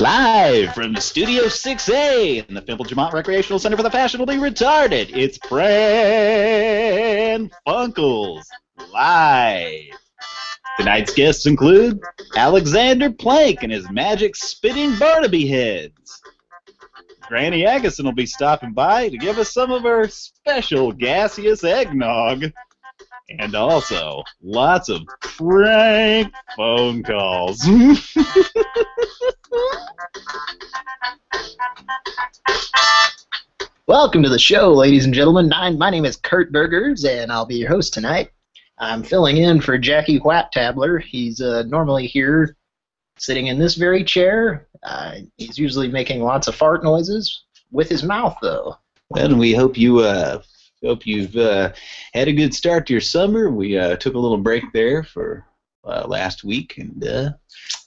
Live from Studio 6A in the Pimple Jamont Recreational Center for the Fashionably Retarded, it's Pran Funkels live. Tonight's guests include Alexander Plank and his magic spitting Barnaby heads. Granny Agason will be stopping by to give us some of her special gaseous eggnog. And also, lots of prank phone calls. Welcome to the show, ladies and gentlemen. My, my name is Kurt Burgers, and I'll be your host tonight. I'm filling in for Jackie White-Tabler. He's uh, normally here sitting in this very chair. Uh, he's usually making lots of fart noises with his mouth, though. and we hope you uh, hope you've uh, had a good start to your summer. We uh, took a little break there for uh, last week, and uh,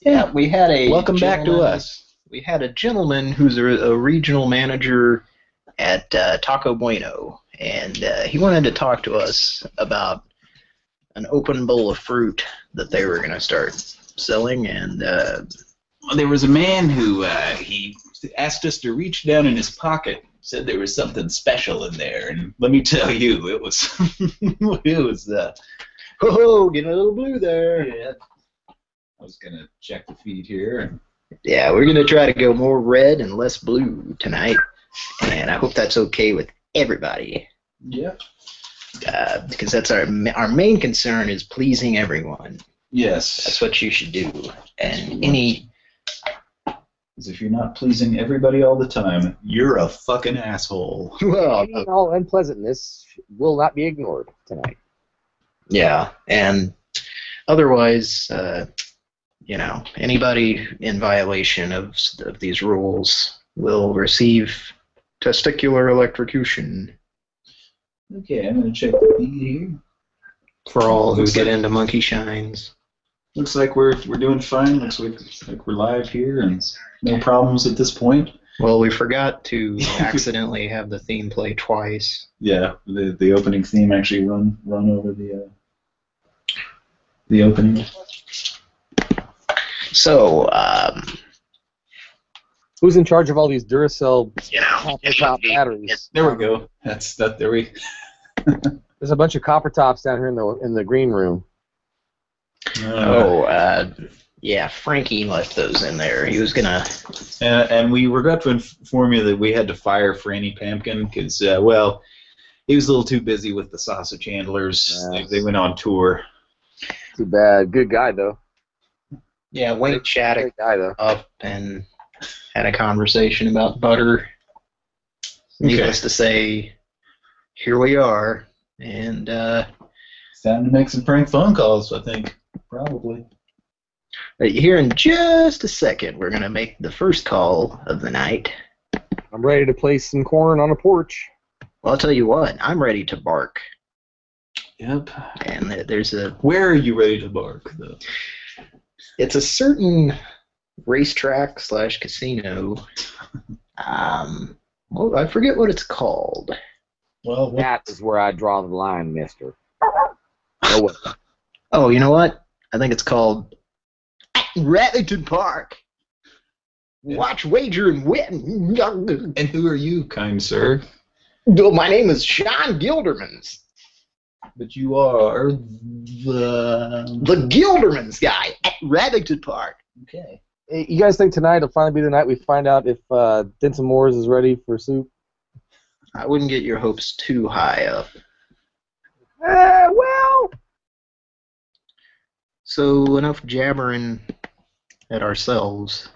Yeah, we had a welcome back to us. We had a gentleman who's a, a regional manager at uh, Taco Bueno, and uh, he wanted to talk to us about an open bowl of fruit that they were going to start selling, and uh, There was a man who uh, he asked us to reach down in his pocket. Said there was something special in there, and let me tell you, it was it was. Uh, oh, ho, getting a little blue there. yeah. I was gonna check the feed here, and Yeah, we're gonna try to go more red and less blue tonight, and I hope that's okay with everybody, yeah, uh, because that's our our main concern is pleasing everyone. yes. That's what you should do, and any Because if you're not pleasing everybody all the time, you're a fucking asshole. well, Any all unpleasantness will not be ignored tonight. yeah, and otherwise, uh, you know, anybody in violation of of these rules will receive testicular electrocution Okay, I'm gonna check the feed here. for all who Looks get like- into monkey shines. Looks like we're we're doing fine. Looks like, like we're live here and no problems at this point. Well, we forgot to accidentally have the theme play twice. Yeah, the the opening theme actually run run over the uh, the opening. So, um, Who's in charge of all these Duracell you know, copper top batteries? There we go. That's that. There we. There's a bunch of copper tops down here in the in the green room. oh, uh, yeah, Frankie left those in there. He was gonna. And, and we regret to inform you that we had to fire Franny Pampkin because, uh, well, he was a little too busy with the sausage handlers. Yes. They, they went on tour. Too bad. Good guy though. Yeah, Wayne Shattuck guy though. up and had a conversation about butter. Needless to say, here we are, and uh, It's time to make some prank phone calls, I think. Probably. Here in just a second, we're gonna make the first call of the night. I'm ready to place some corn on a porch. Well, I'll tell you what, I'm ready to bark, Yep. and th- there's a Where are you ready to bark, though? it's a certain racetrack slash casino. Um, well, I forget what it's called. Well, what, That is where I draw the line, Mister. Oh. Oh, you know what? I think it's called Rattleton Park. Watch, wager, and win. and who are you, kind sir? My name is Sean Gildermans, But you are the. the Gildermans guy at Rattleton Park. Okay. You guys think tonight will finally be the night we find out if uh, Denton Moores is ready for soup? I wouldn't get your hopes too high up. Uh, well, So enough jabbering at ourselves.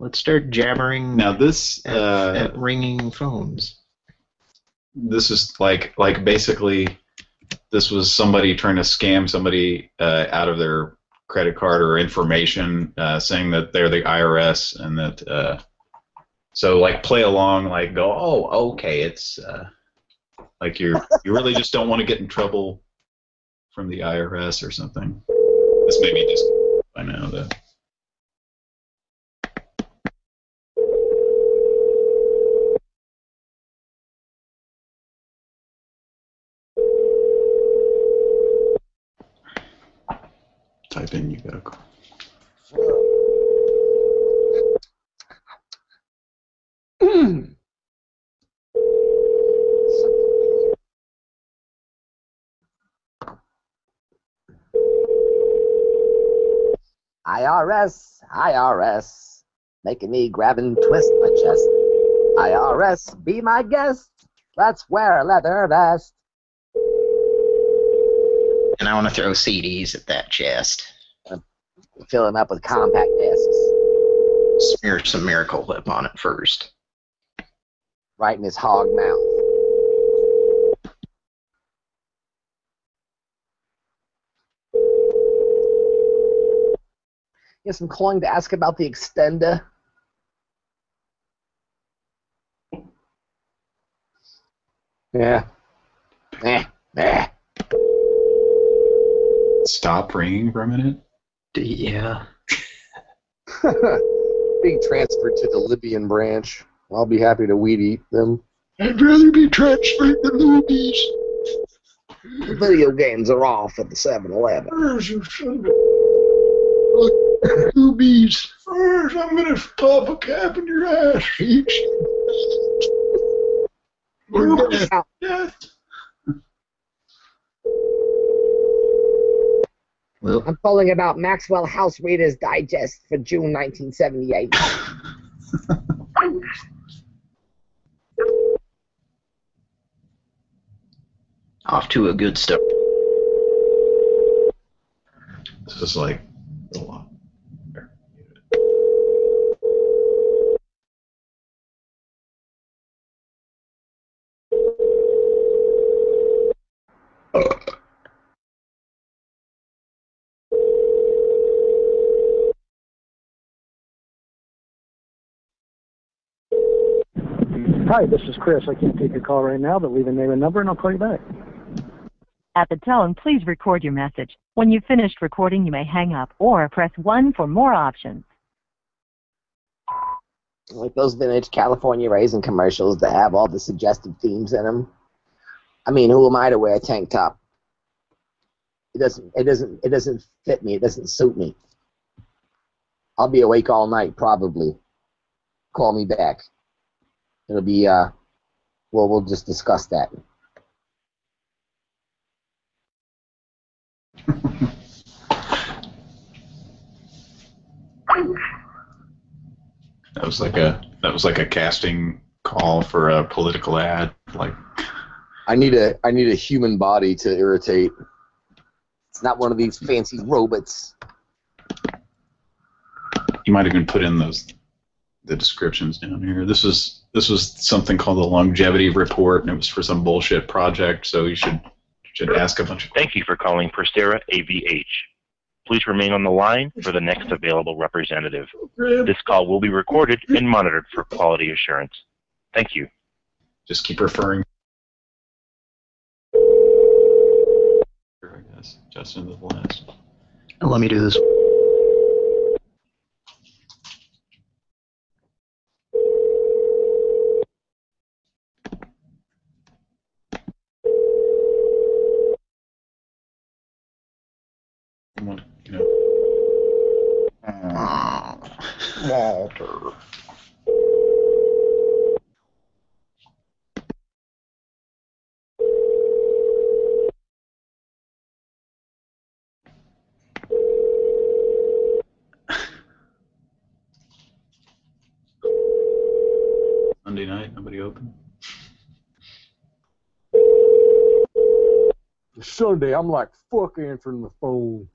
Let's start jabbering Now this at, uh, at ringing phones. this is like like basically this was somebody trying to scam somebody uh, out of their credit card or information, uh, saying that they're the IRS and that uh, so like play along, like go, oh okay, it's uh, like you're you really just don't want to get in trouble from the IRS or something. This may be just by now though. Type in you gotta call. IRS, IRS, making me grab and twist my chest. IRS, be my guest. Let's wear a leather vest. And I want to throw CDs at that chest. Fill him up with compact discs. Smear some Miracle Whip on it first. Right in his hog mouth. Yes, I'm calling to ask about the extender. Yeah. Eh, eh. Stop ringing for a minute. D- Yeah. Being transferred to the Libyan branch. I'll be happy to weed eat them. I'd rather be transferred to Luby's. Video games are off at the 7-Eleven. First, you son of a... Luby's. First, I'm gonna pop a cap in your ass. Or death. death. Well, I'm calling about Maxwell House Reader's Digest for June 1978. off to a good start. This is like a lot. Hi, this is Chris. I can't take your call right now, but leave a name and number and I'll call you back. At the tone, please record your message. When you've finished recording, you may hang up or press 1 for more options. Like those vintage California raisin commercials that have all the suggestive themes in them. I mean, who am I to wear a tank top? It doesn't. It doesn't. It doesn't fit me. It doesn't suit me. I'll be awake all night probably. Call me back. It'll be. Uh, well, we'll just discuss that. That was like a that was like a casting call for a political ad. Like I need a. I need a human body to irritate. It's not one of these fancy robots. you might even put in those the descriptions down here. This was this was something called the longevity report, and it was for some bullshit project. So you should should ask a bunch of Thank you for calling Prostera AVH. Please remain on the line for the next available representative. This call will be recorded and monitored for quality assurance. Thank you. just keep referring. I guess Justin to the last. Let me do this. Someone, you know, ah. Walter. Monday night, nobody open. Sunday, I'm like, fuck answering the phone.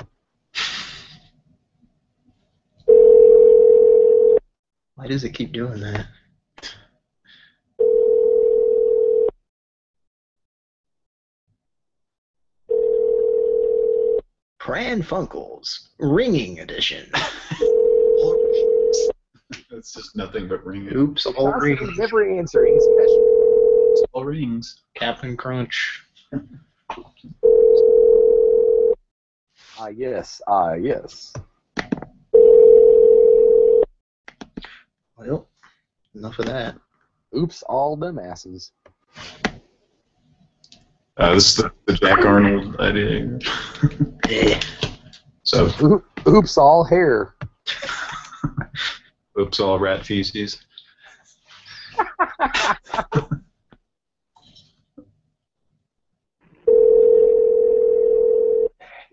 Why does it keep doing that? Pran Funkels, ringing edition. That's just nothing but ringing. Oops, all rings. Never answering special. All rings. Captain Crunch. Ah, yes. Ah, yes. Well, enough of that. Oops, all them asses. Uh, this is the, the Jack Arnold idea. So, Oops, all hair. oops, all rat feces.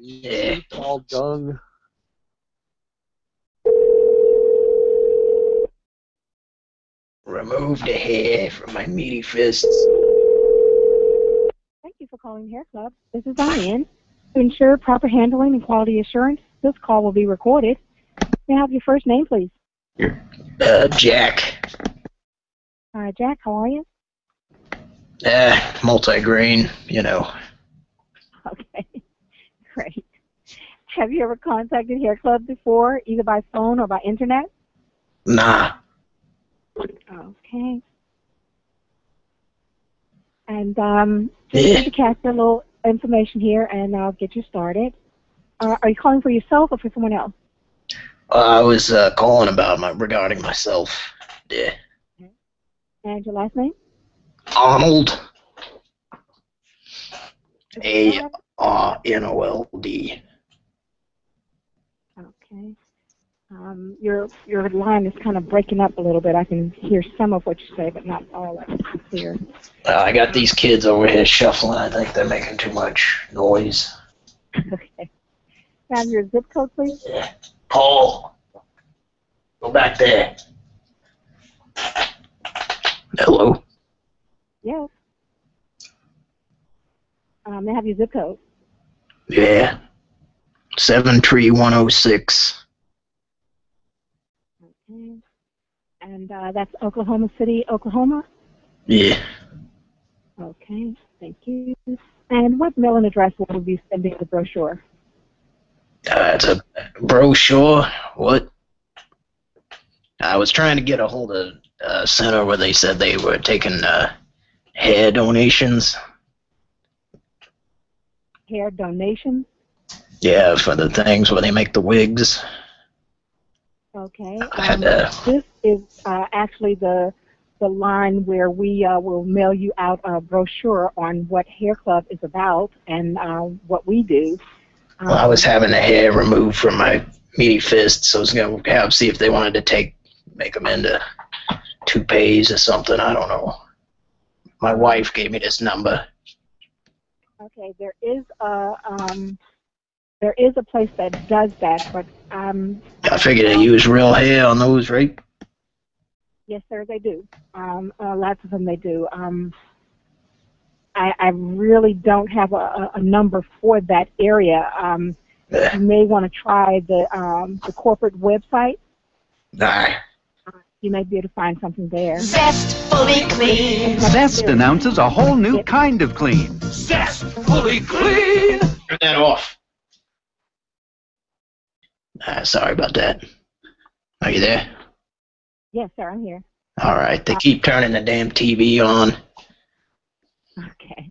Yeah. All dung. Remove the hair from my meaty fists. Thank you for calling Hair Club. This is Diane. To ensure proper handling and quality assurance, this call will be recorded. May I have your first name, please? Uh, Jack. Uh, Jack, how are you? Uh, multi-grain, you know. Okay, great. Have you ever contacted Hair Club before, either by phone or by internet? Nah. Okay. And um, just to capture a little information here, and I'll get you started. Uh, are you calling for yourself or for someone else? Uh, I was uh, calling about my regarding myself. Yeah. And your last name? Arnold. A R N O L D. Okay. Um, your your line is kind of breaking up a little bit. I can hear some of what you say, but not all of it clear. Uh, I got these kids over here shuffling. I think they're making too much noise. okay. Have your zip code, please. Paul, go back there. Hello. Yes. Um, I have your zip code? Yeah. Seven three one oh six. And uh, that's Oklahoma City, Oklahoma. Yeah. Okay. Thank you. And what mailing address will we be sending the brochure? Uh, it's a brochure. What? I was trying to get a hold of a center where they said they were taking uh, hair donations. Hair donations? Yeah, for the things where they make the wigs. Okay. Um, this is uh, actually the the line where we uh, will mail you out a brochure on what Hair Club is about and uh, what we do. Um, Well, I was having the hair removed from my meaty fists, so I was gonna have see if they wanted to take make them into toupees or something. I don't know. My wife gave me this number. Okay, there is a um, there is a place that does that, but um, I figured they use real hair on those, right? yes, sir, they do. Um, uh, lots of them they do. Um, I, I really don't have a, a- a number for that area. Um, Yeah. you may want to try the um, the corporate website. Nah. You may be able to find something there. Zestfully clean. Zest announces a whole new kind of clean. Zestfully clean. Turn that off. Ah, sorry about that. Are you there? Yes, sir, I'm here. All right. They keep turning the damn TV on. Okay.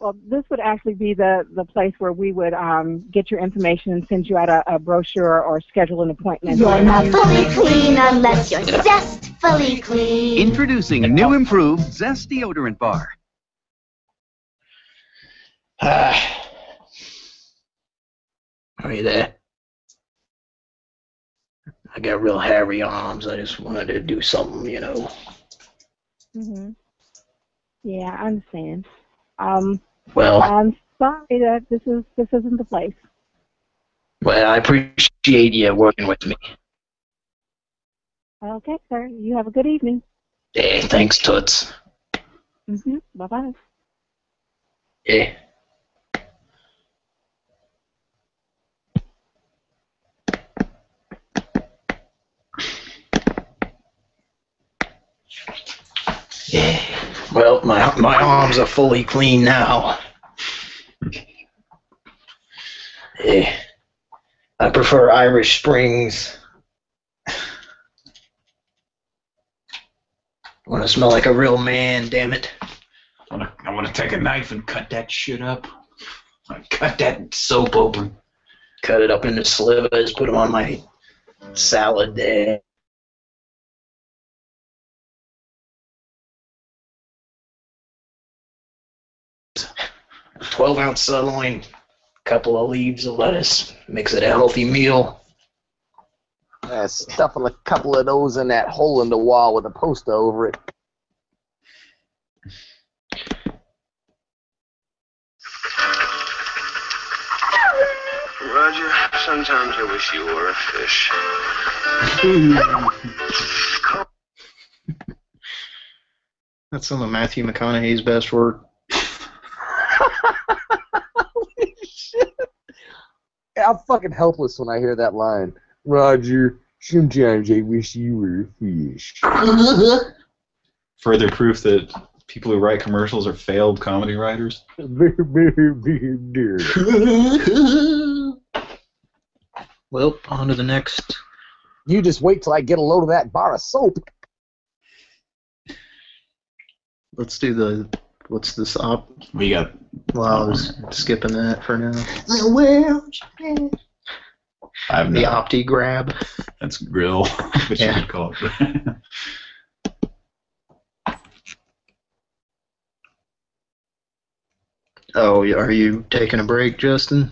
Well, this would actually be the, the place where we would um, get your information and send you out a, a brochure or schedule an appointment. You're not fully clean unless you're zestfully clean. Introducing new improved Zest deodorant bar. Ah. Are you there? I got real hairy arms. I just wanted to do something, you know. hmm Yeah, I understand. Um, Well, I'm sorry that this is this isn't the place. well, I appreciate you working with me. Okay, sir. You have a good evening. Yeah, thanks, Toots. hmm Bye bye. Yeah. Well, my my arms are fully clean now. Yeah. I prefer Irish Springs. Want to smell like a real man, damn it. I wanna, I wanna take a knife and cut that shit up. Cut that soap open. Cut it up into slivers, put them on my salad there. Twelve ounce sirloin, couple of leaves of lettuce, makes it a healthy meal. Yeah, stuffing a couple of those in that hole in the wall with a poster over it. Roger, sometimes I wish you were a fish. That's some of Matthew McConaughey's best work. Holy shit. I'm fucking helpless when I hear that line. Roger, sometimes I wish you were a fish. Further proof that people who write commercials are failed comedy writers. Well, on to the next. You just wait till I get a load of that bar of soap. Let's do the. What's this op? We got. Well, I was skipping that for now. I have The no. Opti grab. That's grill. what you Yeah. would call it. Oh, are you taking a break, Justin?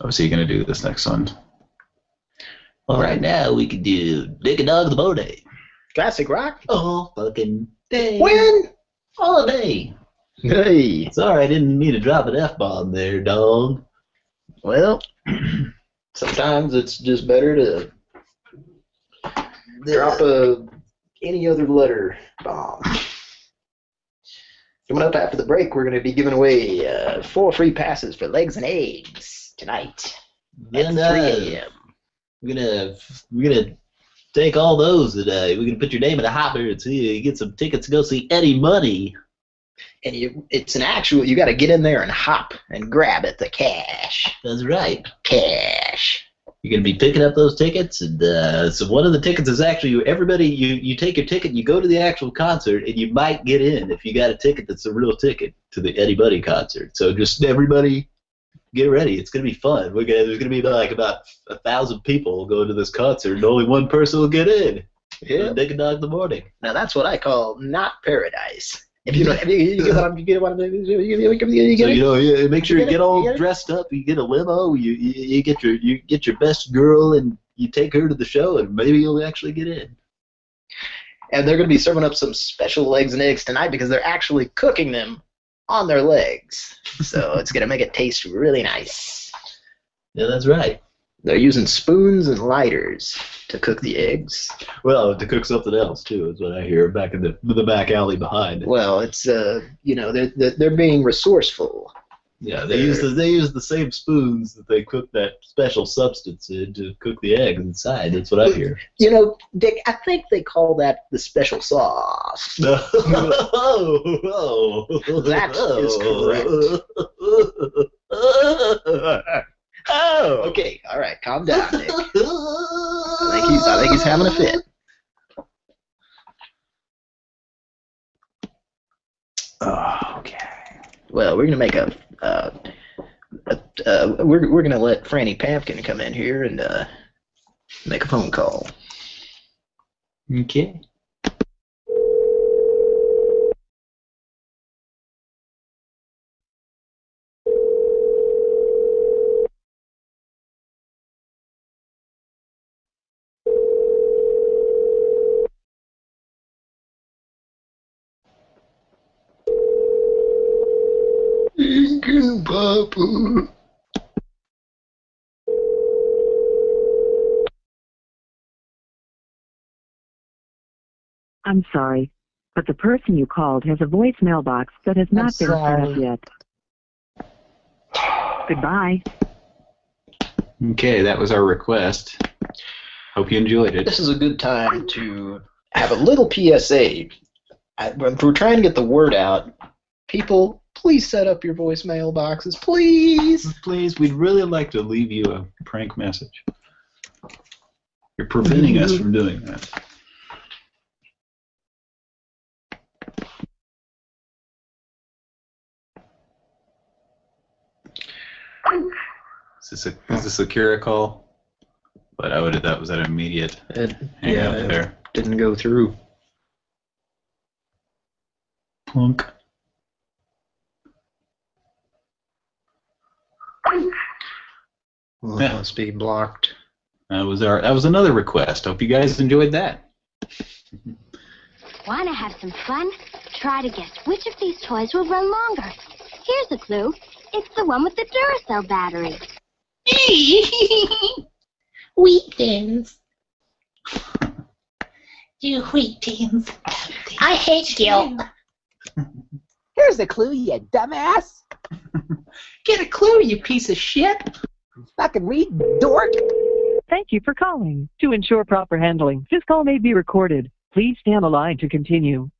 Oh, so you gonna do this next one? Well, Right now, we could do Dick and Dog the Bow Day. Classic rock. Oh, fucking day. When? All day. Hey. Sorry, I didn't mean to drop an F bomb there, dog. Well, sometimes it's just better to drop a any other letter bomb. Coming up after the break, we're going to be giving away uh, four free passes for legs and eggs tonight at Then, 3 uh, a.m. we're gonna we're gonna take all those today. We're gonna put your name in a hopper and see you get some tickets to go see Eddie Money. And you, it's an actual. You got to get in there and hop and grab it. The cash, That's right. cash. You're gonna be picking up those tickets, and uh, so one of the tickets is actually everybody. You you take your ticket, you go to the actual concert, and you might get in if you got a ticket that's a real ticket to the Eddie Buddy concert. So just everybody get ready. It's gonna be fun. We're gonna there's gonna be like about a thousand people going to this concert, and only one person will get in. Yeah. Dick and Dog in the morning. Now that's what I call not paradise. If you don't, if you, you get what I'm, you get what I'm, you, you, you, you get So you know, yeah, make sure You you get get all get dressed up. You get a limo. You, you you get your you get your best girl, and you take her to the show, and maybe you'll actually get in. and they're going to be serving up some special legs and eggs tonight because they're actually cooking them on their legs. So it's going to make it taste really nice. Yeah, that's right. They're using spoons and lighters to cook the eggs. Well, to cook something else too is what I hear back in the the back alley behind. Well, it's uh, you know, they're they're, they're being resourceful. Yeah, they use the they use the same spoons that they cook that special substance in to cook the eggs inside. That's what I hear. You know, Dick, I think they call that the special sauce. oh, oh, That is correct. oh, Okay, all right, calm down, Dick. I think he's I think he's having a fit. Oh, okay. Well, we're gonna make a. Uh, uh, we're we're gonna let Franny Pampkin come in here and uh, make a phone call. Okay. Papa. I'm sorry, but the person you called has a voicemail box that has not been set up yet. Goodbye. Okay, that was our request. Hope you enjoyed it. This is a good time to have a little PSA. I, when we're trying to get the word out, people, please set up your voicemail boxes, please. Please, we'd really like to leave you a prank message. You're preventing us from doing that. Is this a is this a Kira call? But I would have that was an immediate It, hang yeah, up it there. didn't go through. Plunk. Well, Yeah. it must be blocked. That was our. That was another request. Hope you guys enjoyed that. Want to have some fun? Try to guess which of these toys will run longer. Here's a clue. It's the one with the Duracell battery. Wheat thins. You wheat thins. I hate you. Here's a clue, you dumbass. Get a clue, you piece of shit. Fucking read, dork. Thank you for calling. To ensure proper handling, this call may be recorded. Please stay on the line to continue.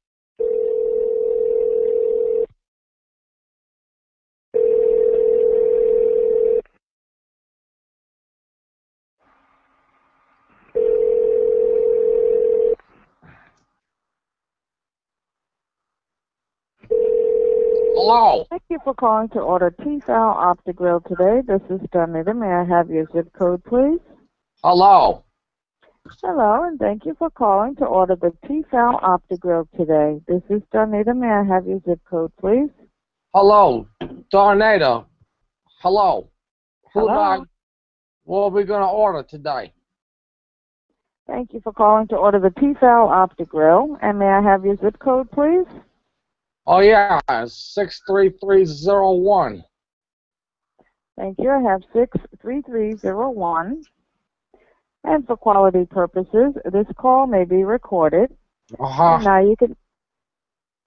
Hello. Thank you for calling to order T-fal Opti-Grill today. This is Donita. May I have your zip code, please? Hello. Hello, and thank you for calling to order the T-fal Opti-Grill today. This is Donita. May I have your zip code, please? Hello. Tornado. Hello. Who Hello. I- what are we going to order today? Thank you for calling to order the T-fal Opti-Grill. And may I have your zip code, please? Oh, yeah. 63301. Thank you. I have 63301. And for quality purposes, this call may be recorded. Uh-huh. Now you can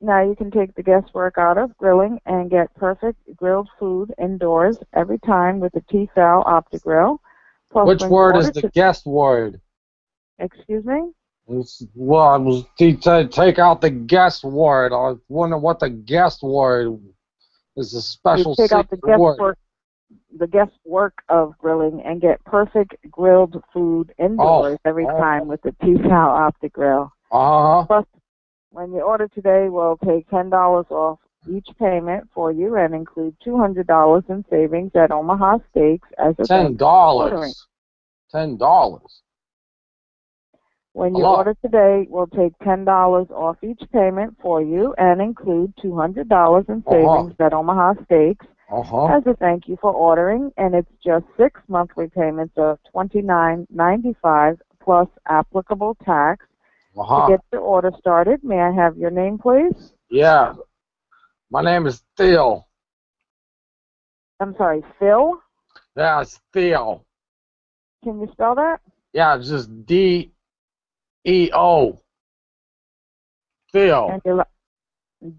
now you can take the guesswork out of grilling and get perfect grilled food indoors every time with the T-fal Opti-Grill. Plus, Which word is the guest word? Excuse me? It's, well, I was to to take out the guest word. I wonder what the guest word is. A special you take out the guest word. guesswork the guesswork of grilling and get perfect grilled food indoors every oh. time with the T-fal Opti-Grill. Uh-huh. Plus, when you order today, we'll take ten dollars off each payment for you and include two hundred dollars in savings at Omaha Steaks as a Ten thank you for ordering. dollars. Ten dollars. When you order today, we'll take ten dollars off each payment for you and include two hundred dollars in savings at Omaha Steaks Uh-huh. as a thank you for ordering, and it's just six monthly payments of twenty nine ninety five plus applicable tax. Uh-huh. To get your order started, may I have your name, please? Yeah. My name is Theo. I'm sorry, Phil. Yeah, it's Theo. Can you spell that? Yeah, it's just D E O. Theo. And your la-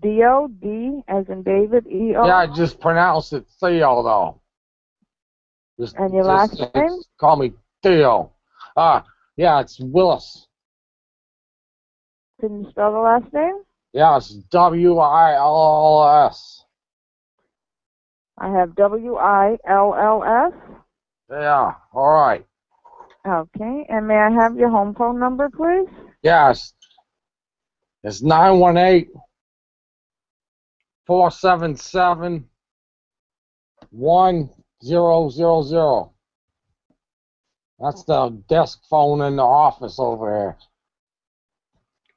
D O D as in David E O. Yeah, I just pronounced it Theo though. Just, And your just- last name? Call me Theo. Ah, yeah, it's Willis. Can you spell the last name? Yeah, it's W I L L S. I have W I L L S. Yeah, all right. Okay, and may I have your home phone number, please? Yes. It's 918 477 1000. That's the desk phone in the office over here.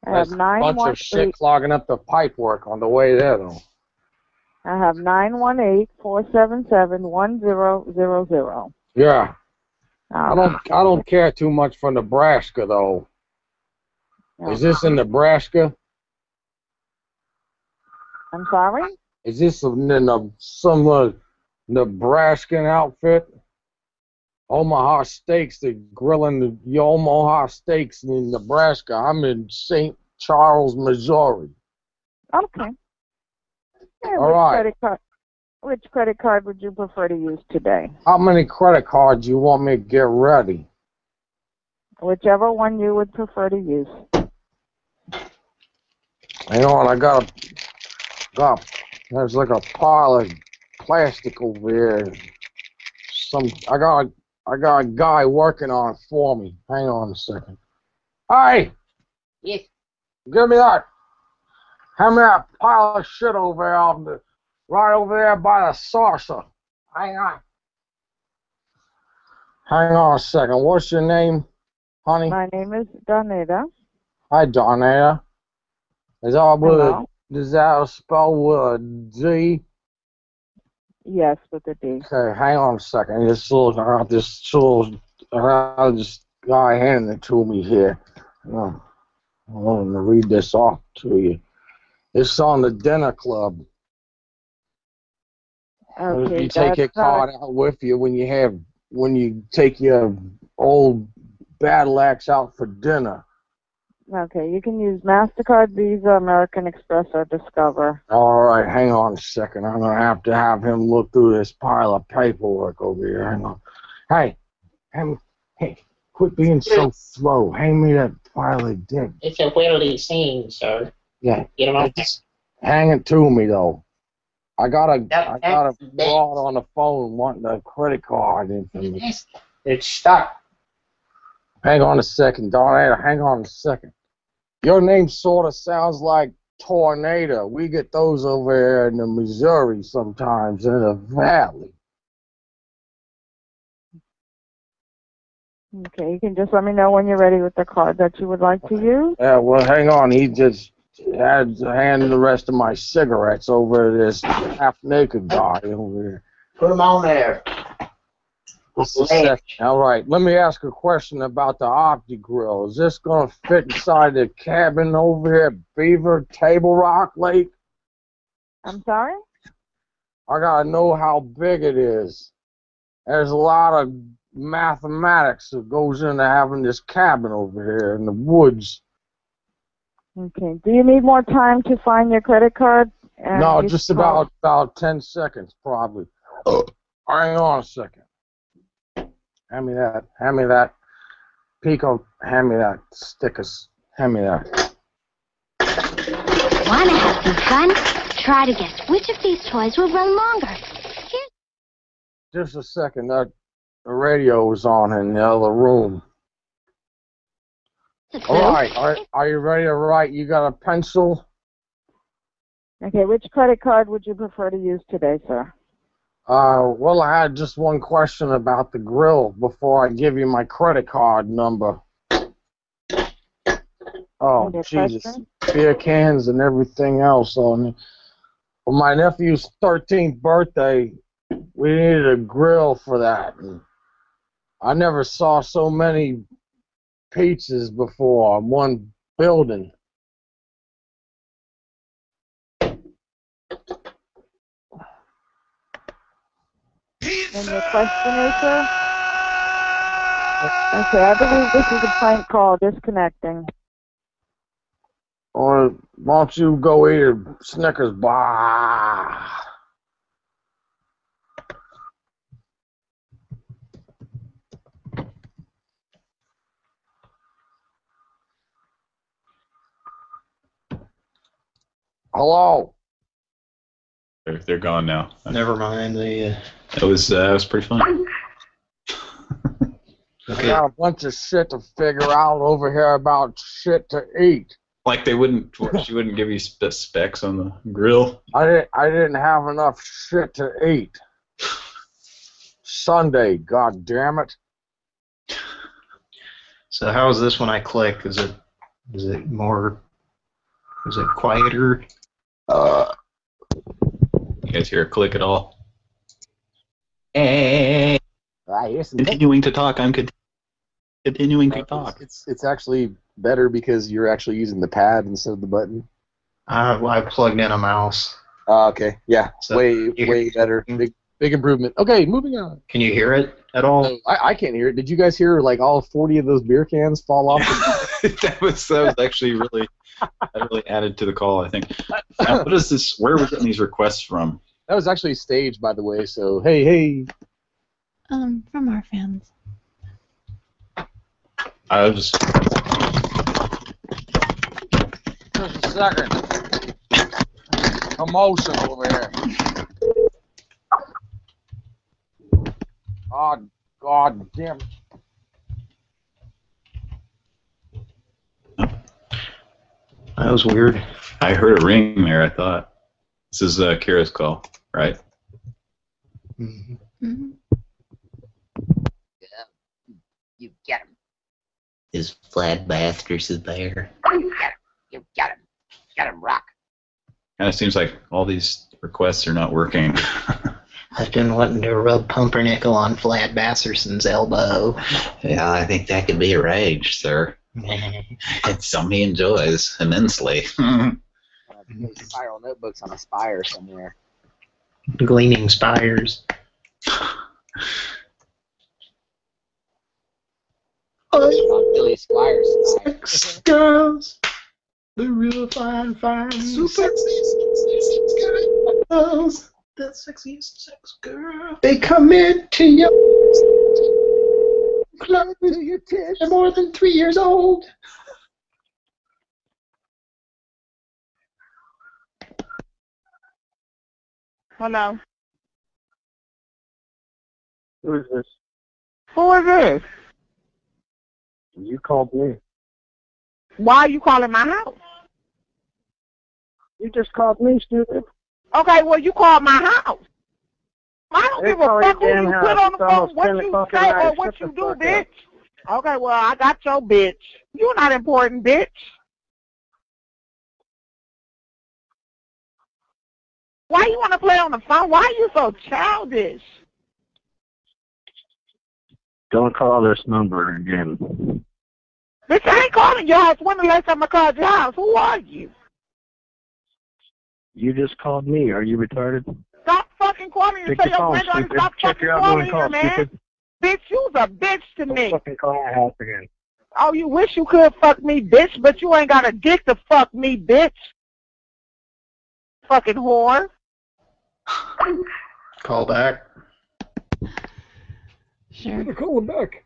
I have There's a nine bunch one of shit clogging up the pipe work on the way there, though. I have nine one eight four seven seven one zero zero zero. Yeah. I don't I don't care too much for Nebraska though. Is this in Nebraska? I'm sorry. Is this in some uh, Nebraskan outfit? Omaha Steaks, they're grilling the, the Omaha Steaks in Nebraska. I'm in St. Charles, Missouri. Okay. And All right. Credit card? Which credit card would you prefer to use today? How many credit cards you want me to get ready? Whichever one you would prefer to use. Hang on, I got a, got, there's like a pile of plastic over here. Some, I got, a, I got a guy working on it for me. Hang on a second. Hey, Yes. give me that. Hand me that pile of shit over there, on the, right over there by the saucer. Hang on. Hang on a second. What's your name, honey? My name is Donetta. Hi, Donna. Is that with a, is that spelled with a D? Yes, with a D. Okay, hang on a second. This little, I got this little I'll just guy handing it to me here. I'm going to read this off to you. It's on the dinner club. Okay, you take your that's not- card out with you when you have when you take your old battle axe out for dinner. Okay, you can use MasterCard, Visa, American Express, or Discover. All right, hang on a second. I'm gonna have to have him look through this pile of paperwork over here. Hang on. Hey, hand, hey, quit being so slow. Hand me that pile of dick. It's a whirly scene, sir. Yeah. You don't Just hang it to me though. I got a I got a broad on the phone wanting a credit card information. It's stuck. Hang on a second, Darnado. Hang on a second. Your name sort of sounds like Tornado. We get those over here in the Missouri sometimes in the valley. Okay, you can just let me know when you're ready with the card that you would like to use. Yeah, well, hang on. He just had to hand the rest of my cigarettes over to this half-naked guy over here. Put them on there. Just a second. All right, let me ask a question about the Opti Grill. Is this going to fit inside the cabin over here at Beaver Table Rock Lake? I'm sorry? I got to know how big it is. There's a lot of mathematics that goes into having this cabin over here in the woods. Okay. Do you need more time to find your credit card? And no, just call- about about ten seconds probably. Hang on a second. Hand me that. Hand me that. Pico, hand me that. Stickers. Hand me that. Wanna have some fun? Try to guess which of these toys will run longer. Just a second. That the radio was on in the other room. All right. Are, are you ready to write? You got a pencil? Okay, which credit card would you prefer to use today, sir? Uh, well, I had just one question about the grill before I give you my credit card number. Oh, Jesus. question? Beer cans and everything else on it. For my nephew's 13th birthday, we needed a grill for that. And I never saw so many pizzas before in one building. And your question is, sir? Okay, I believe this is a prank call. Disconnecting. Or why don't you go eat a Snickers bar? Hello. They're, they're gone now. Never mind. They, uh, It was uh, it was pretty fun. I got a bunch of shit to figure out over here about shit to eat. Like they wouldn't she wouldn't give you specs on the grill. I didn't I didn't have enough shit to eat. Sunday, god damn it. so how is this when I click? Is it is it more? Is it quieter? Uh, you guys hear a click at all? I hear some Continuing to talk. I'm con- continuing to talk. It's it's actually better because you're actually using the pad instead of the button. I I plugged in a mouse. Ah, okay. Yeah. So way way better. Big big improvement. Okay, moving on. Can you hear it at all? No, I, I can't hear it. Did you guys hear like all 40 of those beer cans fall off? that was that was actually really that really added to the call. I think. Now, what is this? Where are we getting these requests from? that was actually staged, by the way. So hey, hey. Um, from our fans. I was Just a second. Commotion over here. God, God damn. That was weird. I heard a ring there. I thought this is uh, Kira's call, right? Mm-hmm. You get him. Is flat bastards is there. You get him. You get him. Get him, Rock. Kind of seems like all these requests are not working. I've been wanting to rub pumpernickel on Flad Basserson's elbow. Yeah, I think that could be arranged, sir. It's something he enjoys immensely. Spiral notebooks on a spire somewhere. Gleaming spires. Billy Squires. Sex girls, the real fine, fine, super girls, the sexiest sex girl. They come into your club to your tits. They're more than three years old. Hello. Who is this? Who is this? You called me. Why are you calling my house? You just called me, stupid. Okay, well you called my house. I don't give a fuck who you put on the phone, what you say or what you do, bitch. Okay, well I got your bitch. You're not important, bitch. Why you want to play on the phone? Why are you so childish? Don't call this number again. Bitch, I ain't calling your house. When the last time I called your house? Who are you? You just called me. Are you retarded? Stop fucking calling and Pick say your your phone, granddaughter stop Check fucking your calling outgoing here, calls, man. stupid. Bitch, you's a bitch to me. Fucking call my house again. Oh, you wish you could fuck me, bitch, but you ain't got a dick to fuck me, bitch. Fucking whore. Call back. Sure. Call him back.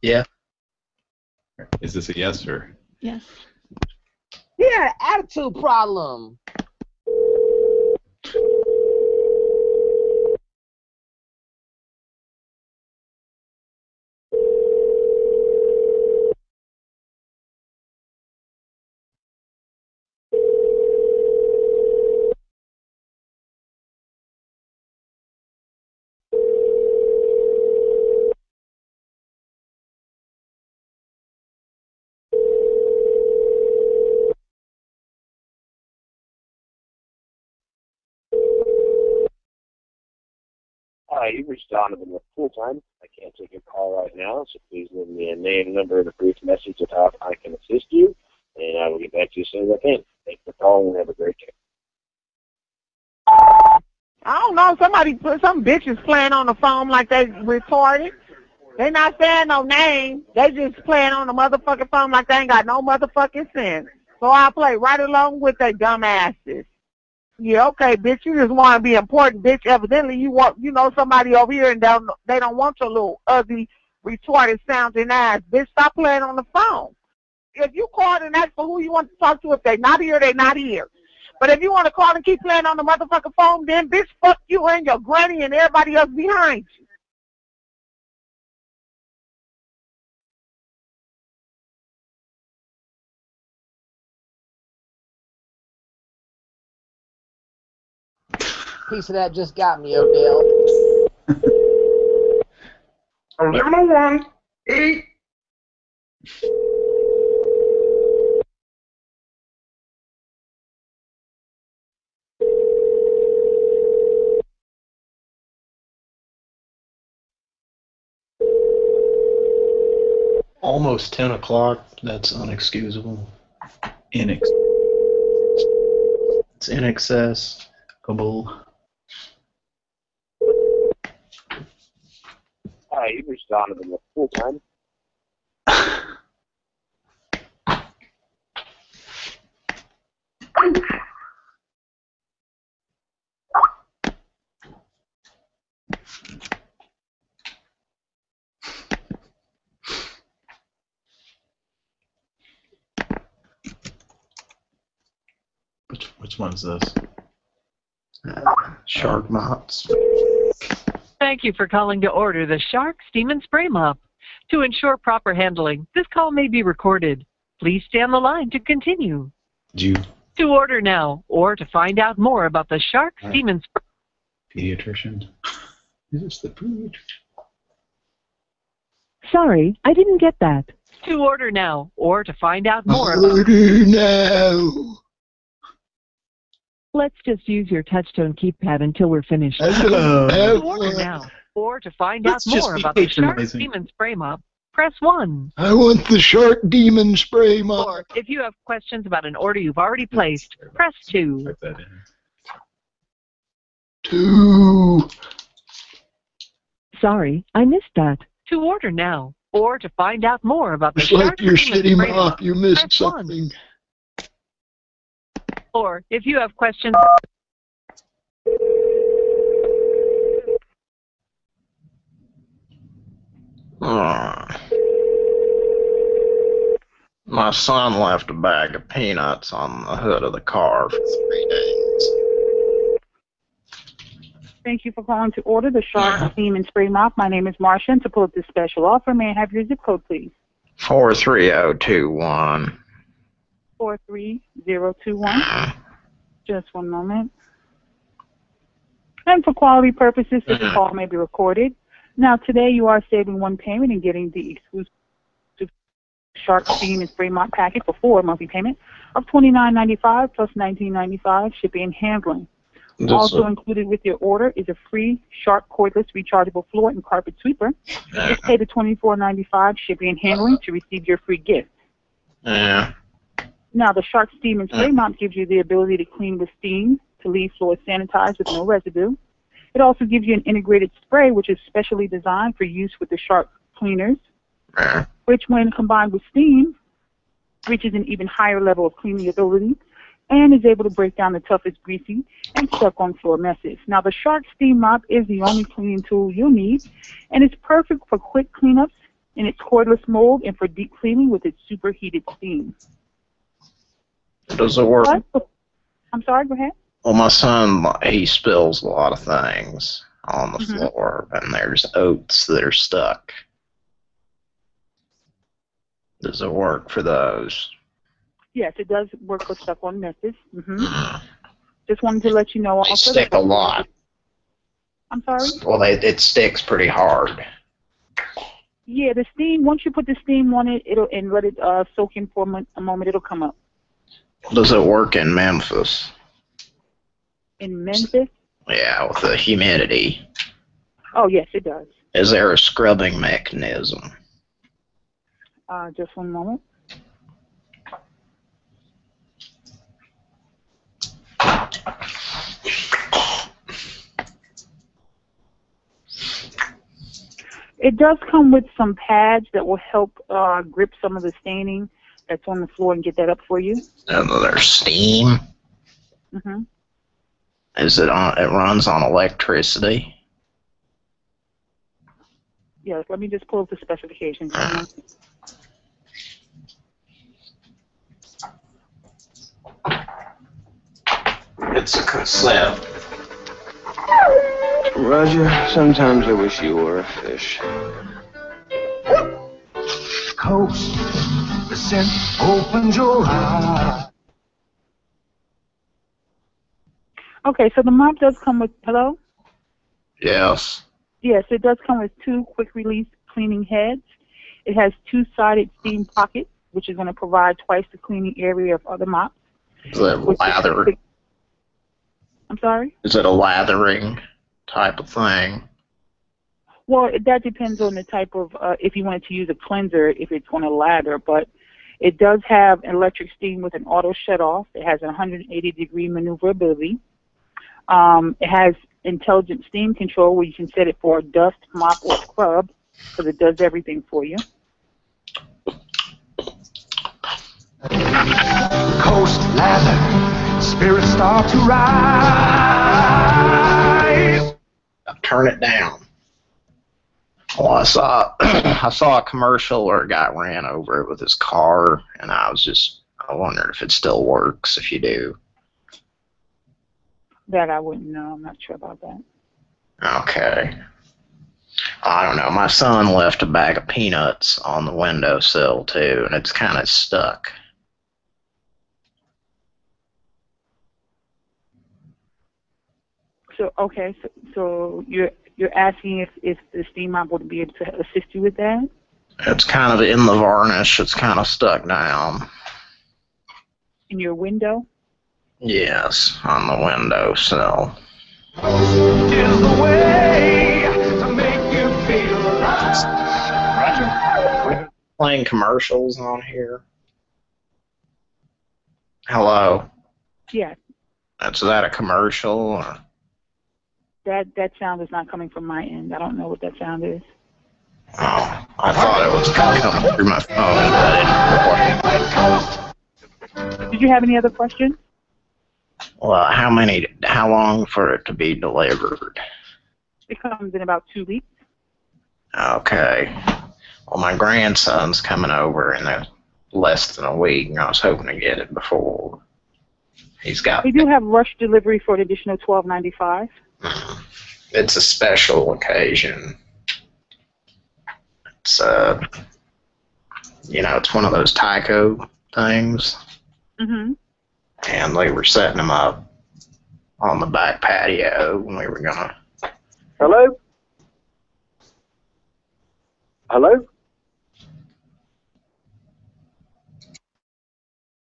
Yeah. Is this a yes or? Yes. Yeah, attitude problem. Hi, you've reached Donovan with full time. I can't take your call right now, so please leave me a name, number, and a brief message of how I can assist you, and I will get back to you as soon as I can. Thanks for calling and have a great day. I don't know. Somebody put some bitches playing on the phone like they retarded. They not saying no name. They just playing on the motherfucking phone like they ain't got no motherfucking sense. So I play right along with they dumb asses. Yeah, okay, bitch. You just want to be important, bitch. Evidently, you want you know somebody over here and they don't they don't want your little ugly, retarded sounding ass. Bitch, stop playing on the phone. If you call and ask for who you want to talk to, if they not here, they not here. But if you want to call and keep playing on the motherfucking phone, then bitch, fuck you and your granny and everybody else behind you. Piece of that just got me, Odell. Eleven oh one eight. Almost 10 o'clock. That's unexcusable. Inex. It's in excess. Kabul. Hi, you've reached Donovan with full time. Which which one's this? Uh, Shark mops. Thank you for calling to order the Shark Steam and Spray Mop. To ensure proper handling, this call may be recorded. Please stay on the line to continue. You To order now or to find out more about the Shark Steam and Spray pediatrician? Is this the pediatrician? Sorry, I didn't get that. To order now or to find out more about Order now. Let's just use your touchtone keypad until we're finished. Hello. To order now, or to find Let's out more about the Shark patronizing. Demon Spray Mop, press 1. I want the shark demon spray mop. Or if you have questions about an order you've already placed, press 2. Two. Sorry, I missed that. To order now, or to find out more about the It's like Shark your Demon shitty Spray mop. You missed press one floor if you have questions. Hmm. My son left a bag of peanuts on the hood of the car for three days. Thank you for calling to order the Shark Team in Springmount. My name is Marcia. And to pull up this special offer, may I have your zip code, please? 43021. 43021. Just one moment. And for quality purposes, this mm-hmm. call may be recorded. Now, today you are saving one payment and getting the exclusive Shark Steam and Spray Mop packet for four monthly payment of $29.95 plus $19.95 shipping and handling. Also included with your order is a free Shark cordless rechargeable floor and carpet sweeper. Just mm-hmm. pay the $24.95 shipping and handling to receive your free gift. Yeah. Now, the Shark Steam and Spray uh. Mop gives you the ability to clean with steam to leave floors sanitized with no residue. It also gives you an integrated spray, which is specially designed for use with the Shark cleaners, uh-huh. which, when combined with steam, reaches an even higher level of cleaning ability and is able to break down the toughest greasy and stuck on floor messes. Now, the Shark Steam Mop is the only cleaning tool you'll need, and it's perfect for quick cleanups in its cordless mold and for deep cleaning with its superheated steam. Does it work? I'm sorry, go ahead. Well, my son, he spills a lot of things on the Mhm. floor, and there's oats that are stuck. Does it work for those? Yes, it does work for stuck on messes. hmm Just wanted to let you know They stick a lot. I'm sorry? Well, they, it sticks pretty hard. Yeah, the steam, once you put the steam on it, it'll and let it uh, soak in for a moment, it'll come up. Does it work in Memphis? In Memphis? Yeah, with the humidity. Oh, yes, it does. Is there a scrubbing mechanism? Uh, just one moment. It does come with some pads that will help uh, grip some of the staining that's on the floor and get that up for you. And there's steam. hmm Is it on? It runs on electricity. Yes, let me just pull up the specifications. It's a cassette. Roger, sometimes I wish you were a fish. Coast, listen, open your eyes. Okay, so the mop does come with, hello? Yes. Yes, it does come with two quick release cleaning heads. It has two sided steam pockets, which is going to provide twice the cleaning area of other mops. Is it lather? I'm sorry? Is it a lathering type of thing? Well, that depends on the type of, uh, if you wanted to use a cleanser, if it's going to lather, but it does have electric steam with an auto shut off. It has a 180 degree maneuverability. Um, it has intelligent steam control where you can set it for a dust, mop, or scrub because it does everything for you. Coast lather, spirits start to rise. Turn it down. Well, I saw I saw a commercial where a guy ran over it with his car, and I was just I wondered if it still works. If you do, That I wouldn't know. I'm not sure about that. okay. I don't know. My son left a bag of peanuts on the windowsill too, and it's kind of stuck. So okay, so, so you're you're asking if if the steam mop would be able to assist you with that? It's kind of in the varnish. It's kind of stuck down. In your window? Yes, on the windowsill. Is the way to make you feel alive. Roger. Playing commercials on here. Hello. Yes, Is that a commercial? Or? That that sound is not coming from my end. I don't know what that sound is. Oh, I thought it was coming through my phone, oh, Did you have any other questions? Well, how many? How long for it to be delivered? It comes in about two weeks. Okay. Well, my grandson's coming over in a, less than a week, and I was hoping to get it before. He's got. We do have rush delivery for an additional twelve ninety five. It's a special occasion. It's uh, you know, it's one of those Tyco things, Mm-hmm. and they were setting them up on the back patio, and we were gonna. Hello? Hello?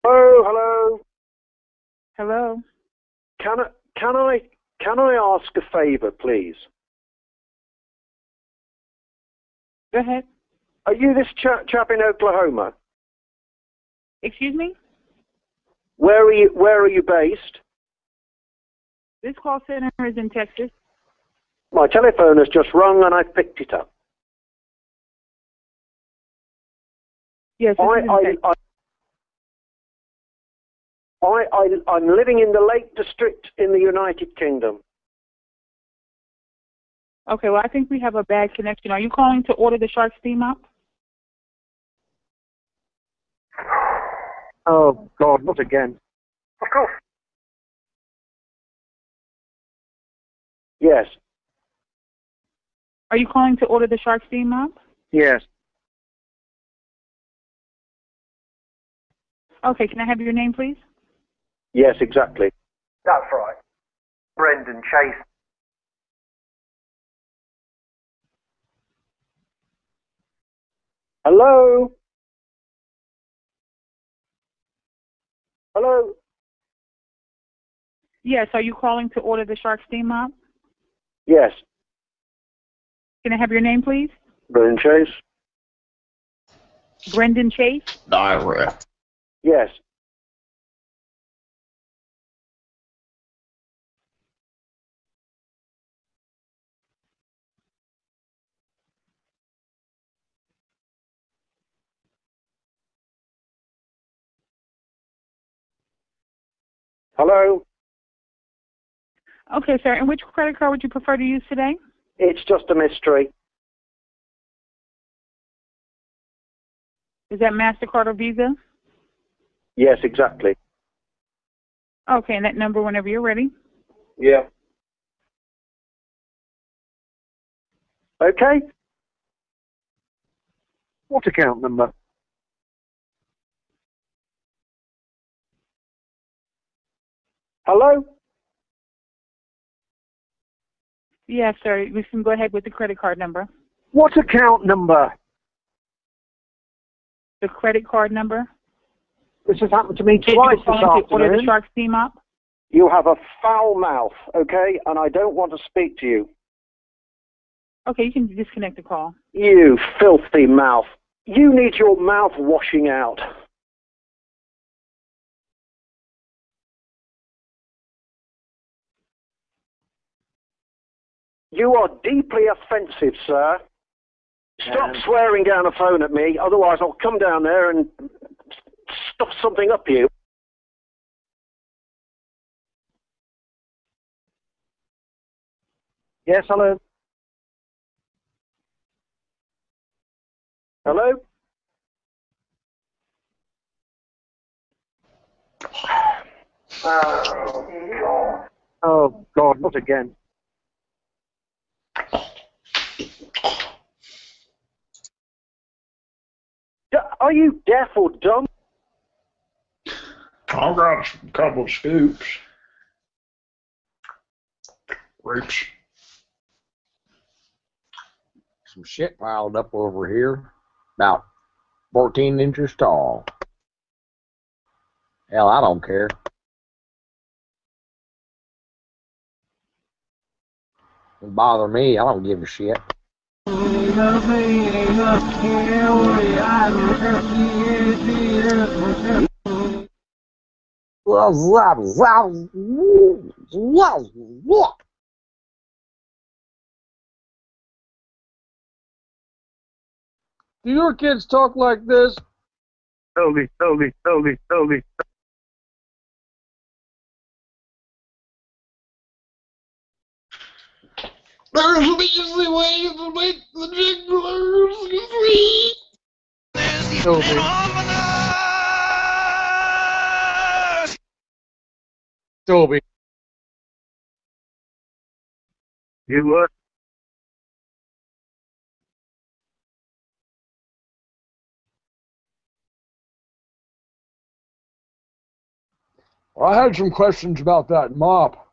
Oh, hello. Hello. Can I can I can I ask a favour, please? Go ahead. Are you this chap, chap in Oklahoma? Excuse me. Where are you Where are you based? This call center is in Texas. My telephone has just rung and I've picked it up. Yes, I, I, I, I, I, I'm living in the Lake District in the United Kingdom. Okay, well, I think we have a bad connection. Are you calling to order the shark steam mop? Oh, God, not again. Of course. Yes, Are you calling to order the shark steam mop? yes. Okay, can I have your name, please? Yes, exactly. That's right. Brendan Chase. Hello? Hello? Yes, are you calling to order the shark steam mop? Yes, Can I have your name, please? Brendan Chase. Brendan Chase? Direct. Yes. Hello? Okay, sir. And which credit card would you prefer to use today? It's just a mystery. Is that MasterCard or Visa? Yes, exactly. Okay, and that number whenever you're ready. Yeah. Okay. What account number? Hello? Yes, sir. We can go ahead with the credit card number. What account number? The credit card number. This has happened to me Did twice you this calling to order the afternoon. shark steam mop? You have a foul mouth, okay? And I don't want to speak to you. Okay, you can disconnect the call. You filthy mouth. You need your mouth washing out. You are deeply offensive, sir. Stop um, swearing down the phone at me, otherwise I'll come down there and stuff something up you. Yes, hello. Hello? Oh, God, not again. Are you deaf or dumb? I got a couple of scoops. Roots. Some shit piled up over here, about 14 inches tall. Hell, I don't care. It bother me. I don't give a shit. Do your kids talk like this? Toby, Toby, Toby, Toby. There's an easy way to make the jigglers free. Toby. You what? I had some questions about that mop.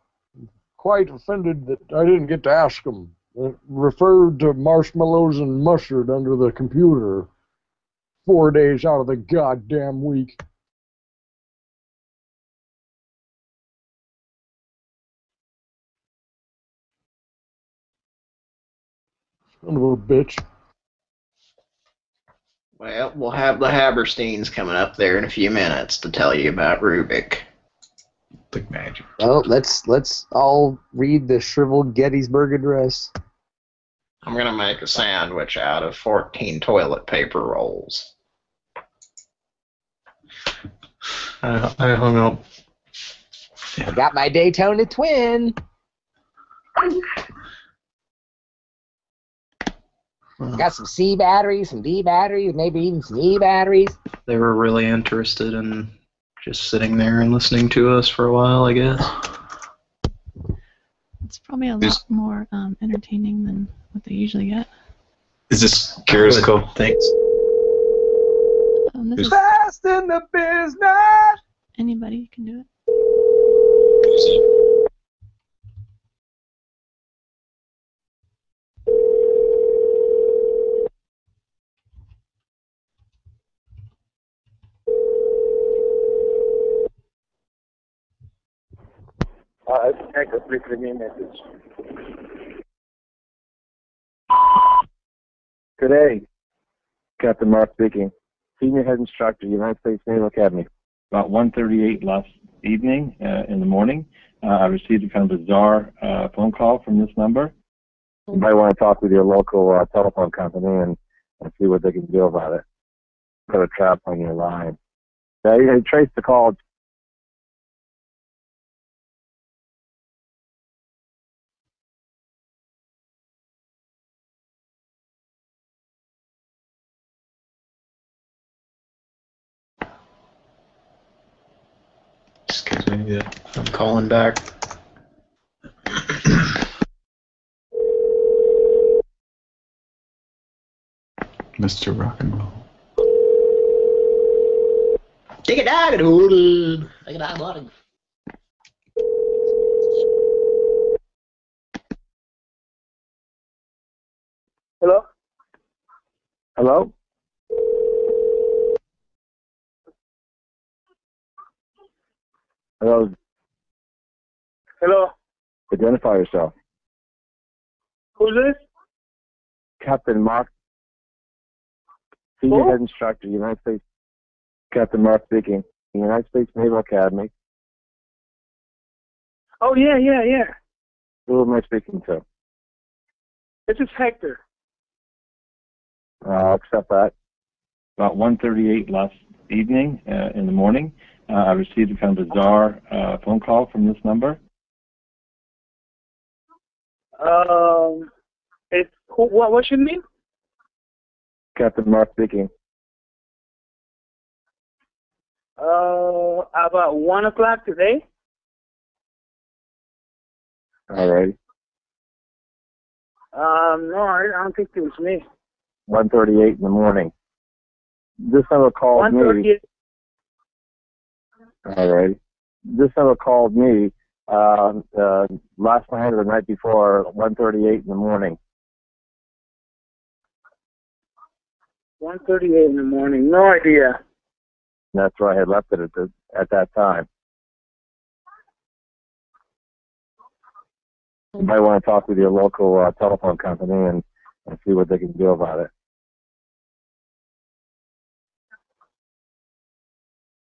Quite offended that I didn't get to ask him. It referred to marshmallows and mustard under the computer. Four days out of the goddamn week. Son of a bitch. Well, we'll have the Habersteins coming up there in a few minutes to tell you about Rubik. The magic. Well, let's let's all read the shriveled Gettysburg Address. I'm gonna make a sandwich out of 14 toilet paper rolls. I, I hung up. I got my Daytona twin. Got some C batteries, some D batteries, maybe even some E batteries. They were really interested in just sitting there and listening to us for a while, I guess. It's probably a lot more um, entertaining than what they usually get. Is this Carisco? Thanks. Um, this is Fast in the business. anybody can do it. Uh, the please me message. Good day. Captain Mark speaking. Senior Head Instructor, United States Naval Academy. About 1.38 last evening, uh, in the morning, uh, I received a kind of bizarre uh, phone call from this number. You might want to talk with your local uh, telephone company and, and see what they can do about it. Put a trap on your line. You can trace the call calling back. Mr. Rock and Roll. Take it out, dude. Take it out, buddy. Hello? Hello? Hello? Hello? Identify yourself. Who's this? Captain Mark. Senior? Head Instructor, United States. Captain Mark speaking. United States Naval Academy. Oh yeah, yeah, yeah. Who am I speaking to? This is Hector. Uh, I'll accept that. About 1.38 last evening, uh, in the morning, uh, I received a kind of bizarre uh, phone call from this number. Um, it's who, what? What's your name? Captain Mark speaking. Uh, about one o'clock today. All right. Um, no, I I don't think it was me. 1.38 in the morning. This number called One me. All right. This number called me uh, uh, last night or the night before, 1.38 in the morning. 1:38 in the morning. No idea. That's where I had left it at, the, at that time. You might want to talk with your local uh, telephone company and, and see what they can do about it.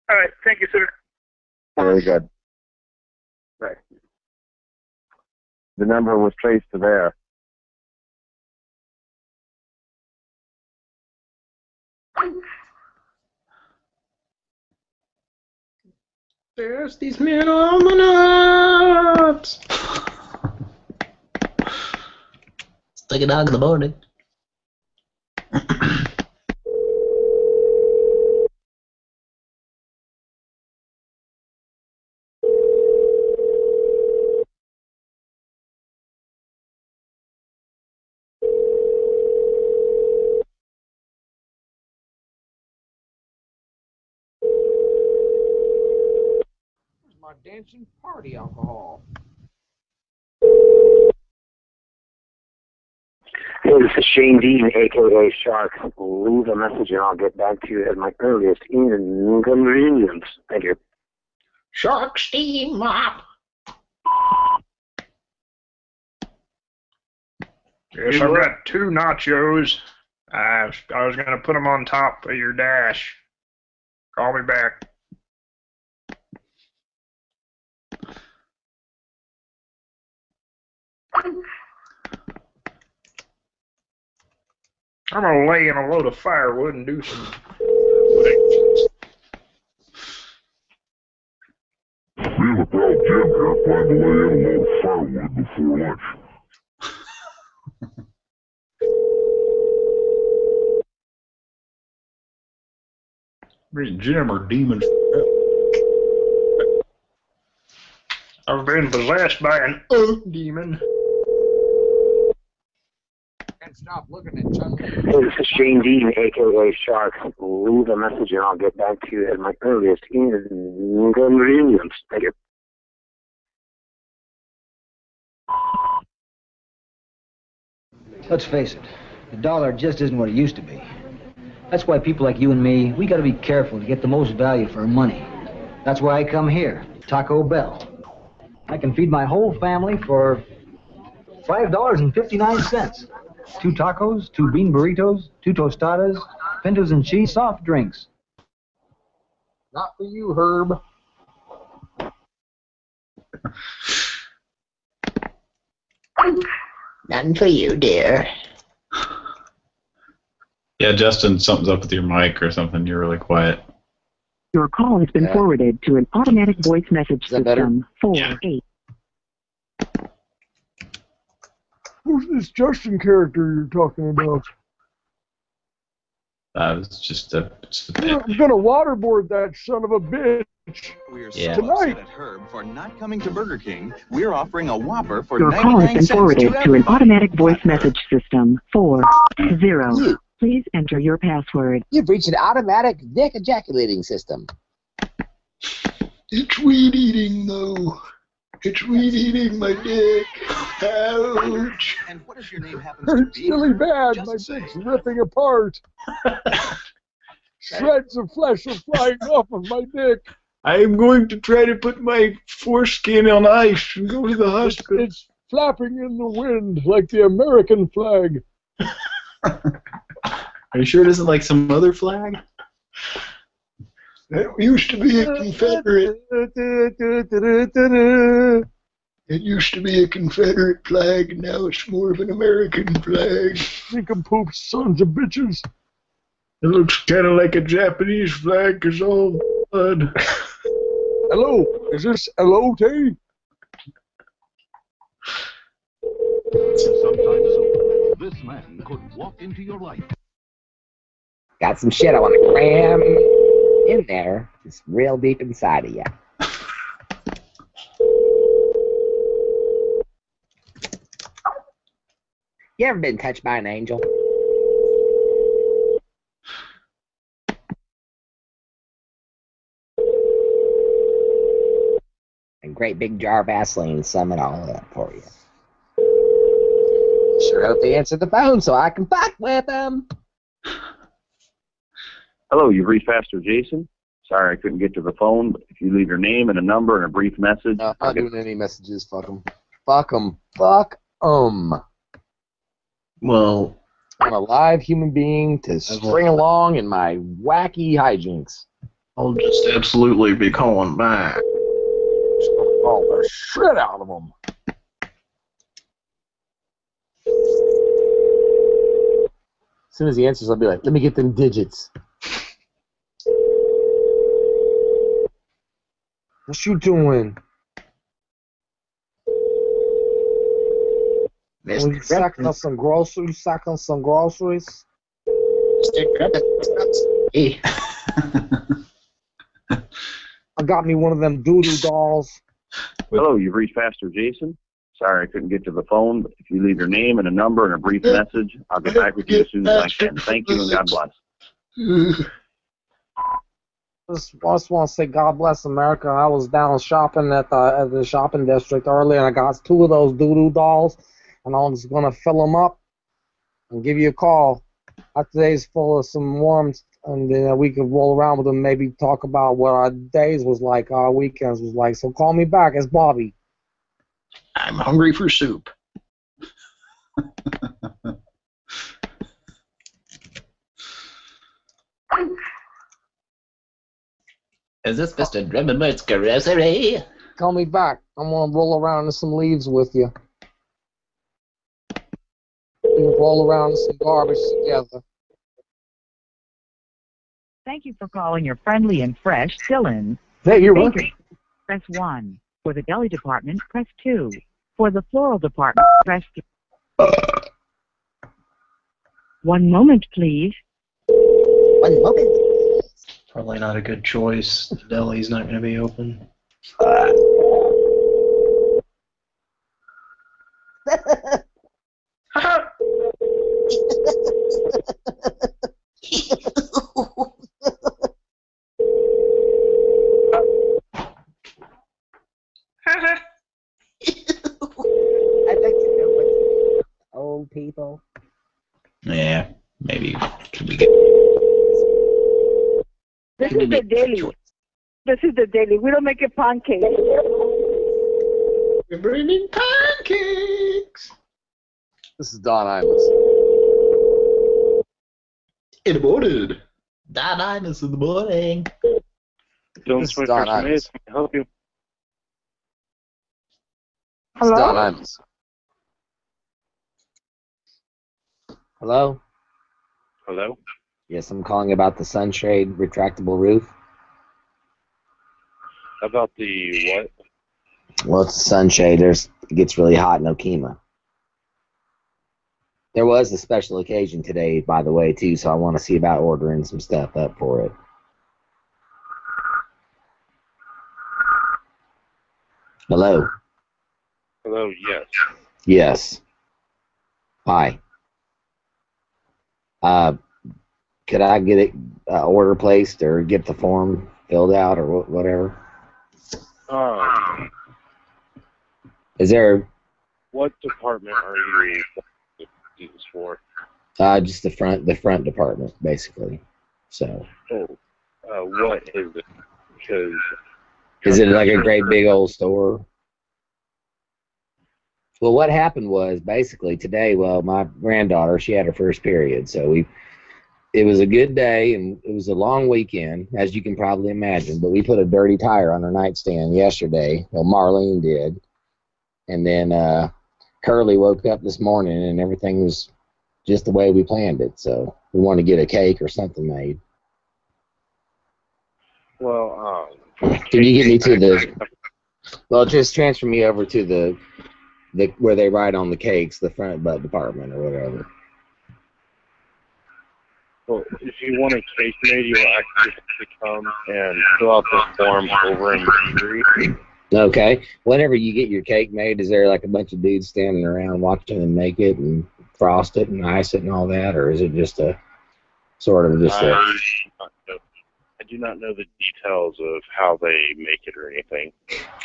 All right. Thank you, sir. Very good. The number was traced to there. There's these men on the nuts. Stick a dog in the morning. Dancing party alcohol? Hey, this is Shane Dean, aka Shark. Leave a message and I'll get back to you at my earliest inconvenience. Thank you. Shark steam mop. Yes, I've got two nachos. I, I was going to put them on top of your dash. Call me back. I'm going to lay in a load of firewood and do some. Me and my pal Jim here plan to lay in a load of firewood before lunch. Where's Jim or Demon? I've been possessed by an oak demon. Can't stop looking at Chuck. Hey, this is Shane Dean, aka Shark. Leave a message and I'll get back to you at my earliest inconvenience. Thank you. Let's face it, the dollar just isn't what it used to be. That's why people like you and me, we gotta be careful to get the most value for our money. That's why I come here, Taco Bell. I can feed my whole family for $5.59. Two tacos, two bean burritos, two tostadas, pintos and cheese, soft drinks. Not for you, Herb. None for you, dear. Yeah, Justin, something's up with your mic or something. You're really quiet. Your call has been Yeah. forwarded to an automatic voice message system. Four eight. Who's this Justin character you're talking about? Uh, it's just a. It's a I'm gonna waterboard that son of a bitch. We're Yeah. so upset at Herb for not coming to Burger King. We're offering a Whopper for Your call has been forwarded to to an automatic voice message system. Four zero. Please enter your password. You've reached an automatic dick ejaculating system. It's weed eating, though. It's weed eating my dick. Ouch. And what if your name happens to It's be really bad. Just My say dick's ripping apart. Shreds of flesh are flying off of my dick. I am going to try to put my foreskin on ice and go to the hospital. It's flapping in the wind like the American flag. Are you sure it isn't like some other flag? That used to be a Confederate. It used to be a Confederate flag, now it's more of an American flag. Nincompoop sons of bitches. It looks kind of like a Japanese flag, cause all blood. Hello, is this LOT? Sometimes this man could walk into your life. Got some shit I want to cram in there, just real deep inside of you. You ever been touched by an angel? A great big jar of Vaseline, sum it all up for you. Sure hope they answer the phone so I can fuck with them. Hello, you've reached Pastor Jason. Sorry I couldn't get to the phone, but if you leave your name and a number and a brief message, No, I'm not doing any messages, fuck them. Fuck 'em. Fuck 'em. Well, I'm a live human being to string along in my wacky hijinks. I'll just absolutely be calling back. Call the shit out of them. As soon as he answers, I'll be like, "Let me get them digits." What you doing? Mr. We sacking us some groceries. Sacking some groceries. Hey. I got me one of them doodoo dolls. Hello, you've reached Pastor Jason. Sorry I couldn't get to the phone, but if you leave your name and a number and a brief message, I'll get back with you as soon as I can. Thank you and God bless. Just want to say God bless America. I was down shopping at the at the shopping district earlier, and I got two of those doodoo dolls, and I'm just gonna fill them up and give you a call. After today's full of some warmth, and then we could roll around with them, maybe talk about what our days was like, our weekends was like. So call me back. It's Bobby. I'm hungry for soup. Is this Mr. Drummond's grocery? Call me back. I'm gonna roll around in some leaves with you. We can roll around in some garbage together. Thank you for calling your friendly and fresh fill-in. Hey, you're Baker, welcome. Press 1. For the deli department, press 2. For the floral department, press 3. One moment, please. One moment. Probably not a good choice. The deli's not going to be open. I'd like to know what old people. Yeah, maybe. Can we get? This is the daily. This is the daily. We don't make a pancake. We're bringing pancakes. This is Don Imus. In the morning. Don Imus in the morning. Don't This is Don our Imus. Smith. Help you? This is Hello? Don Imus. Hello? Hello? Yes, I'm calling about the Sunshade retractable roof. About the what? Well, it's a sunshade. There's it gets really hot in Okima. There was a special occasion today, by the way, too. So I want to see about ordering some stuff up for it. Hello. Hello, yes. Yes. Hi. Uh, could I get it uh, order placed or get the form filled out or wh- whatever? Um, Is there what department are you to do this for? uh, just the front the front department basically? So Oh, uh, what is it? Because is it like a great big old store? Well, what happened was basically today. Well, my granddaughter she had her first period, so we. It was a good day and it was a long weekend, as you can probably imagine. But we put a dirty tire on her nightstand yesterday. Well, Marlene did, and then uh, Curly woke up this morning and everything was just the way we planned it. So we want to get a cake or something made. well, um, Can you get me to the? Well, just transfer me over to the, the where they write on the cakes, the front butt department or whatever. Well, if you want a cake made, you'll actually have to come and fill out the form over in Missouri. Okay. Whenever you get your cake made, is there like a bunch of dudes standing around watching them make it and frost it and ice it and all that, or is it just a sort of just I, a? do I do not know the details of how they make it or anything.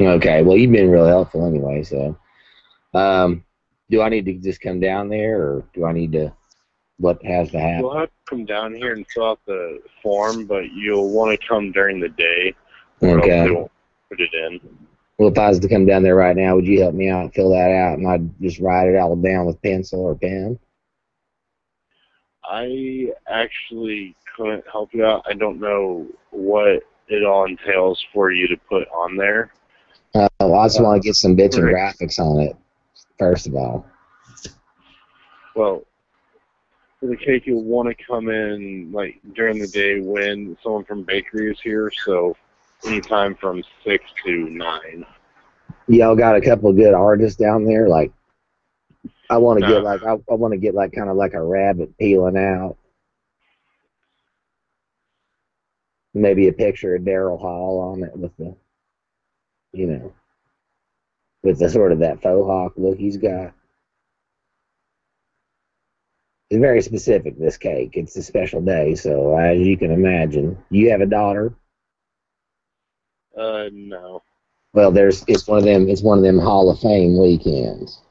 Okay. Well, you've been really helpful anyway. So, um, do I need to just come down there, or do I need to? What has to happen? You'll have to come down here and fill out the form, but you'll want to come during the day. Okay. they won't put it in. Well, if I was to come down there right now, would you help me out and fill that out, and I'd just write it all down with pencil or pen? I actually couldn't help you out. I don't know what it all entails for you to put on there. Uh, well, I just want to get some bits and graphics on it, first of all. Well, for the cake, you'll want to come in like during the day when someone from bakery is here. So anytime from six to nine. Y'all got a couple of good artists down there. Like, I want to No. get uh-huh. like I, I want to get like kind of like a rabbit peeling out. Maybe a picture of Daryl Hall on it with the, you know, with the sort of that faux hawk look he's got. It's very specific. This cake. It's a special day, so as you can imagine, you have a daughter. Uh, no. Well, there's it's one of them. It's one of them Hall of Fame weekends.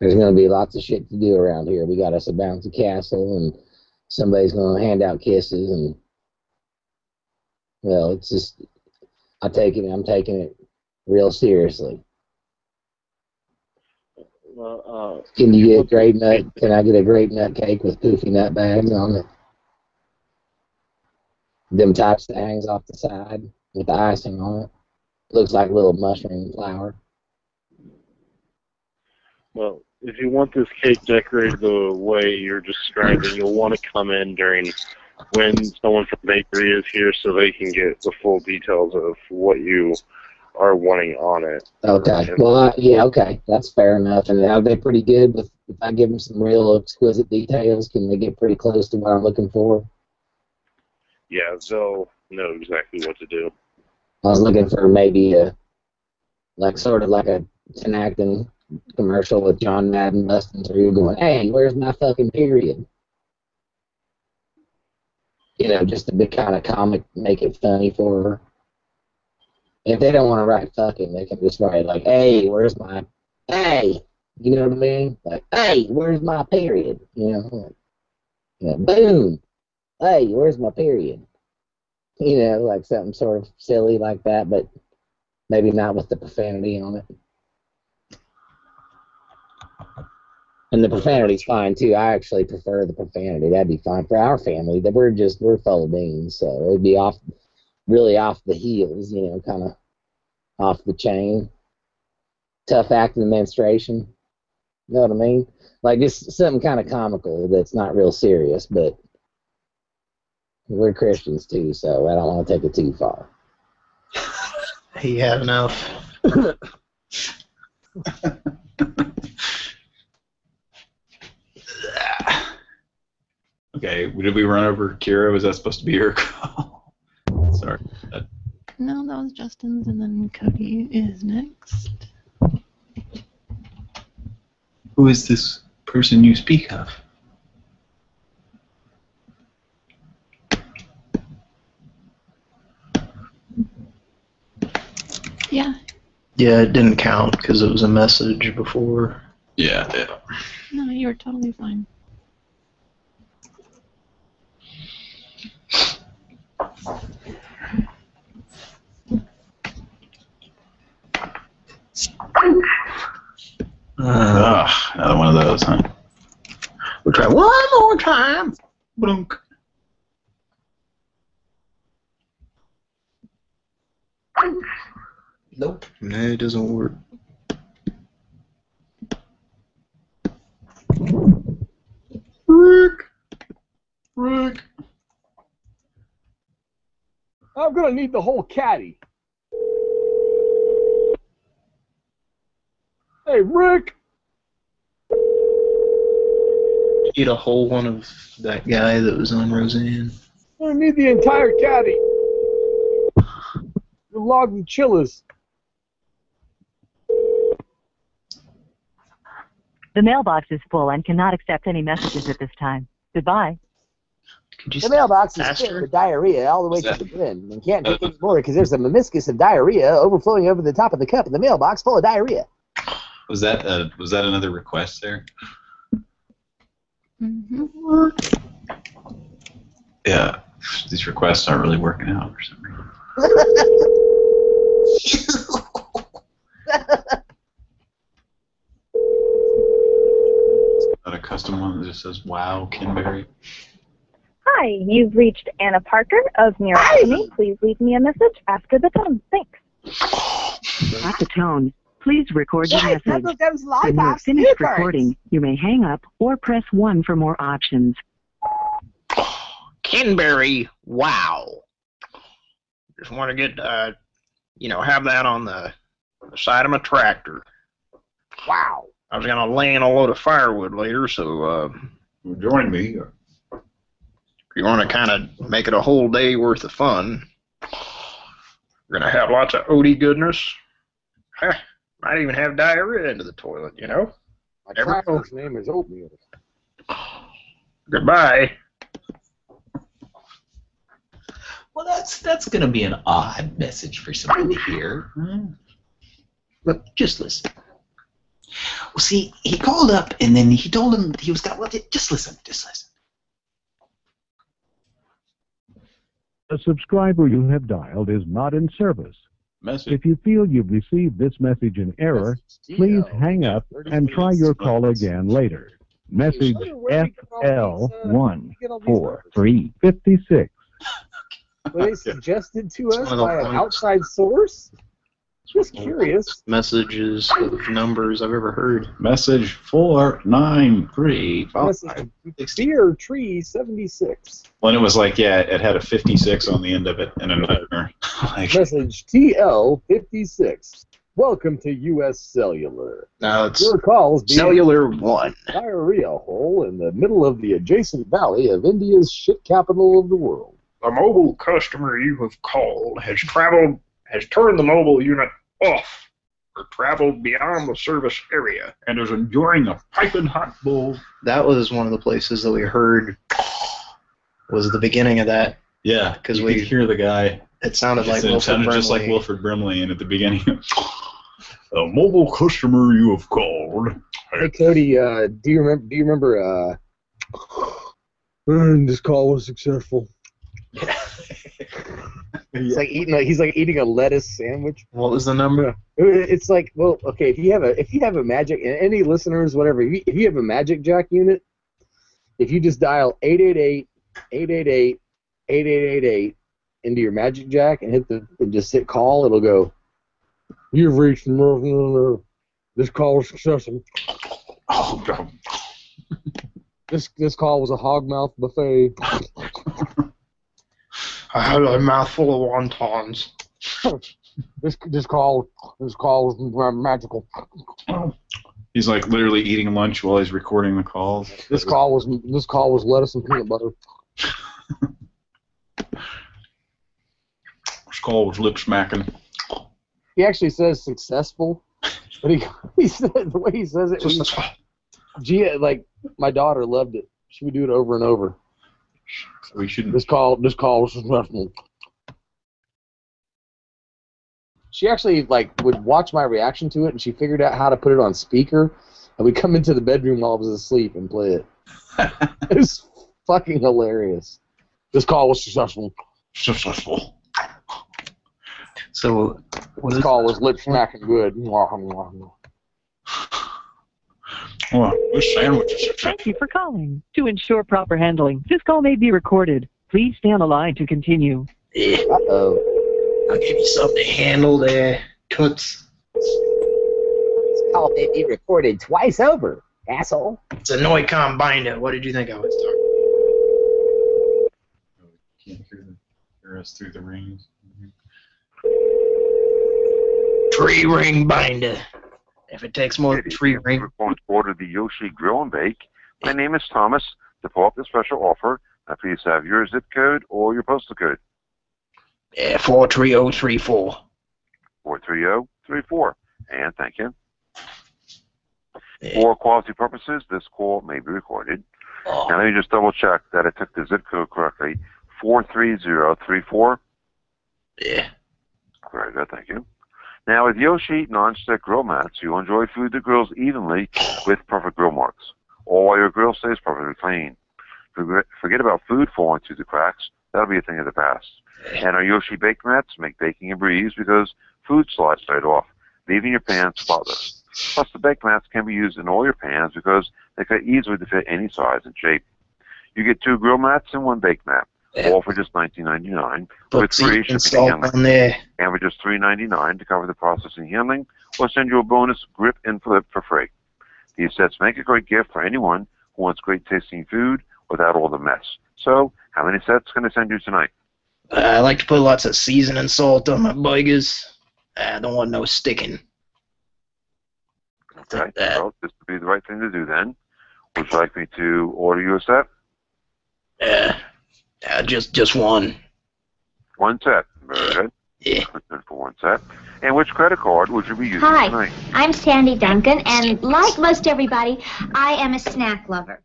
There's going to be lots of shit to do around here. We got us a bouncy castle, and somebody's going to hand out kisses, and well, it's just I take it. I'm taking it real seriously. Uh, Can you get grape nut? Can I get a grape nut cake with poofy nut bags on it? Them types that hangs off the side with the icing on it. Looks like little mushroom flower. Well, if you want this cake decorated the way you're describing, you'll want to come in during when someone from bakery is here so they can get the full details of what you are wanting on it. Okay. Well, yeah, okay. That's fair enough. And are they pretty good with, if I give them some real exquisite details, can they get pretty close to what I'm looking for? Yeah, they'll know exactly what to do. I was looking for maybe a, like sort of like a Tinactin commercial with John Madden busting through going, hey, where's my fucking period? You know, just to be kind of comic, make it funny for her. If they don't want to write fucking, they can just write like, hey, where's my, hey, you know what I mean? Like, hey, where's my period? You know, like, you know, boom, hey, where's my period? You know, like something sort of silly like that, but maybe not with the profanity on it. And the profanity's fine too. I actually prefer the profanity. That'd be fine for our family. That we're just we're full of beans, so it'd be off, really off the heels. You know, kind of off the chain. Tough acting menstruation. You know what I mean? Like it's something kind of comical that's not real serious, but we're Christians too, so I don't want to take it too far. He had enough. Okay, did we run over Kira? Was that supposed to be her call? Sorry. No, that was Justin's, and then Cody is next. Who is this person you speak of? Yeah. Yeah, it didn't count because it was a message before. Yeah, yeah. No, you were totally fine. Ugh, another one of those, huh? We'll try one more time. Blunk. Nope. No, it doesn't work. Rick. Rick. I'm gonna need the whole caddy. Hey, Rick. Eat a whole one of that guy that was on Roseanne. I need the entire caddy. The log and chillers. The mailbox is full and cannot accept any messages at this time. Goodbye. The mailbox is filled with diarrhea all the way to the brim and can't take any more because there's a meniscus of diarrhea overflowing over the top of the cup in the mailbox full of diarrhea. Was that uh, was that another request there? Mm-hmm. Yeah. These requests aren't really working out for some reason. Not a custom one that just says "Wow, Kinberry." Hi, you've reached Anna Parker of Mirror Academy. Please leave me a message after the tone. Thanks. At the tone, please record your Yes, message. those live When you have finished sneakers. recording, you may hang up or press 1 for more options. Kinberry, wow. Just want to get, uh, you know, have that on the, the side of my tractor. Wow. I was going to lay in a load of firewood later, so, uh, join me. If you want to kind of make it a whole day worth of fun, we're going to have lots of Odie goodness. Heh, might even have diarrhea into the toilet, you know? My Never tractor's name is Oatmeal. Goodbye. Well, that's that's going to be an odd message for somebody to hear. Hmm. Look, just listen. Well, see, he called up and then he told him that he was got. Well, just listen, just listen. The subscriber you have dialed is not in service. Message. If you feel you've received this message in error, please hang up and try your call again later. Message FL14356. Were they suggested to us one of the by an outside source? Just curious. Messages of numbers I've ever heard. Message four nine three five. Message Beer Tree 76. When it was like, yeah, it had a 56 on the end of it and a number. like, Message TL 56. Welcome to U.S. Cellular. Now it's Your calls Cellular 1. diarrhea hole in the middle of the adjacent valley of India's shit capital of the world. The mobile customer you have called has traveled has turned the mobile unit off or traveled beyond the service area and is enjoying a piping hot bowl. That was one of the places that we heard was the beginning of that. yeah, because we could hear the guy. It sounded like it Wilford sounded just like Brimley. Wilford Brimley, and at the beginning, a mobile customer you have called. Hey Cody, uh, do you remember? Do you remember? Uh, "Mm, this call was successful. It's like eating. A, he's like eating a lettuce sandwich. What was the number? It's like, well, okay, if you have a if you have a magic, and any listeners, whatever, if you, if you have a magicJack unit, if you just dial 888 888 8888 into your magicJack and hit the and just hit call, it'll go. You've reached the this call was successful. Oh, God. This this call was a hogmouth buffet. I had a mouthful of wontons. This this call this call was magical. He's like literally eating lunch while he's recording the calls. This call was this call was lettuce and peanut butter. This call was lip smacking. He actually says successful, but he he said the way he says it. We, Gia, like my daughter loved it. She would do it over and over. We shouldn't. This call this call was successful. She actually like would watch my reaction to it, and she figured out how to put it on speaker. And we come into the bedroom while I was asleep and play it. it was fucking hilarious. This call was successful. Successful. So what This is call was lip smacking good. Oh, this sandwich is Thank you for calling. To ensure proper handling, this call may be recorded. Please stay on the line to continue. Uh-oh. I'll give you something to handle there, toots. This call may be recorded twice over, asshole. It's a Noicom binder. What did you think I was talking? Can't hear, the, hear us through the rings. Tree ring binder. If it takes more than three ring. Going to order the Yoshi Grill and Bake. My name is Thomas. To pull up the special offer, uh, please have your zip code or your postal code. Yeah, four three oh three four. 43034. And thank you. Eh. For quality purposes, this call may be recorded. Oh. Now let me just double check that I took the zip code correctly. 43034. Yeah. Very good, thank you. Now with Yoshi non-stick grill mats, you'll enjoy food that grills evenly with perfect grill marks, all while your grill stays perfectly clean. Forget, forget about food falling through the cracks. That'll be a thing of the past. And our Yoshi bake mats make baking a breeze because food slides right off, leaving your pans spotless. Plus, the bake mats can be used in all your pans because they fit easily to fit any size and shape. You get two grill mats and one bake mat, all for just $19.99 with free shipping and handling. And for just $3.99 to cover the processing handling, we'll send you a bonus grip and flip for free. These sets make a great gift for anyone who wants great tasting food without all the mess. So, how many sets can I send you tonight? Uh, I like to put lots of seasoning salt on my burgers. I don't want no sticking. Okay, well, this would be the right thing to do then. Would you like me to order you a set? Uh, uh, just just one. One set. Very good. Yeah. For one set. And which credit card would you be using Hi, tonight? I'm Sandy Duncan, and like most everybody, I am a snack lover.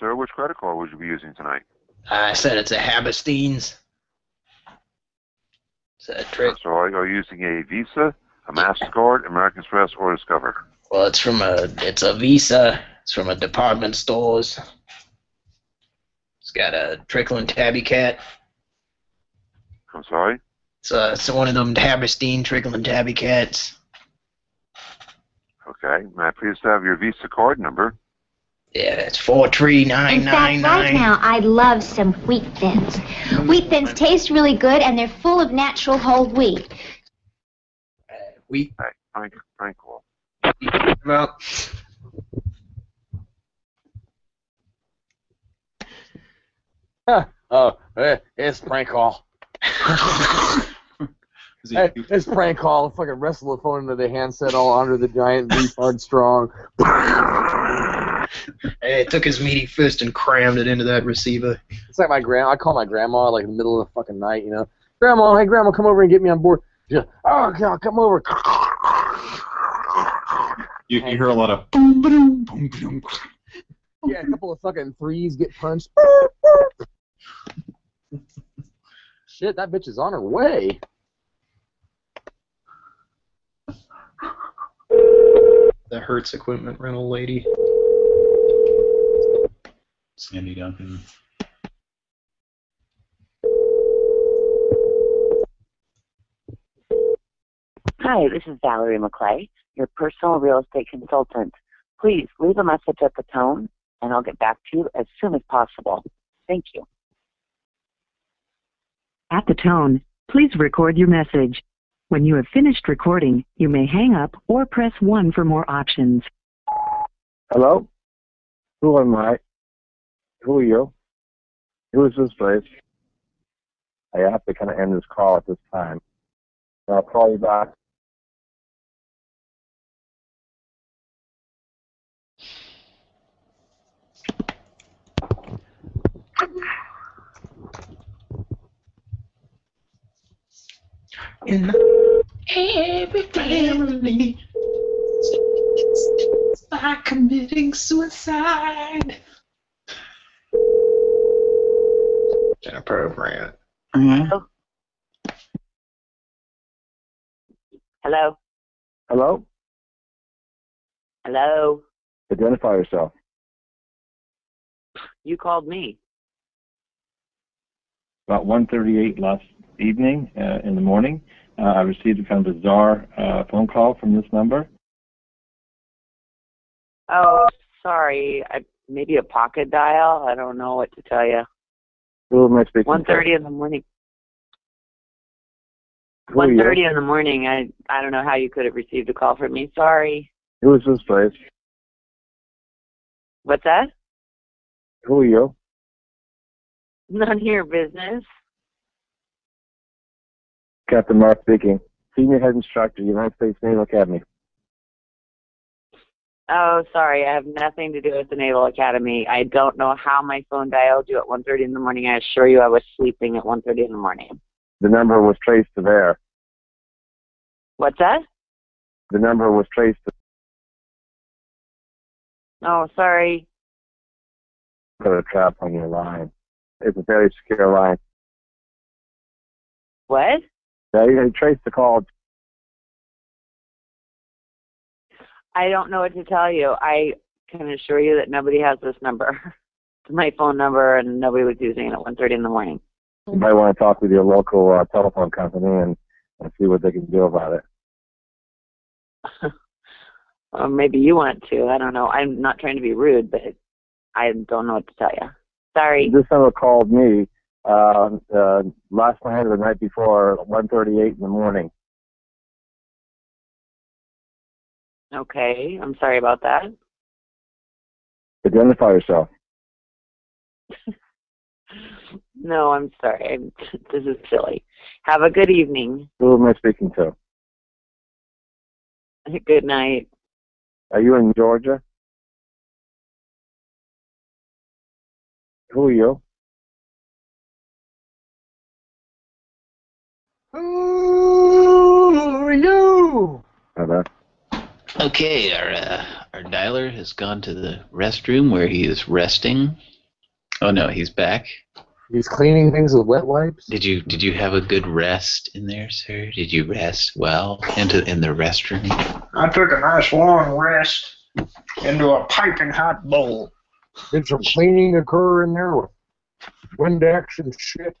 Sir, which credit card would you be using tonight? I said it's a Habesteen's. Is that a trick? So are you using a Visa, a MasterCard, American Express, or Discover? Well, it's from a it's a Visa. It's from a department stores. It's got a trickling tabby cat. I'm sorry? It's, uh, it's one of them Habesteen trickling tabby cats. Okay. May I please have your Visa card number? Yeah, it's four three nine In fact, nine right now, I love some wheat thins. Wheat thins taste really good, and they're full of natural whole wheat. Wheat. Hey, prank, prank call. Well, oh, eh, it's prank call. hey, it's prank call. Fucking wrestle the phone into the handset all under the giant beef hard strong. hey, it took his meaty fist and crammed it into that receiver. It's like my grandma. I call my grandma like in the middle of the fucking night, you know. Grandma, hey grandma, come over and get me on board. She's like, oh God, come over. You, you hear a lot of boom, boom, boom, boom. Yeah, a couple of fucking threes get punched. Shit, that bitch is on her way. The Hertz equipment rental lady. Sandy Duncan. Hi, this is Valerie McClay, your personal real estate consultant. Please leave a message at the tone, and I'll get back to you as soon as possible. Thank you. At the tone, please record your message. When you have finished recording, you may hang up or press 1 for more options. Hello? Who am I? Who are you? Who is this place? I have to kind of end this call at this time. I'll call you back. In every family by committing suicide. Inappropriate. Hello? Mm-hmm. Oh. Hello? Hello? Hello? Identify yourself. You called me. About 1.38 last evening, uh, in the morning, uh, I received a kind of bizarre uh, phone call from this number. Oh, sorry. I, maybe a pocket dial. I don't know what to tell you. Who am I speaking in the morning. Who One thirty in the morning. I I don't know how you could have received a call from me. Sorry. Who is this place? What's that? Who are you? None of your business. Captain Mark speaking. Senior Head Instructor, United States Naval Academy. Oh, sorry. I have nothing to do with the Naval Academy. I don't know how my phone dialed you at 1.30 in the morning. I assure you, I was sleeping at 1.30 in the morning. The number was traced to there. What's that? The number was traced to Oh, sorry. put a trap on your line. It's a very secure line. What? Yeah, you traced the call. I don't know what to tell you. I can assure you that nobody has this number. It's my phone number, and nobody was using it at 1:30 in the morning. You might want to talk with your local uh, telephone company and, and see what they can do about it. Or maybe you want to. I don't know. I'm not trying to be rude, but I don't know what to tell you. Sorry. This number called me uh, uh, last night or the night before, 1:38 in the morning. Okay. I'm sorry about that. Identify yourself. No, I'm sorry. I'm, this is silly. Have a good evening. Who am I speaking to? Good night. Are you in Georgia? Who are you? Who are you? Hello. Okay, our uh, our dialer has gone to the restroom where he is resting. Oh no, he's back. He's cleaning things with wet wipes. Did you did you have a good rest in there, sir? Did you rest well into in the restroom? I took a nice long rest into a piping hot bowl. Did some cleaning occur in there with Windex and shit?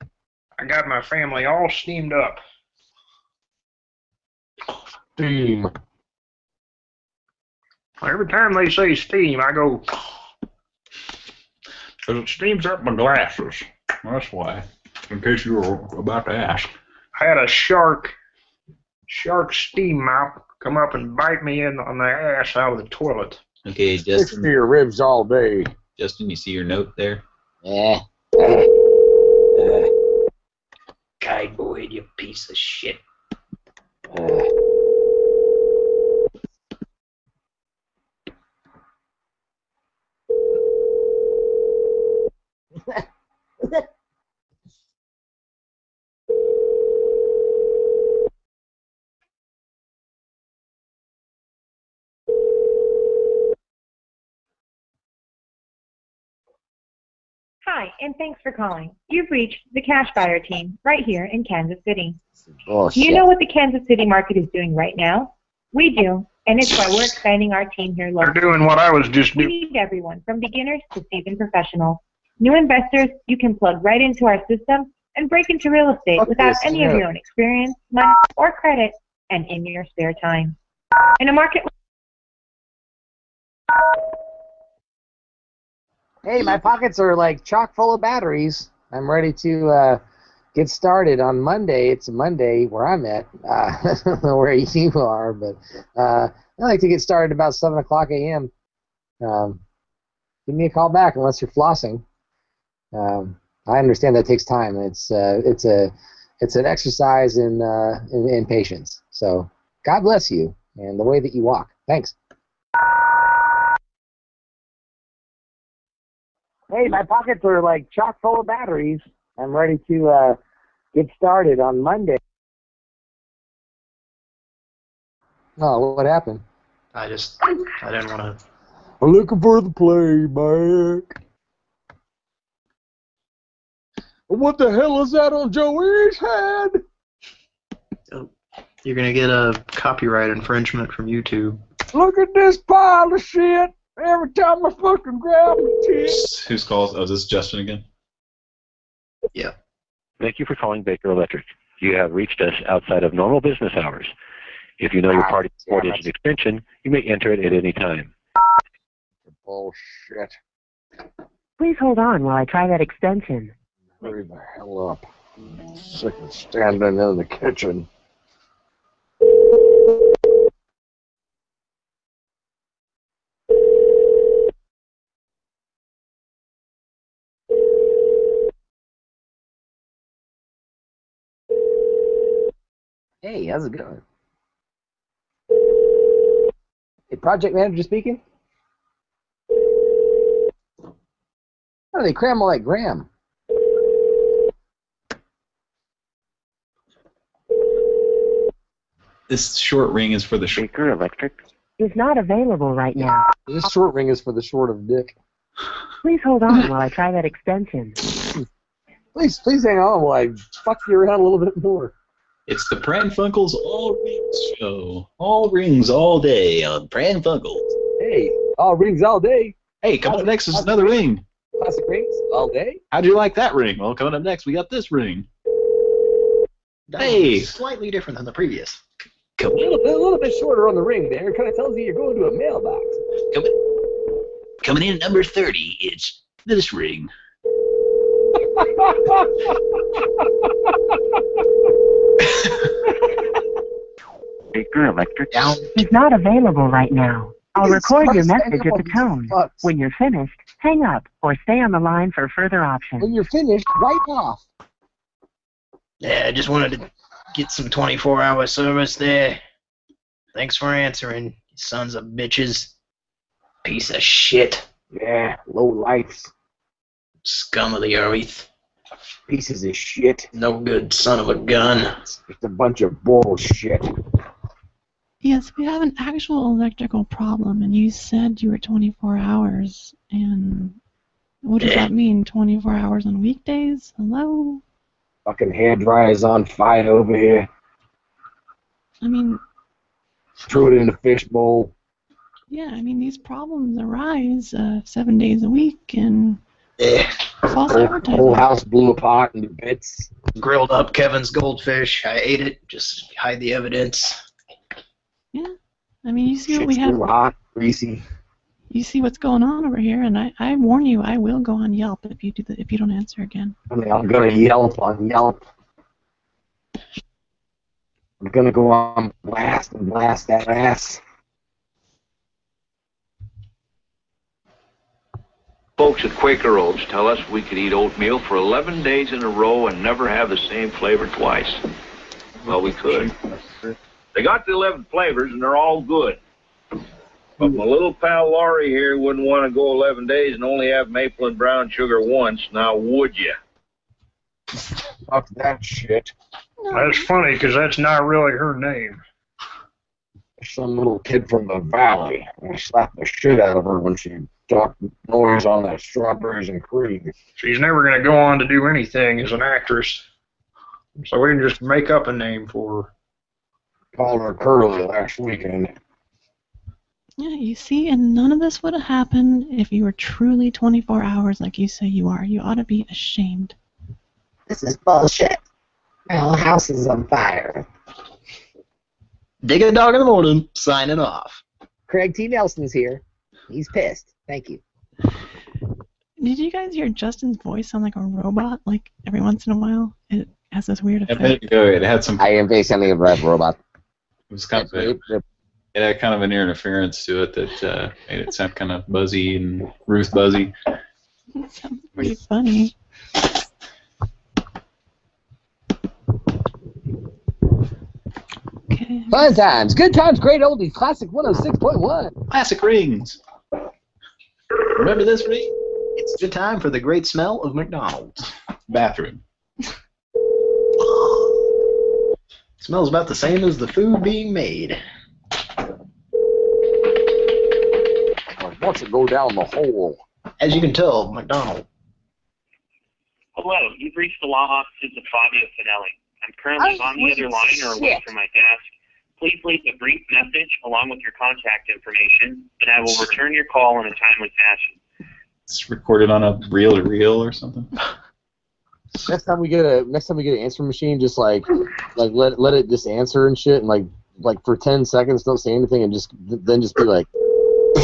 I got my family all steamed up. Steam. Every time they say steam, I go. Because it steams up my glasses. That's why. In case you were about to ask. I had a shark, shark steam mop come up and bite me in on the ass out of the toilet. Okay, Sticks Justin. to your ribs all day. Justin, you see your note there? Yeah. Boyd, you piece of shit. Hi, and thanks for calling. You've reached the Cash Buyer team right here in Kansas City. Bullshit. Do you know what the Kansas City market is doing right now? We do, and it's why we're expanding our team here They're doing what I was just doing. We doing. need everyone, from beginners to seasoned professionals. New investors, you can plug right into our system and break into real estate Fuck without this, any of your own experience, money, or credit, and in your spare time. In a market Hey, my pockets are like chock full of batteries. I'm ready to uh, get started on Monday. It's Monday where I'm at. Uh, I don't know where you are, but uh, I like to get started about 7 o'clock a.m. Um, give me a call back unless you're flossing. Um, I understand that takes time. It's uh, it's a it's an exercise in, uh, in in patience. So God bless you and the way that you walk. Thanks. Hey, my pockets are like chock full of batteries. I'm ready to uh, get started on Monday. Oh, what happened? I just I didn't want to. I'm looking for the playback. What the hell is that on Joey's head? You're gonna get a copyright infringement from YouTube. Look at this pile of shit. Every time I fucking grab a tit. Who's calls? Oh, is this Justin again? Yeah. Thank you for calling Baker Electric. You have reached us outside of normal business hours. If you know your Ah, party's damn four-digit it. extension, you may enter it at any time. Bullshit. Please hold on while I try that extension. Hurry the hell up. I'm sick of standing in the kitchen. Hey, how's it going? Hey, project manager speaking? Oh, they cram all like Graham. This short ring is for the short. Baker Electric. Is not available right now. This short ring is for the short of dick. Please hold on while I try that extension. Please, please hang on while I fuck you around a little bit more. It's the Pran Funkels All Rings show. All rings all day on Pran Funkels. Hey, all rings all day. Hey, come on next, there's another ring. classic rings all day. How'd you like that ring? Well, coming up next, we got this ring. That Hey. slightly different than the previous. A little bit, a little bit shorter on the ring there. It Kind of tells you you're going to a mailbox. Coming in at number 30, it's this ring. Baker Electric. He's not available right now. I'll Jesus record your message at the tone. fucks. When you're finished, hang up or stay on the line for further options. When you're finished, wipe off. Yeah, I just wanted to get some 24 hour service there. Thanks for answering, sons of bitches. Piece of shit. Yeah, low life. Scum of the earth. Pieces of shit. No good son of a gun. It's a bunch of bullshit. Yes, we have an actual electrical problem, and you said you were 24 hours. And what does that mean? 24 hours on weekdays? Hello? Fucking hair dryer's on fire over here. I mean, Threw it in the fishbowl. yeah, I mean, these problems arise uh, seven days a week, and false Whole, whole house blew apart into bits. Grilled up Kevin's goldfish. I ate it. Just hide the evidence. Yeah. I mean, you see what we have. too hot, greasy. You see what's going on over here, and I, I warn you, I will go on Yelp if you do the, if you don't answer again. I mean, I'm gonna Yelp on Yelp. I'm gonna go on blast and blast that ass. Folks at Quaker Oats tell us we could eat oatmeal for 11 days in a row and never have the same flavor twice. Well, we could. They got the 11 flavors and they're all good. But my little pal Laurie here wouldn't want to go 11 days and only have maple and brown sugar once. Now, would you? Fuck that shit. That's funny because that's not really her name. Some little kid from the valley. I slapped the shit out of her when she talked noise on that strawberries and cream. She's never going to go on to do anything as an actress. So we can just make up a name for her. Called her Curly last weekend. Yeah, you see, and none of this would have happened if you were truly 24 hours like you say you are. You ought to be ashamed. This is bullshit. My whole house is on fire. Dig a dog in the morning. Signing off. Craig T. Nelson's here. He's pissed. Thank you. Did you guys hear Justin's voice sound like a robot? Like every once in a while, it has this weird A effect. minute ago, it had some. I am basically a red robot. It was kind of a, it had kind of an interference to it that uh, made it sound kind of buzzy and Ruth Buzzi. Sounds pretty funny. Fun times, good times, great oldies, classic 106.1. Classic rings. Remember this ring? It's the time for the great smell of McDonald's. Bathroom. Smells about the same as the food being made. Once it go down the hole. As you can tell, McDonald. Hello, you've reached the law offices of Fabio Finelli. I'm currently Oh, on the other line or away from my desk. Please leave a brief message along with your contact information, and I will return your call in a timely fashion. It's recorded on a reel to reel or something. Next time we get a next time we get an answer machine, just like like let let it just answer and shit, and like like for ten seconds, don't say anything, and just then just be like.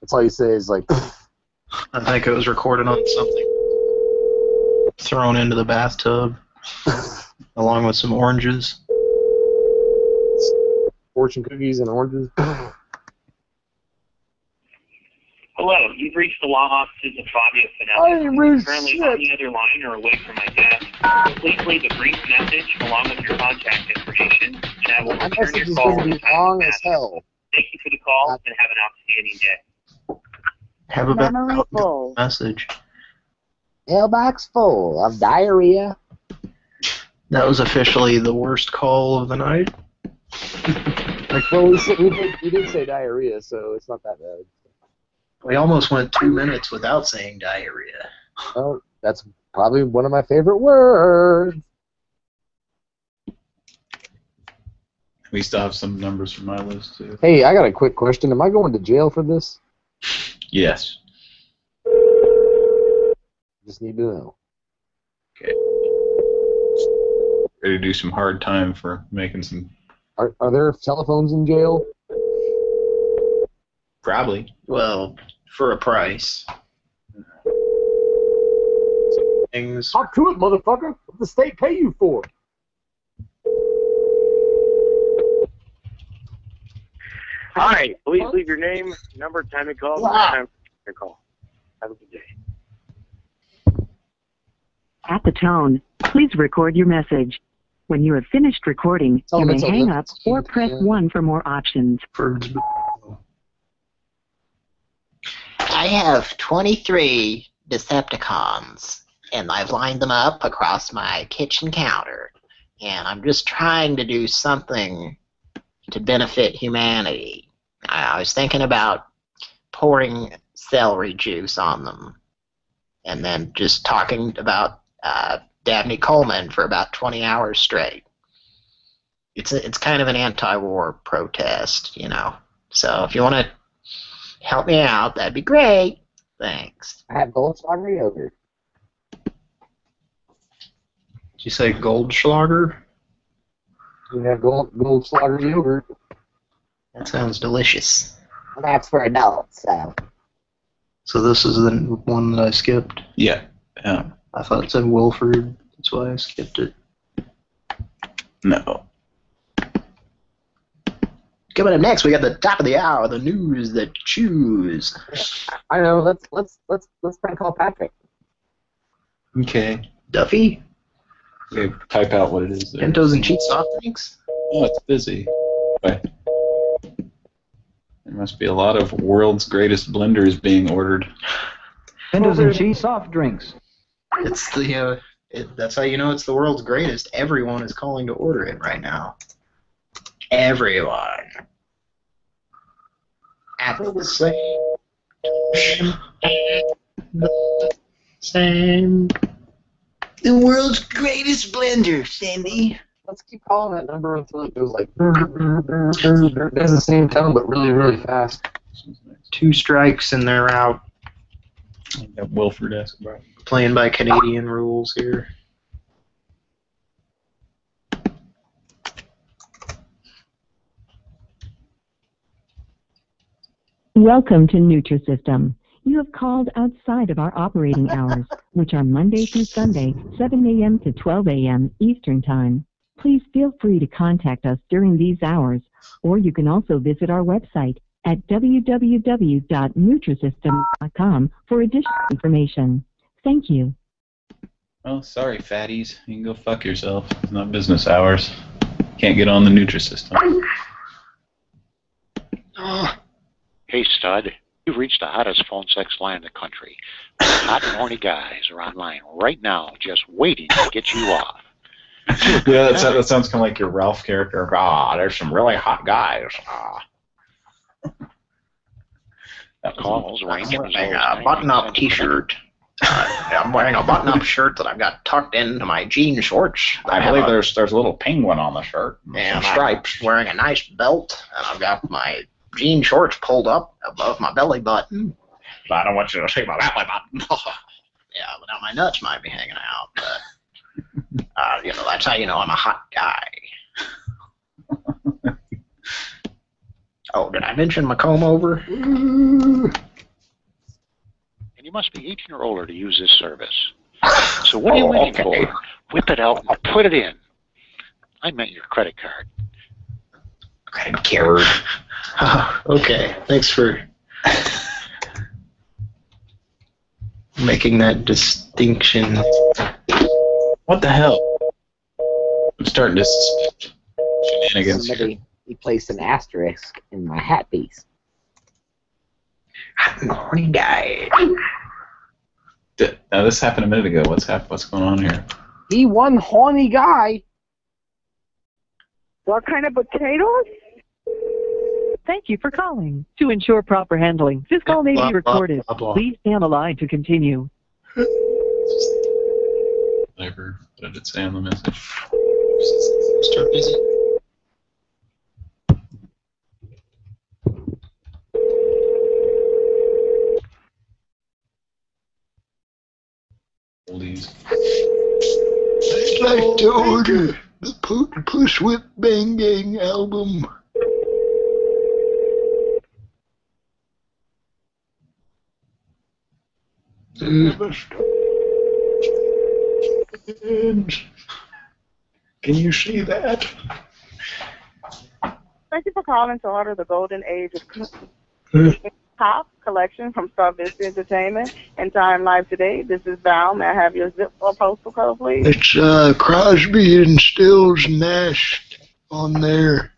That's all you say is like. I think it was recorded on something. Thrown into the bathtub, along with some oranges. Fortune cookies and oranges. Hello, you've reached the law offices of Fabio I Finelli. I'm currently shit. on the other line or away from my desk. Please leave a brief message along with your contact information, and I will My return message your is call going in to a be timely long as fashion. hell. Thank you for the call, uh, and have an outstanding day. Have a better Memory full. message. Mailbox full of diarrhea. That was officially the worst call of the night. Like, well, we, said, we, did, we did say diarrhea, so it's not that bad. We almost went two minutes without saying diarrhea. Well, that's probably one of my favorite words. We still have some numbers from my list too. Hey, I got a quick question. Am I going to jail for this? Yes. Just need to know. Okay. Ready to do some hard time for making some. Are, are there telephones in jail? Probably. Well, for a price. Things. Talk to it, motherfucker. What the state pay you for? Hi, please leave your name, number, time to call, Wow. time to call. Have a good day. At the tone, please record your message. When you have finished recording, Tell you may hang up or press 1 for more options. I have 23 Decepticons, and I've lined them up across my kitchen counter. And I'm just trying to do something to benefit humanity. I, I was thinking about pouring celery juice on them, and then just talking about uh, Dabney Coleman for about 20 hours straight. It's a, it's kind of an anti-war protest, you know. So if you want to help me out, that'd be great. Thanks. I have Goldschlager yogurt. Did you say Goldschlager? You have gold, Goldschlager yogurt. That sounds delicious. Well, that's for adults, so. So this is the one that I skipped. Yeah. Yeah. I thought it said Wilford. That's why I skipped it. No. Coming up next, we got the top of the hour, the news that choose. I know. Let's let's let's let's prank call Patrick. Okay. Duffy? Okay, type out what it is. There. Mentos and cheap soft drinks? Oh, it's busy. But there must be a lot of world's greatest blenders being ordered. Mentos and cheese soft drinks. It's the uh, it, that's how you know it's the world's greatest. Everyone is calling to order it right now. Everyone. At the same same. The world's greatest blender, Sandy. Let's keep calling that number until it goes like it does the same tone but really really fast. Two strikes and they're out. Got Wilford Escobar. Playing by Canadian rules here. Welcome to Nutrisystem. You have called outside of our operating hours, which are Monday through Sunday, 7 a.m. to 12 a.m. Eastern Time. Please feel free to contact us during these hours, or you can also visit our website at www.nutrisystem.com for additional information. Thank you. Oh, sorry, fatties. You can go fuck yourself. It's not business hours. Can't get on the Nutrisystem. Hey, stud. You've reached the hottest phone sex line in the country. Hot and horny guys are online right now just waiting to get you off. yeah, that, sounds- that sounds kind of like your Ralph character. Ah, there's some really hot guys. Ah. That Calls I'm range from wearing a button-up T-shirt. Uh, I'm wearing a button-up shirt that I've got tucked into my jean shorts. I have believe a- there's there's a little penguin on the shirt. and stripes. I'm wearing a nice belt, and I've got my jean shorts pulled up above my belly button. But I don't want you to see my belly button. yeah, but now my nuts might be hanging out. But uh, you know, that's how you know I'm a hot guy. oh, did I mention my comb over? And you must be 18 or older to use this service. So what are you Oh, waiting okay. for? Whip it out and put it in. I meant your credit card. Credit card. Oh, okay, thanks for making that distinction. What the hell? I'm starting to s- shenanigans. Somebody he placed an asterisk in my hat piece. Horny guy. D- Now this happened a minute ago. What's hap- What's going on here? He one horny guy. What kind of potatoes? Thank you for calling. To ensure proper handling, this call may Blah, be recorded. blah, blah. Please stay on the line to continue. Whatever. What did it say on the message? Start busy. please. I'd like to order the Push Whip Bang Gang album. Can you see that? Thank you for calling to order the Golden Age of Pop collection from Star Vista Entertainment and Time Life Today. This is Val. May I have your zip or postal code, please? It's uh, Crosby and Stills Nash on there.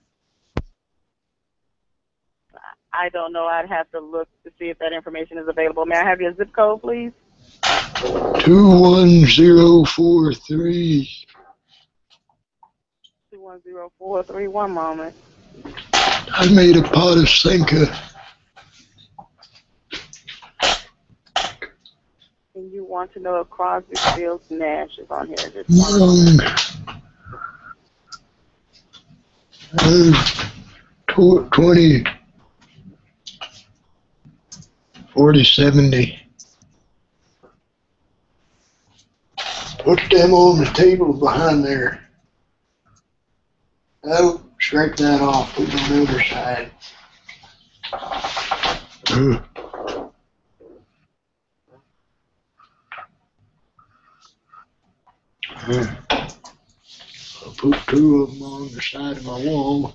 I don't know. I'd have to look to see if that information is available. May I have your zip code, please? 21043. 21043. One moment. I made a pot of Sanka. And you want to know if Crosby, Stills, Nash is on here? Just. Uh, tw- 20. 40, 70. Put them on the table behind there. Oh, scrape that off. Put it on the other side. Uh, I'll put two of them on the side of my wall.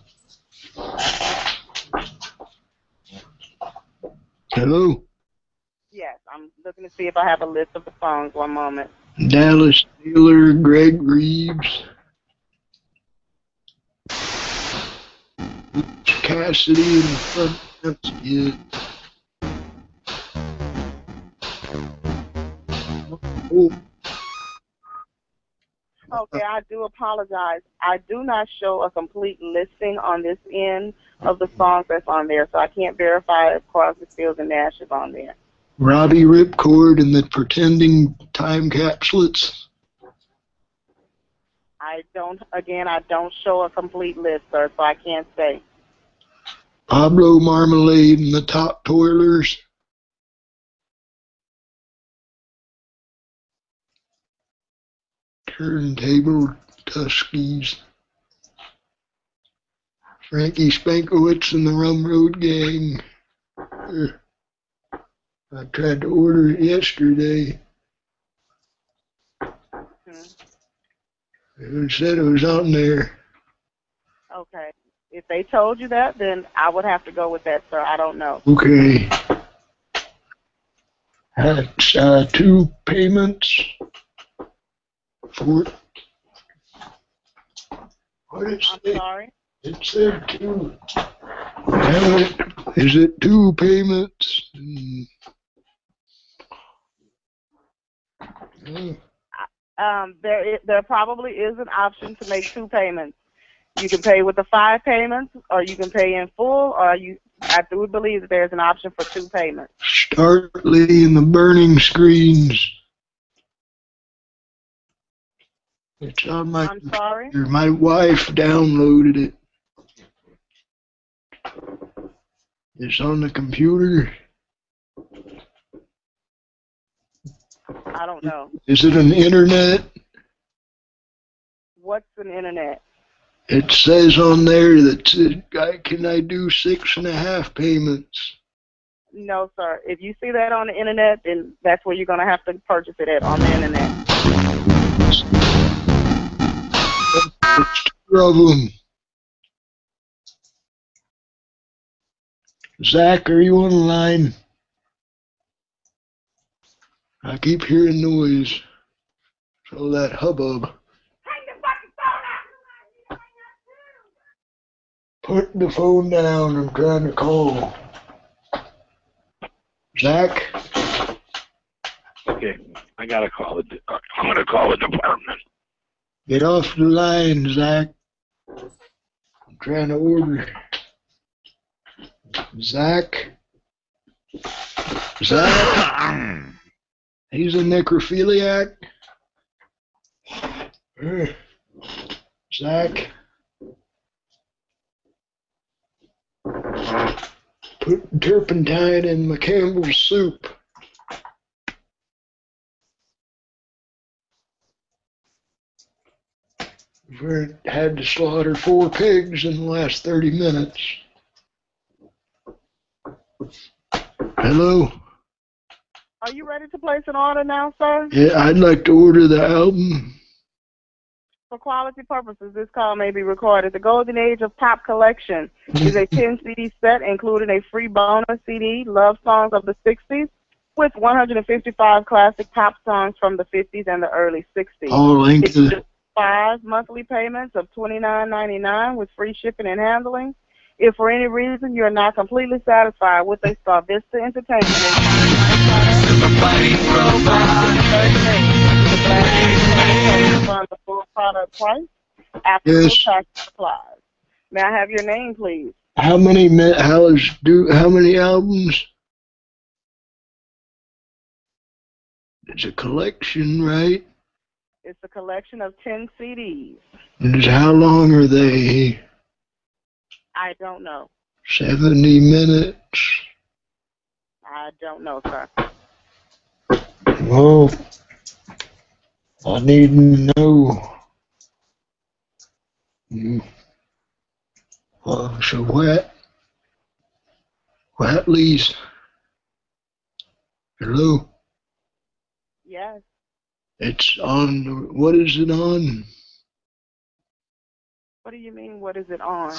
Hello? Yes, I'm looking to see if I have a list of the phones. One moment. Dallas Taylor, Greg Reeves, Cassidy, and the That's it. Oh, Okay, I do apologize. I do not show a complete listing on this end of the songs that's on there, so I can't verify if Crosby, Stills, and Nash is on there. Robbie Ripcord and the Pretending Time Capsulets. I don't, again, I don't show a complete list, sir, so I can't say. Pablo Marmalade and the Top Toilers. Turntable Tuskies. Frankie Spankowitz and the Rum Road Gang. Er, I tried to order it yesterday. It said it was on there. Okay. If they told you that, then I would have to go with that, sir. I don't know. Okay. That's uh, two payments for. What it I'm say? sorry. It said two. Is it two payments? Hmm. Um, there, there probably is an option to make two payments. You can pay with the five payments, or you can pay in full, or you. I do believe that there's an option for two payments. Start laying the burning screens. It's on my I'm sorry. computer. My wife downloaded it. It's on the computer. I don't know. Is it an internet? What's an internet? It says on there that uh, I can I do six and a half payments. No, sir. If you see that on the internet, then that's where you're gonna have to purchase it at on the internet. Of them. Zach, are you on the line? I keep hearing noise. All that hubbub. Put the phone down. I'm trying to call. Zach? Okay, I gotta call it. I'm gonna call the department. Get off the line, Zach. I'm trying to order. Zach? Zach? He's a necrophiliac? Zach? Put turpentine in my Campbell's soup. We've had to slaughter four pigs in the last 30 minutes. Hello? Are you ready to place an order now, sir? Yeah, I'd like to order the album. For quality purposes, this call may be recorded. The Golden Age of Pop Collection is a 10 CD set including a free bonus CD, Love Songs of the 60s, with 155 classic pop songs from the 50s and the early 60s. All link to just five monthly payments of $29.99 with free shipping and handling. If for any reason you are not completely satisfied with a Star Vista Entertainment, the full product price after Yes. tax applies. May I have your name, please? how many how is do how many albums? It's a collection, right? It's a collection of 10 CDs. And how long are they? I don't know. Seventy minutes. I don't know, sir. Well, I need to know. Mm. Well, so what? Watley's. Hello. Yes. It's on. What is it on? What do you mean, what is it on?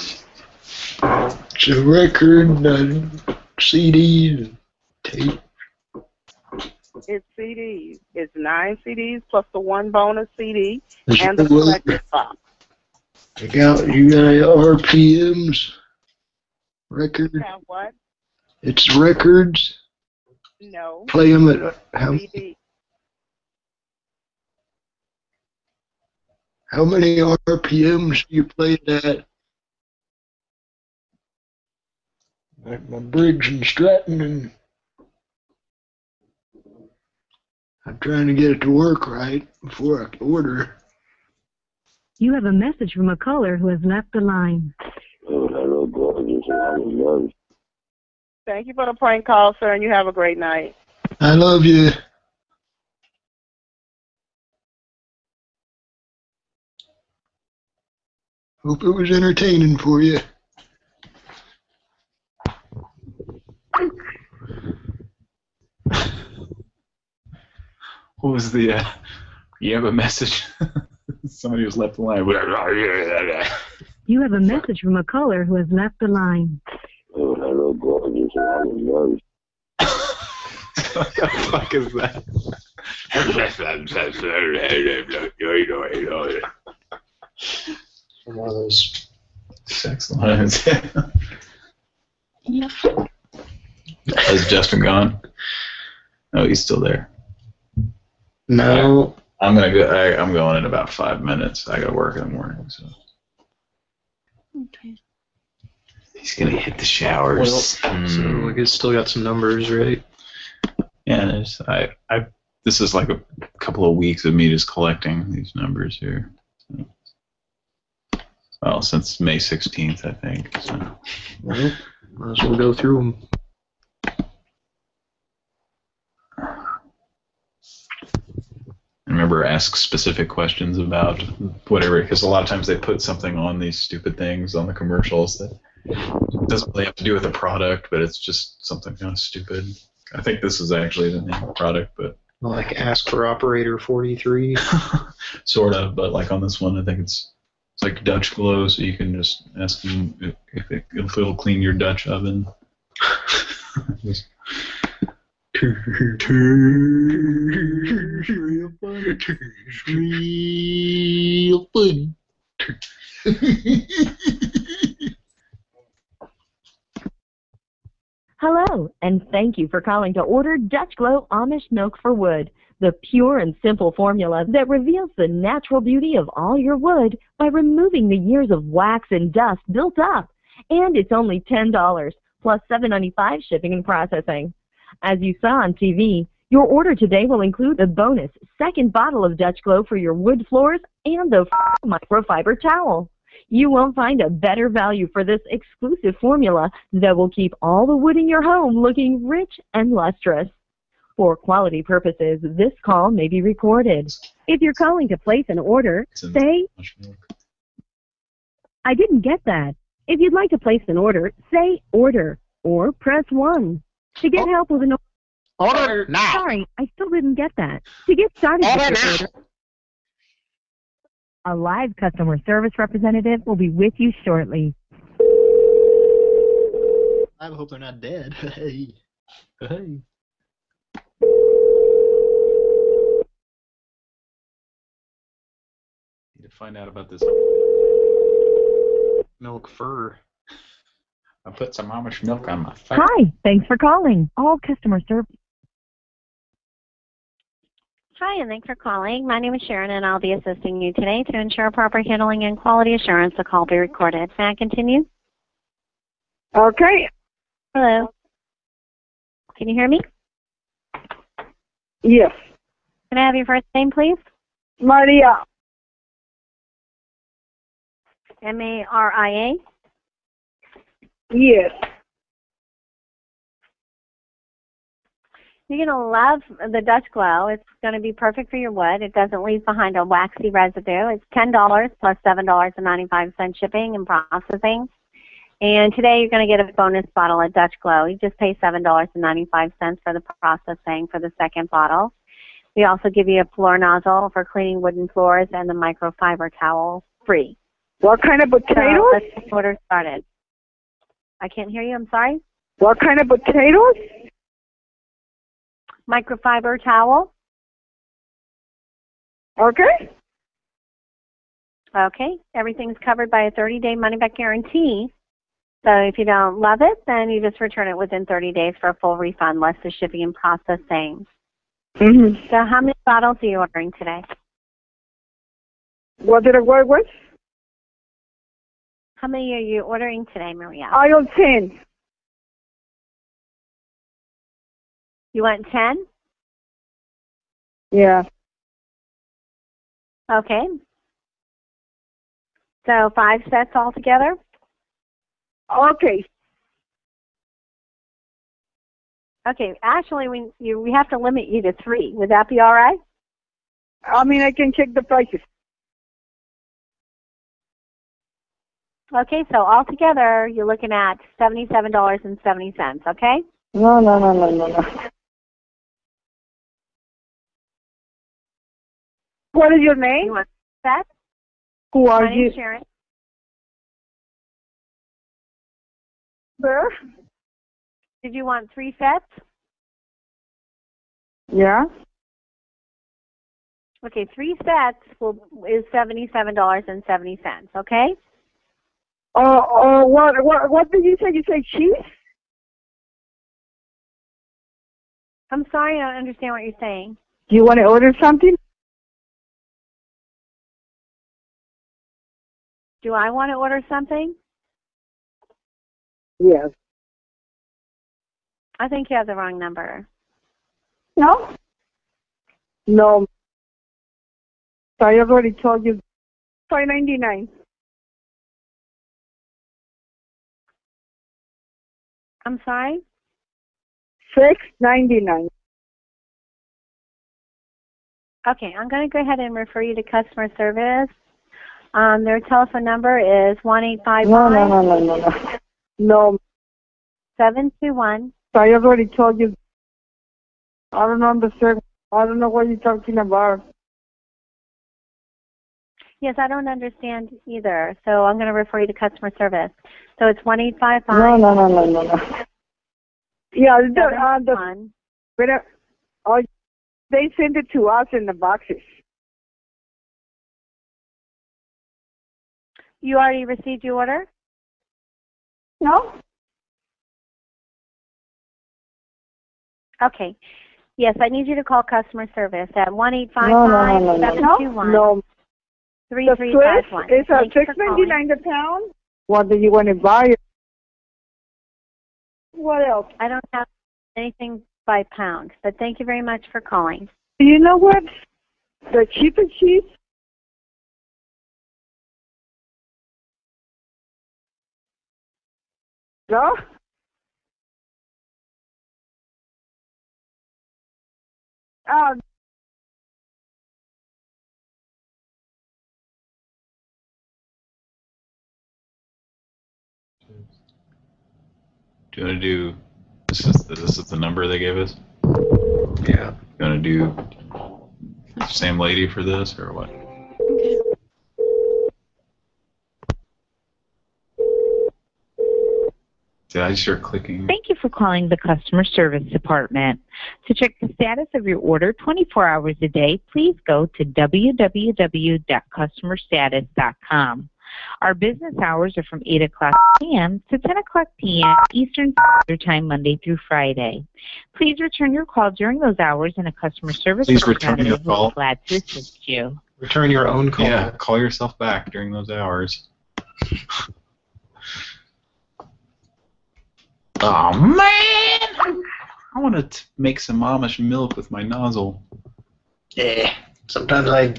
It's a record, uh, CD, tape. It's CDs. It's nine CDs plus the one bonus CD Is and the collector's box. You got you got RPMs. Record. Have what? It's records. No. Play them at how? CD. How many RPMs do you play it at? Like my Briggs and Stratton, and I'm trying to get it to work right before I order. You have a message from a caller who has left the line. Oh, hello, gorgeous. I love you. Thank you for the prank call, sir, and you have a great night. I love you. Hope it was entertaining for you. What was the? Uh, you have a message. Somebody was left the line. You have a message from a caller who has left the line. Oh, hello, gorgeous. I love what the fuck is that? One of those sex lines. Yep. Is Justin gone? Oh, he's still there. No. I'm gonna go. I, I'm going in about five minutes. I got to work in the morning, so Okay. he's gonna hit the showers. Well, hmm. so I guess still got some numbers, right? Yeah, I, I, this is like a couple of weeks of me just collecting these numbers here. Well, since May 16th, I think. So. Well, might as well go through them. Remember, ask specific questions about whatever, because a lot of times they put something on these stupid things on the commercials that doesn't really have to do with the product, but it's just something kind of stupid. I think this is actually the name of the product, but Like ask for operator 43. sort of. But like on this one, I think it's it's like Dutch glow, so you can just ask them if, if, it, if it'll clean your Dutch oven. Real funny. Real funny. Hello, and thank you for calling to order Dutch Glow Amish Milk for Wood, the pure and simple formula that reveals the natural beauty of all your wood by removing the years of wax and dust built up. And it's only $10 plus $7.95 shipping and processing. As you saw on TV, your order today will include the bonus second bottle of Dutch Glow for your wood floors and the microfiber towel. You won't find a better value for this exclusive formula that will keep all the wood in your home looking rich and lustrous. For quality purposes, this call may be recorded. If you're calling to place an order, say I didn't get that. If you'd like to place an order, say order or press 1. To get oh. help with an order Order now. Sorry, I still didn't get that. To get started Order with your order, a live customer service representative will be with you shortly. I hope they're not dead. Hey. Hey. Need to find out about this Milk fur. I put some Amish milk on my face. Hi, thanks for calling. All customer service. Hi, and thanks for calling. My name is Sharon, and I'll be assisting you today to ensure proper handling and quality assurance. The call will be recorded. May I continue? Okay. Hello. Can you hear me? Yes. Can I have your first name, please? Maria. M A R I A. Yes. You're gonna love the Dutch Glow. It's gonna be perfect for your wood. It doesn't leave behind a waxy residue. It's ten dollars plus seven dollars and ninety five cents shipping and processing. And today you're gonna get a bonus bottle of Dutch Glow. You just pay seven dollars and ninety five cents for the processing for the second bottle. We also give you a floor nozzle for cleaning wooden floors and the microfiber towel free. What kind of potatoes? let's get the order started. I can't hear you. I'm sorry. What kind of potatoes? Microfiber towel. Okay. Okay. Everything's covered by a 30-day money-back guarantee. So if you don't love it, then you just return it within 30 days for a full refund, less the shipping and processing. Mm-hmm. So how many bottles are you ordering today? What did I with? How many are you ordering today, Maria? Aisle 10. You want 10? Yeah. Okay. So five sets altogether? Okay. Okay. Actually, we you, we have to limit you to three. Would that be all right? I mean, I can check the prices. Okay. So altogether, you're looking at seventy-seven dollars and seventy cents. Okay. No, no, no, no, no, no. What is your name? You want? Who are My you? Sharon. Sir? Did you want three sets? Yeah. Okay, three sets will is seventy-seven dollars and seventy cents. Okay. Uh, uh, what, what, what did you say? You say cheese? I'm sorry, I don't understand what you're saying. Do you want to order something? Do I want to order something? Yes. I think you have the wrong number. No. No. I already told you. Five ninety nine. I'm sorry. Six ninety nine. Okay, I'm going to go ahead and refer you to customer service. Um, their telephone number is one eight five No, no, no, no, no, no. No. seven two one. I already told you. I don't understand. I don't know what you're talking about. Yes, I don't understand either, so I'm going to refer you to customer service. So it's one eight five five. No, no, no, no, no, no. Yeah, the, uh, the, oh, they send it to us in the boxes. You already received your order? No. Okay. Yes, I need you to call customer service at one eight five five seven two one. No, no, no, no, seven no. two one No. Three The three five Swiss one. is uh, six ninety nine you six for ninety calling. nine the pound. What do you want to buy? What else? I don't have anything by pound, but thank you very much for calling. You know what? The cheapest cheese. No. Oh, Do you want to do? This is the, this is the number they gave us. Yeah. You want to do same lady for this or what? Did I start clicking? Thank you for calling the customer service department. To check the status of your order 24 hours a day, please go to www.customerstatus.com. Our business hours are from 8 o'clock a.m. to 10 o'clock p.m. Eastern Standard Time, Monday through Friday. Please return your call during those hours, and a customer service Please return your representative will call. be glad to assist you. Return your own call. Yeah, call yourself back during those hours. Oh man! I want to make some Amish milk with my nozzle. Yeah. Sometimes I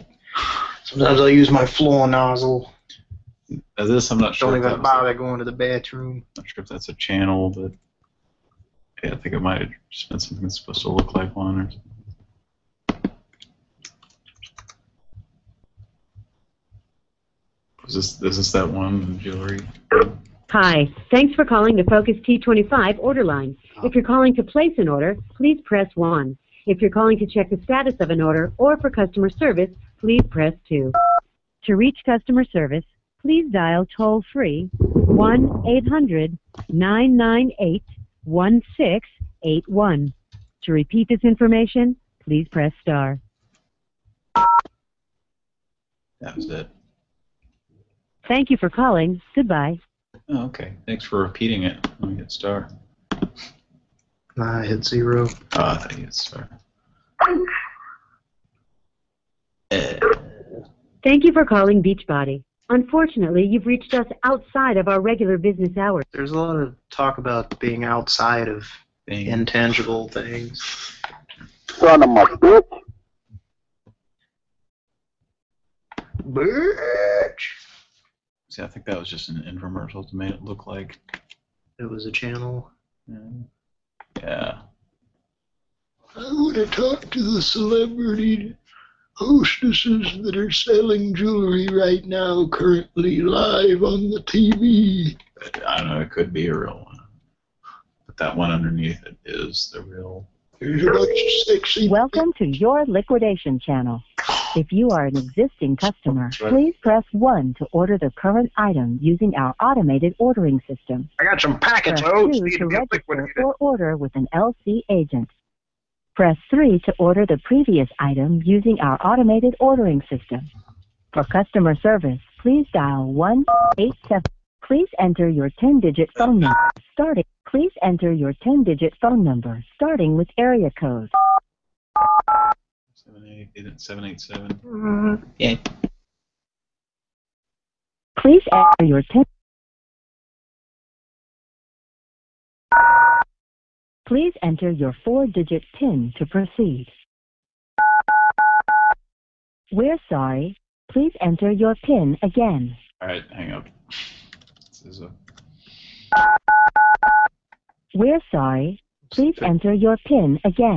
sometimes I use my floor nozzle. As this, I'm not sure. Don't if that even a- bother going to the bathroom. not sure if that's a channel, but yeah, I think it might have just been something that's supposed to look like one or something. Is this is this that one jewelry? Hi, thanks for calling the Focus T25 order line. Oh. If you're calling to place an order, please press 1. If you're calling to check the status of an order or for customer service, please press 2. To reach customer service, please dial toll free 1 800 998 1681. To repeat this information, please press star. That was it. Thank you for calling. Goodbye. Oh, okay. Thanks for repeating it. Let me hit star. I hit zero. Oh, I thought you hit star. Eh. Thank you for calling Beachbody. Unfortunately, you've reached us outside of our regular business hours. There's a lot of talk about being outside of intangible things. Son of a bitch. Bitch. See, I think that was just an infomercial to make it look like. It was a channel. Yeah. I want to talk to the celebrity hostesses that are selling jewelry right now, currently live on the TV. I don't know. It could be a real one, but that one underneath it is the real. There's a bunch of sexy. Welcome to your liquidation channel. If you are an existing customer, right. please press 1 to order the current item using our automated ordering system. I got some packets Press of oats 2 need to to get register liquidated. or order with an LC agent. Press 3 to order the previous item using our automated ordering system. For customer service, please dial 187. Please enter your 10-digit phone number starting. Please enter your 10-digit phone number starting with area code. Seven eight eight seven eight seven. Yeah. Please enter your 10 Please enter your four-digit PIN to proceed. We're sorry. Please enter your PIN again. All right, hang up. This is a. We're sorry. Please enter your PIN again.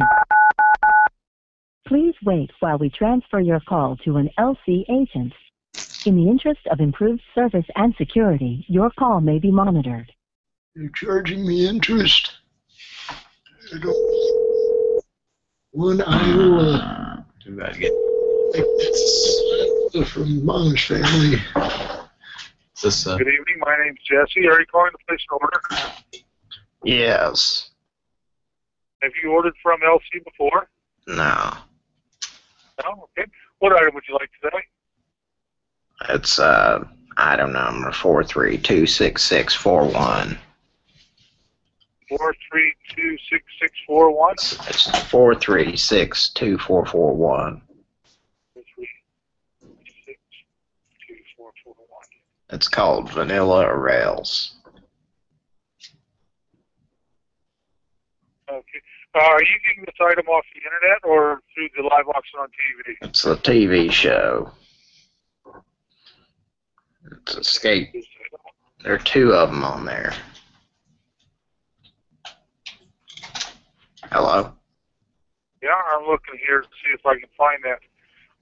Please wait while we transfer your call to an LC agent. In the interest of improved service and security, your call may be monitored. You're charging me interest. I don't. One Iowa. Too bad. Get It's from Mom's family. this. Uh, Good evening. My name's Jesse. Are you calling to place an order? Yes. Have you ordered from LC before? No. No. Okay. What item would you like today? It's uh item number four three two six six four one. Four three two six six four one. It's four three six two four four one. It's called Vanilla Rails. Okay. Uh, are you getting this item off the internet or through the live auction on TV? It's a TV show. It's Escape. There are two of them on there. Hello. Yeah, I'm looking here to see if I can find that.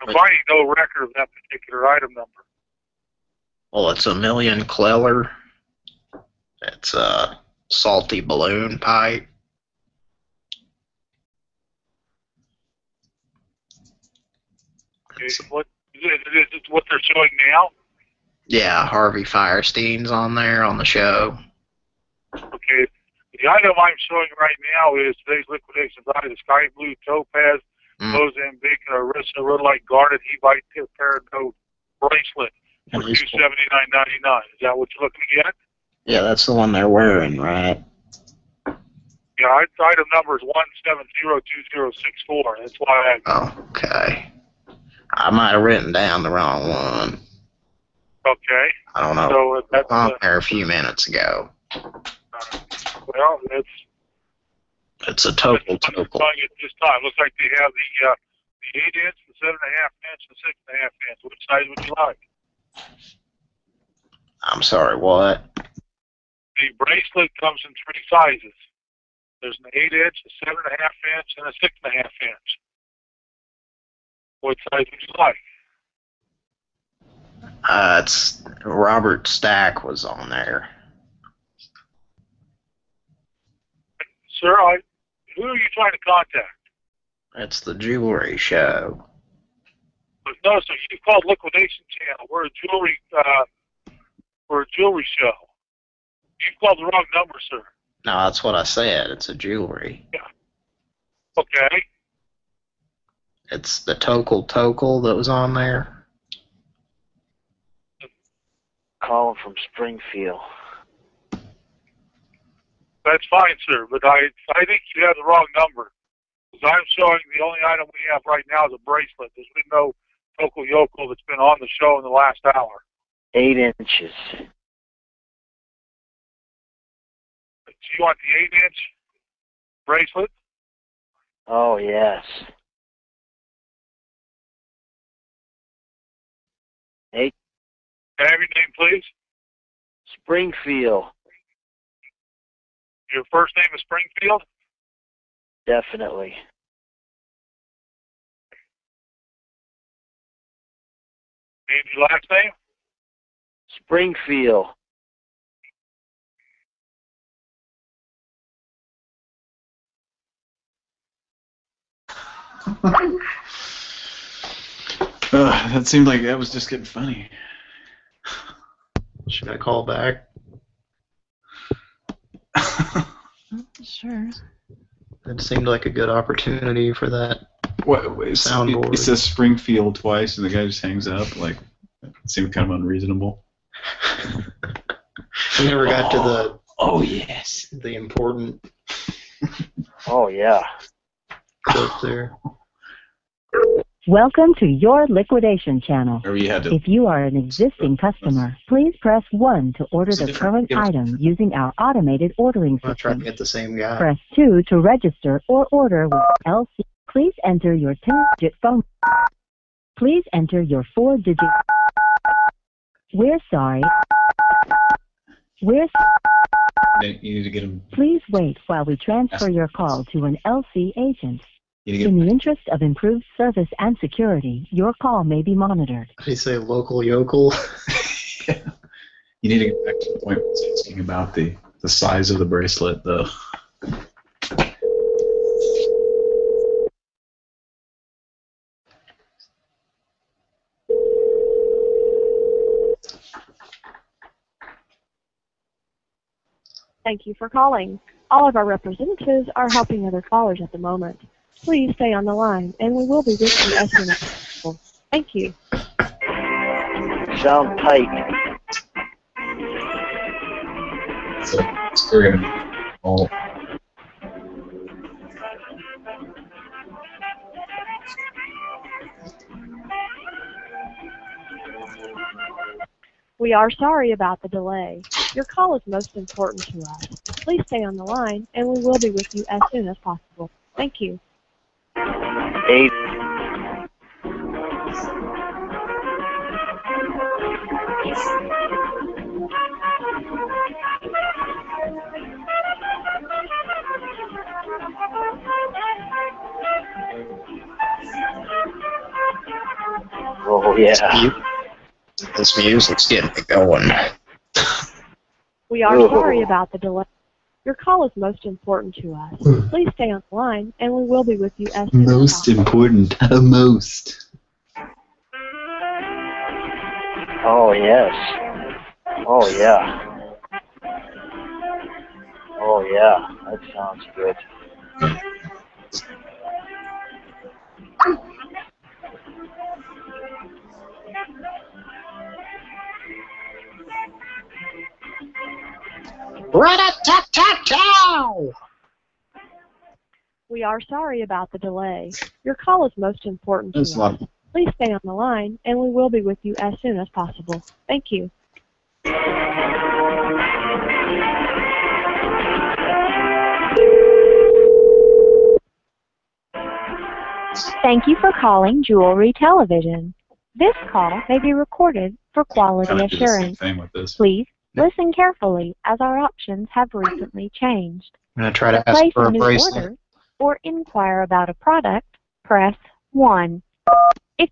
I'm finding no record of that particular item number. Well, it's a million Cleller. It's a salty balloon pipe. Okay, what is it, is it what they're showing now? Yeah, Harvey Fierstein's on there on the show. Okay. The item I'm showing right now is today's liquidation value: the sky blue topaz, Mozambique, and Orissa rhodolite garnet Evite tip peridot bracelet for two seventy nine ninety nine. Is that what you're looking at? Yeah, that's the one they're wearing, right? Yeah, I- item number is one seven zero two zero six four. That's why I. Okay. I might have written down the wrong one. Okay. I don't know. So uh, that's on there a few minutes ago. Well, it's It's a total total. showing it this time. Looks like they have the uh, the eight inch, the seven and a half inch, the six and a half inch. Which size would you like? I'm sorry, what? The bracelet comes in three sizes. There's an eight inch, a seven and a half inch, and a six and a half inch. What size would you like? Uh, it's Robert Stack was on there. Sir, I, who are you trying to contact? It's the jewelry show. But no, sir, you called Liquidation Channel. We're a jewelry, uh, we're a jewelry show. You called the wrong number, sir. No, that's what I said. It's a jewelry. Yeah. Okay. It's the Tokel Tokel that was on there. Calling from Springfield. That's fine, sir, but I I think you have the wrong number. Because I'm showing the only item we have right now is a bracelet. There's been no Tokel Yokel that's been on the show in the last hour. Eight inches. Do you want the eight inch bracelet? Oh, yes. Eight. Can I have your name, please? Springfield. Your first name is Springfield? Definitely. And your last name? Springfield. Ugh, that seemed like that was just getting funny. Should I call back? Sure. It seemed like a good opportunity for that What? soundboard. It, it says Springfield twice, and the guy just hangs up. Like, it seemed kind of unreasonable. We never got to the oh, oh yes the important Oh, yeah. clip there. Welcome to your liquidation channel. You had to. If you are an existing customer, please press 1 to order It's a the different- current item using our automated ordering I'm not trying to get the same guy. Press 2 to register or order with LC. Please enter your 10-digit phone. Please enter your 4-digit. We're sorry. We're You need to get him. Please wait while we transfer your call to an LC agent. You need In the interest of improved service and security, your call may be monitored. Did he say local yokel? get. You need to get back to the point where it's asking about the the size of the bracelet, though. Thank you for calling. All of our representatives are helping other callers at the moment. Please stay on the line, and we will be with you as soon as possible. Thank you. Sound tight. So it's we're gonna all We are sorry about the delay. Your call is most important to us. Please stay on the line, and we will be with you as soon as possible. Thank you. Eight. Oh, yeah. This music's getting me going. We are Oh. sorry about the delay. Your call is most important to us. Please stay on the line, and we will be with you as soon as Most important. Uh, most. Oh yes. Oh yeah. Oh yeah. That sounds good. Rat-a-tat-tat-tow! We are sorry about the delay. Your call is most important to us. a. Please stay on the line, and we will be with you as soon as possible. Thank you. Thank you for calling Jewelry Television. This call may be recorded for quality Kinda do the same assurance. thing with this. Please listen carefully as our options have recently changed. I'm gonna try to To ask place for a a new bracelet. order or inquire about a product, press 1. If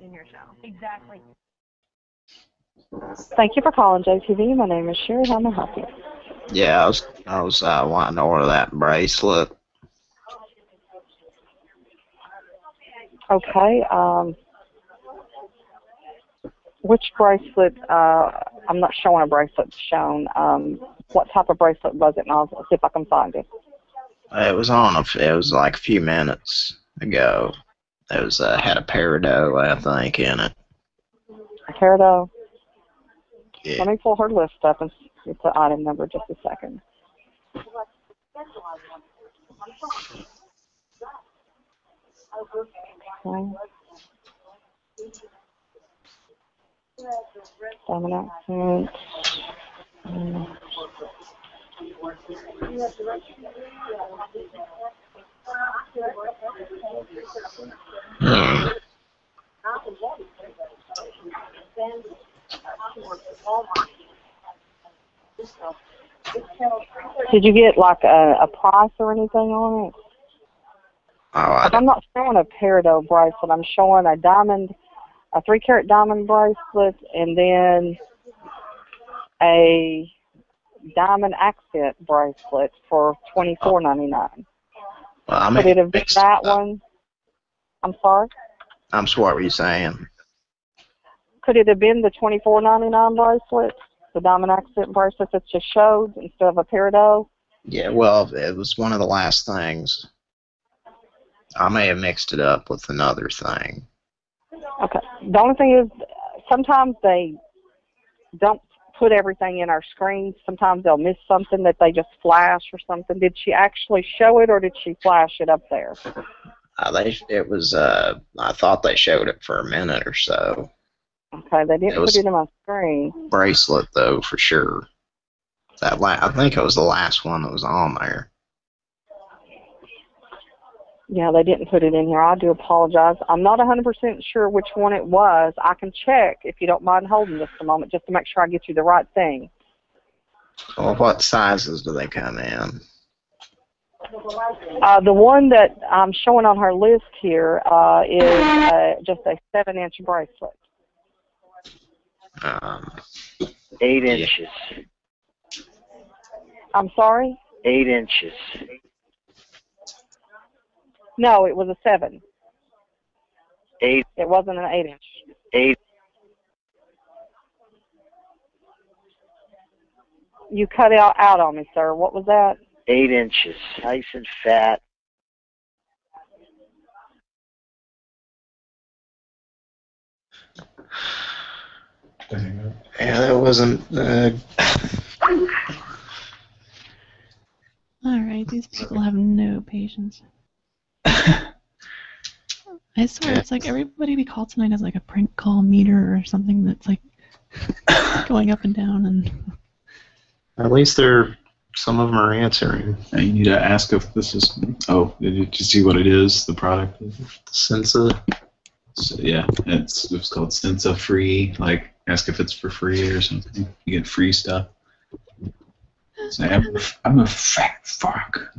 in your show. Exactly. Thank you for calling JTV. My name is Sherry. How may I help you? Yeah, I was I was uh, wanting to order that bracelet. Okay. Um, which bracelet? Uh, I'm not showing a bracelet shown. Um, what type of bracelet was it? And I'll see if I can find it. It was on a, f- it was like a few minutes ago. It was uh, had a peridot, I think, in it. A Peridot. Yeah. Let me pull her list up and get the item number. Just a second. Okay. Accent. Mm. Did you get like a, a price or anything on it? Oh, I'm not showing a peridot bracelet. I'm showing a diamond, a three carat diamond bracelet, and then a diamond accent bracelet for twenty four ninety nine. Well, I Could mean, it have been that one? I'm sorry. I'm sorry, what were you saying? Could it have been the twenty four ninety nine bracelet, the diamond accent bracelet that you showed instead of a peridot? Yeah, well, it was one of the last things. I may have mixed it up with another thing. Okay. The only thing is, sometimes they don't put everything in our screens. Sometimes they'll miss something that they just flash or something. Did she actually show it, or did she flash it up there? Uh, they, it was, uh, I thought they showed it for a minute or so. Okay, they didn't It put it in my screen. Bracelet, though, for sure. That la- I think it was the last one that was on there. Yeah, they didn't put it in here. I do apologize. I'm not 100% sure which one it was. I can check if you don't mind holding just a moment, just to make sure I get you the right thing. Well, what sizes do they come in? Uh, the one that I'm showing on her list here uh, is uh, just a seven-inch bracelet. Um, Eight inches. I'm sorry? Eight inches. No, it was a seven. Eight. It wasn't an eight-inch. Eight. You cut out out on me, sir. What was that? Eight inches. Nice and fat. Yeah, that wasn't. Uh, All right, these people have no patience. I swear, it's like everybody we call tonight has like a prank call meter or something that's like going up and down, and At least they're some of them are answering. You need to ask if this is. Oh, did you, did you see what it is? The product. Sensa. So, yeah, it's it's called Sensa Free. Like, ask if it's for free or something. You get free stuff. Say, I'm, I'm a fat fuck.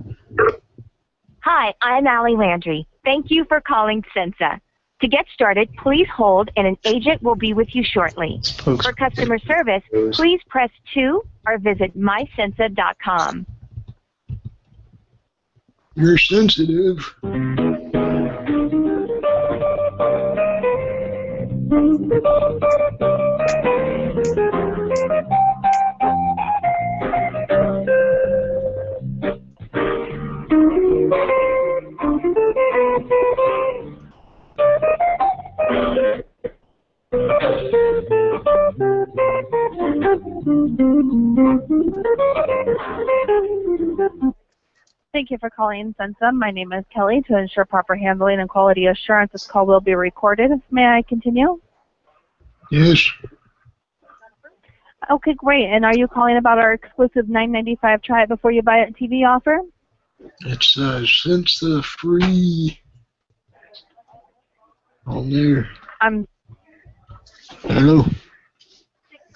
Hi, I'm Allie Landry. Thank you for calling Sensa. To get started, please hold and an agent will be with you shortly. For customer service, please press 2 or visit mysensa.com. You're sensitive. Thank you for calling Sensa. My name is Kelly. To ensure proper handling and quality assurance, this call will be recorded. May I continue? Yes. Okay, great. And are you calling about our exclusive $9.95 try it before you buy it TV offer? It's uh, since the free on there. I'm Hello.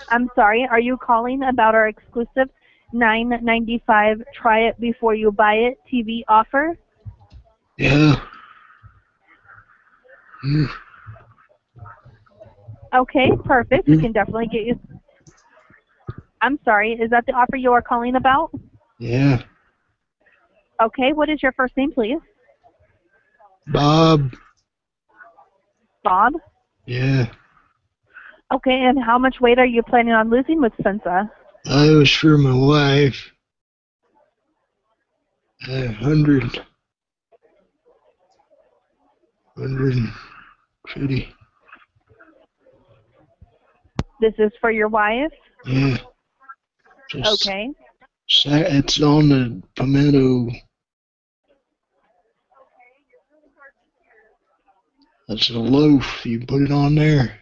I'm sorry. Are you calling about our exclusive $9.95 try it before you buy it TV offer? Yeah. Hmm. Okay, perfect. We can definitely get you. I'm sorry. Is that the offer you are calling about? Yeah. Okay. What is your first name, please? Bob. Bob. Yeah. Okay. And how much weight are you planning on losing with Sensa? I was for my wife. A hundred. Hundred and fifty. This is for your wife. Yeah. Just Okay. It's on the pimento. That's a loaf. You put it on there.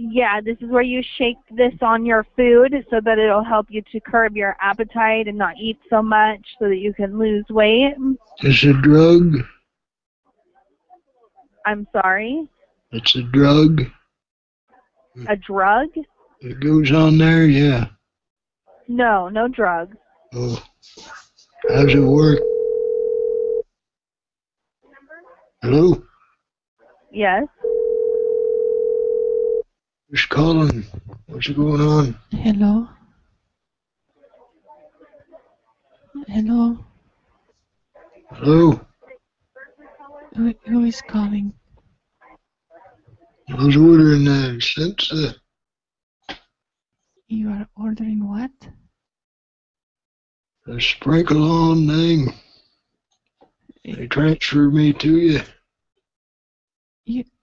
Yeah, this is where you shake this on your food so that it'll help you to curb your appetite and not eat so much so that you can lose weight. It's a drug. I'm sorry. It's a drug. A drug? It goes on there. Yeah. No, no drugs. Oh. How's it work? Hello? Yes. Who's calling? What's going on? Hello? Hello? Hello? Who, who is calling? I was ordering that since uh, You are ordering what? the sprinkle on thing. They transferred me to you.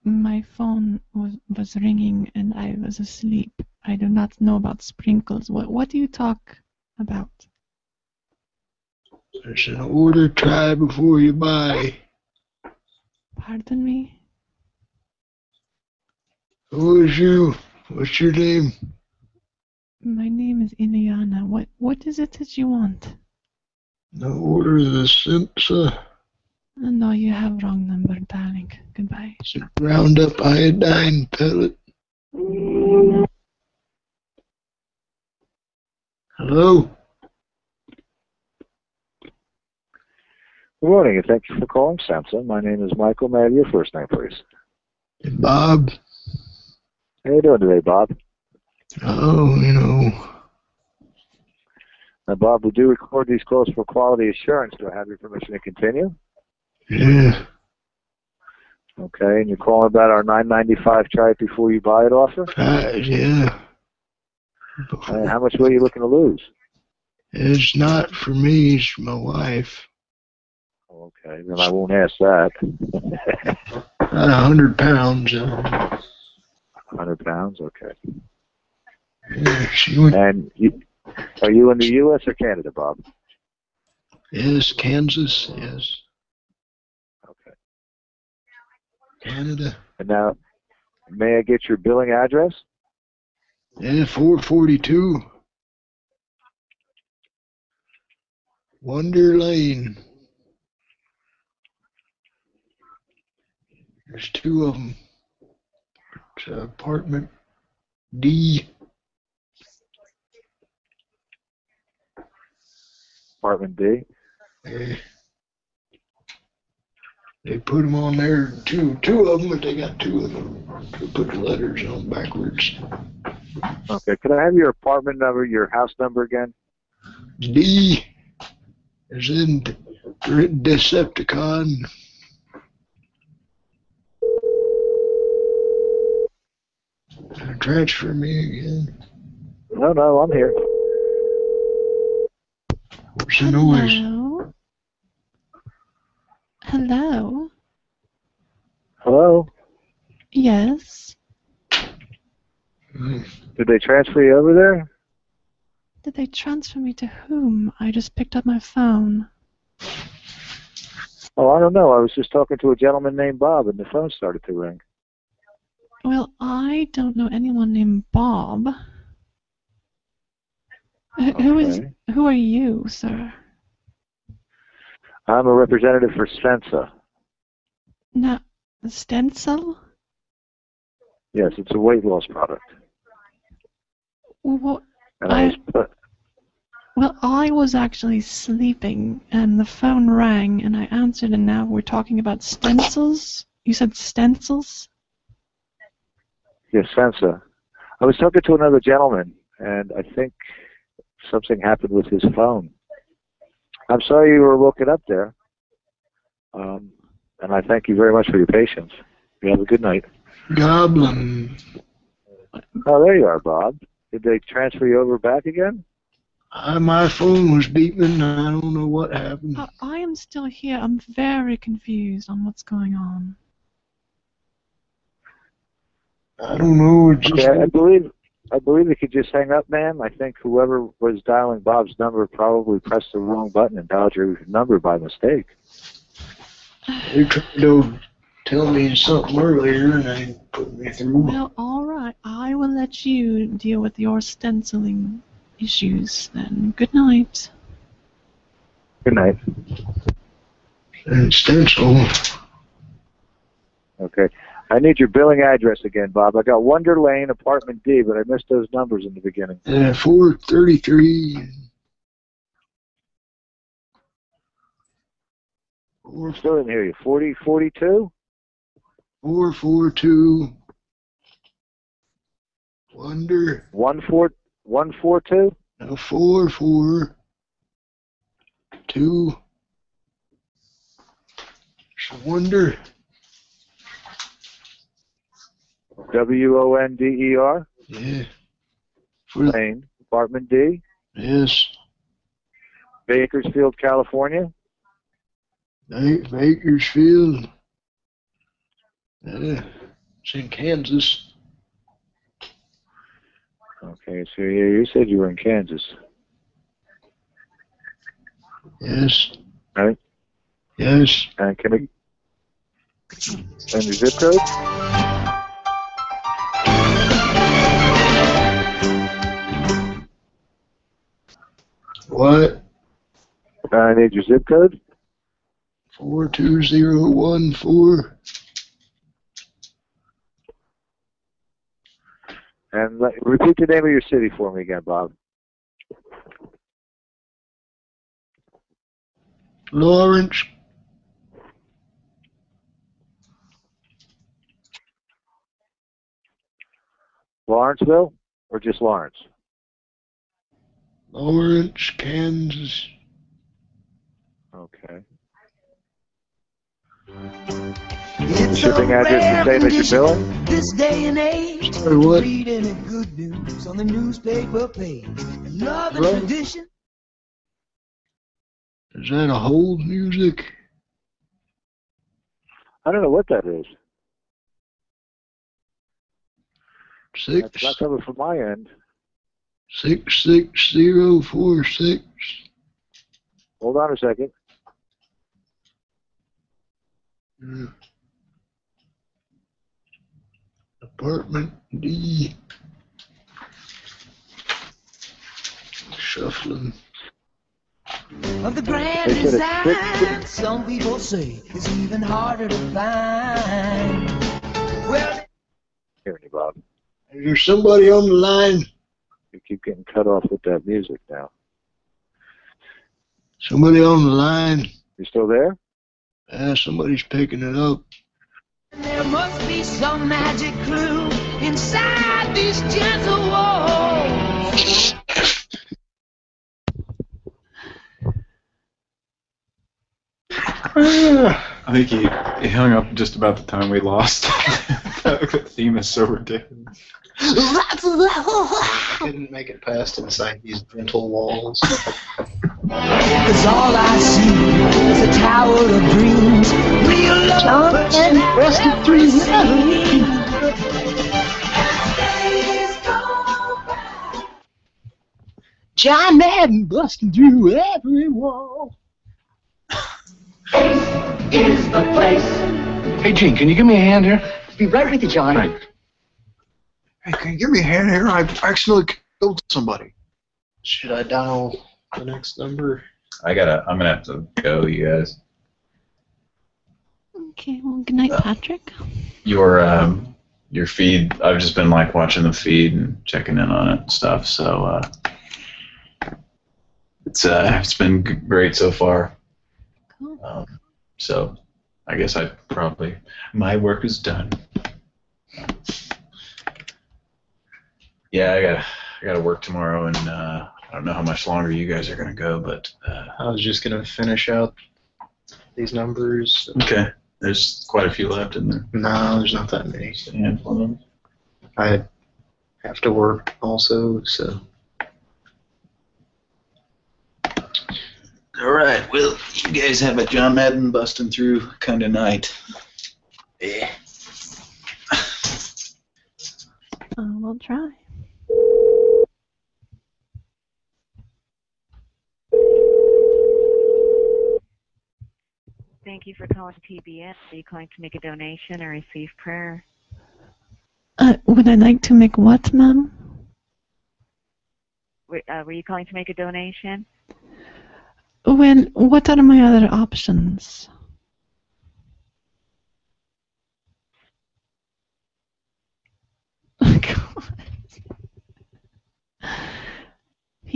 My phone was, was ringing and I was asleep. I do not know about sprinkles. What, what do you talk about? There's an order try before you buy. Pardon me? Who is you? What's your name? My name is Ileana. What what is it that you want? The order of the Simpsa. No, you have wrong number, darling. Goodbye. It's a Roundup iodine pellet. Hello? Good morning, and thank you for calling Samson. My name is Michael. May I have your first name, please? Bob? How you doing today, Bob? Oh, you know. Now, Bob, we do record these calls for quality assurance. Do I have your permission to continue? Yeah. Okay, and you're calling about our 9.95 try it before you buy it offer? Uh, yeah. How much are you looking to lose? It's not for me, it's my wife. Okay, then I won't ask that. About a hundred pounds. Uh, 100 pounds? Okay. yeah, she went, And you, are you in the U.S. or Canada, Bob? yes, Kansas, yes. Canada. And now, may I get your billing address? Yeah, 442. Wonder Lane. There's two of them. It's uh, apartment D. Apartment D? They put them on there, two two of them, but they got two of them. They put the letters on backwards. Okay, can I have your apartment number, your house number again? D is in Decepticon. Transfer me again. No, no, I'm here. What's the noise? Hello? Hello? Yes? Did they transfer you over there? Did they transfer me to whom? I just picked up my phone. Oh, I don't know. I was just talking to a gentleman named Bob, and the phone started to ring. Well, I don't know anyone named Bob. Wh- Who is? Who are you, sir? I'm a representative for Sensa. Now, stencil? Yes, it's a weight loss product. Well, what? I, I- was Well, I was actually sleeping, and the phone rang, and I answered, and now we're talking about stencils. You said stencils? yes, Sensa. I was talking to another gentleman, and I think something happened with his phone. I'm sorry you were woken up there. Um, and I thank you very much for your patience. You have a good night. Goblin. Oh, there you are, Bob. Did they transfer you over back again? Uh, my phone was beeping. And I don't know what happened. I, I am still here. I'm very confused on what's going on. I don't know. It's just Okay, I believe I believe if you could just hang up, ma'am. I think whoever was dialing Bob's number probably pressed the wrong button and dialed your number by mistake. they tried to tell me something earlier, and they put me through. Well, all right. I will let you deal with your stenciling issues then. Good night. Good night. And stencil. Okay. I need your billing address again, Bob. I got Wonder Lane, apartment D, but I missed those numbers in the beginning. Uh, 433. Still didn't hear you. Forty forty-two. 442. Wonder. One four one four two. No, 4 4 2. Wonder. W O N D E R. Yeah. Lane, apartment D, Yes. Bakersfield, California. Ba- Bakersfield. Yeah. It's in Kansas. Okay, so yeah, you said you were in Kansas, Yes. right? Yes. And can I and your zip code? What? I need your zip code. 42014. And let, repeat the name of your city for me again, Bob. Lawrence. Lawrenceville or just Lawrence? Lawrence, Kansas. Okay. The shipping address the same as your billing? This day and age, Sorry, what? read any good news on the newspaper page. Love and Right. tradition. Is that a hold music? I don't know what that is. Six That's not coming from my end. Six six zero four six. Hold on a second. Hmm. Apartment D. Shuffling. Of the grand They said design, some people say it's even harder to find. Well, Hear me, Bob. Is there somebody on the line? You keep getting cut off with that music now. Somebody on the line? You still there? Yeah, somebody's picking it up. there must be some magic clue inside these gentle walls. I think he, he hung up just about the time we lost. the theme is so ridiculous. Couldn't make it past inside these gentle walls. Cause all I see is a tower of dreams. Real love and rusted three John Madden busting through every wall. is the place. Hey, Gene, can you give me a hand here? Be right with you, John. Hey, can you give me a hand here? I accidentally killed somebody. Should I dial the next number? I gotta. I'm gonna have to go, you guys. Okay, well, good night, Patrick. Your um, your feed. I've just been like watching the feed and checking in on it and stuff. So uh, it's uh, it's been great so far. Um, so I guess I probably my work is done. Yeah, I got I got to work tomorrow, and uh, I don't know how much longer you guys are gonna go, but uh, I was just gonna finish out these numbers. okay. There's quite a few left in there. No, there's not that many. Just a handful of them. I have to work also, so. All right. Well, you guys have a John Madden busting through kind of night. Yeah. Uh, we'll try. Thank you for calling TBN. Are you calling to make a donation or receive prayer? Uh, would I like to make what, ma'am? Were, uh, were you calling to make a donation? When, what are my other options?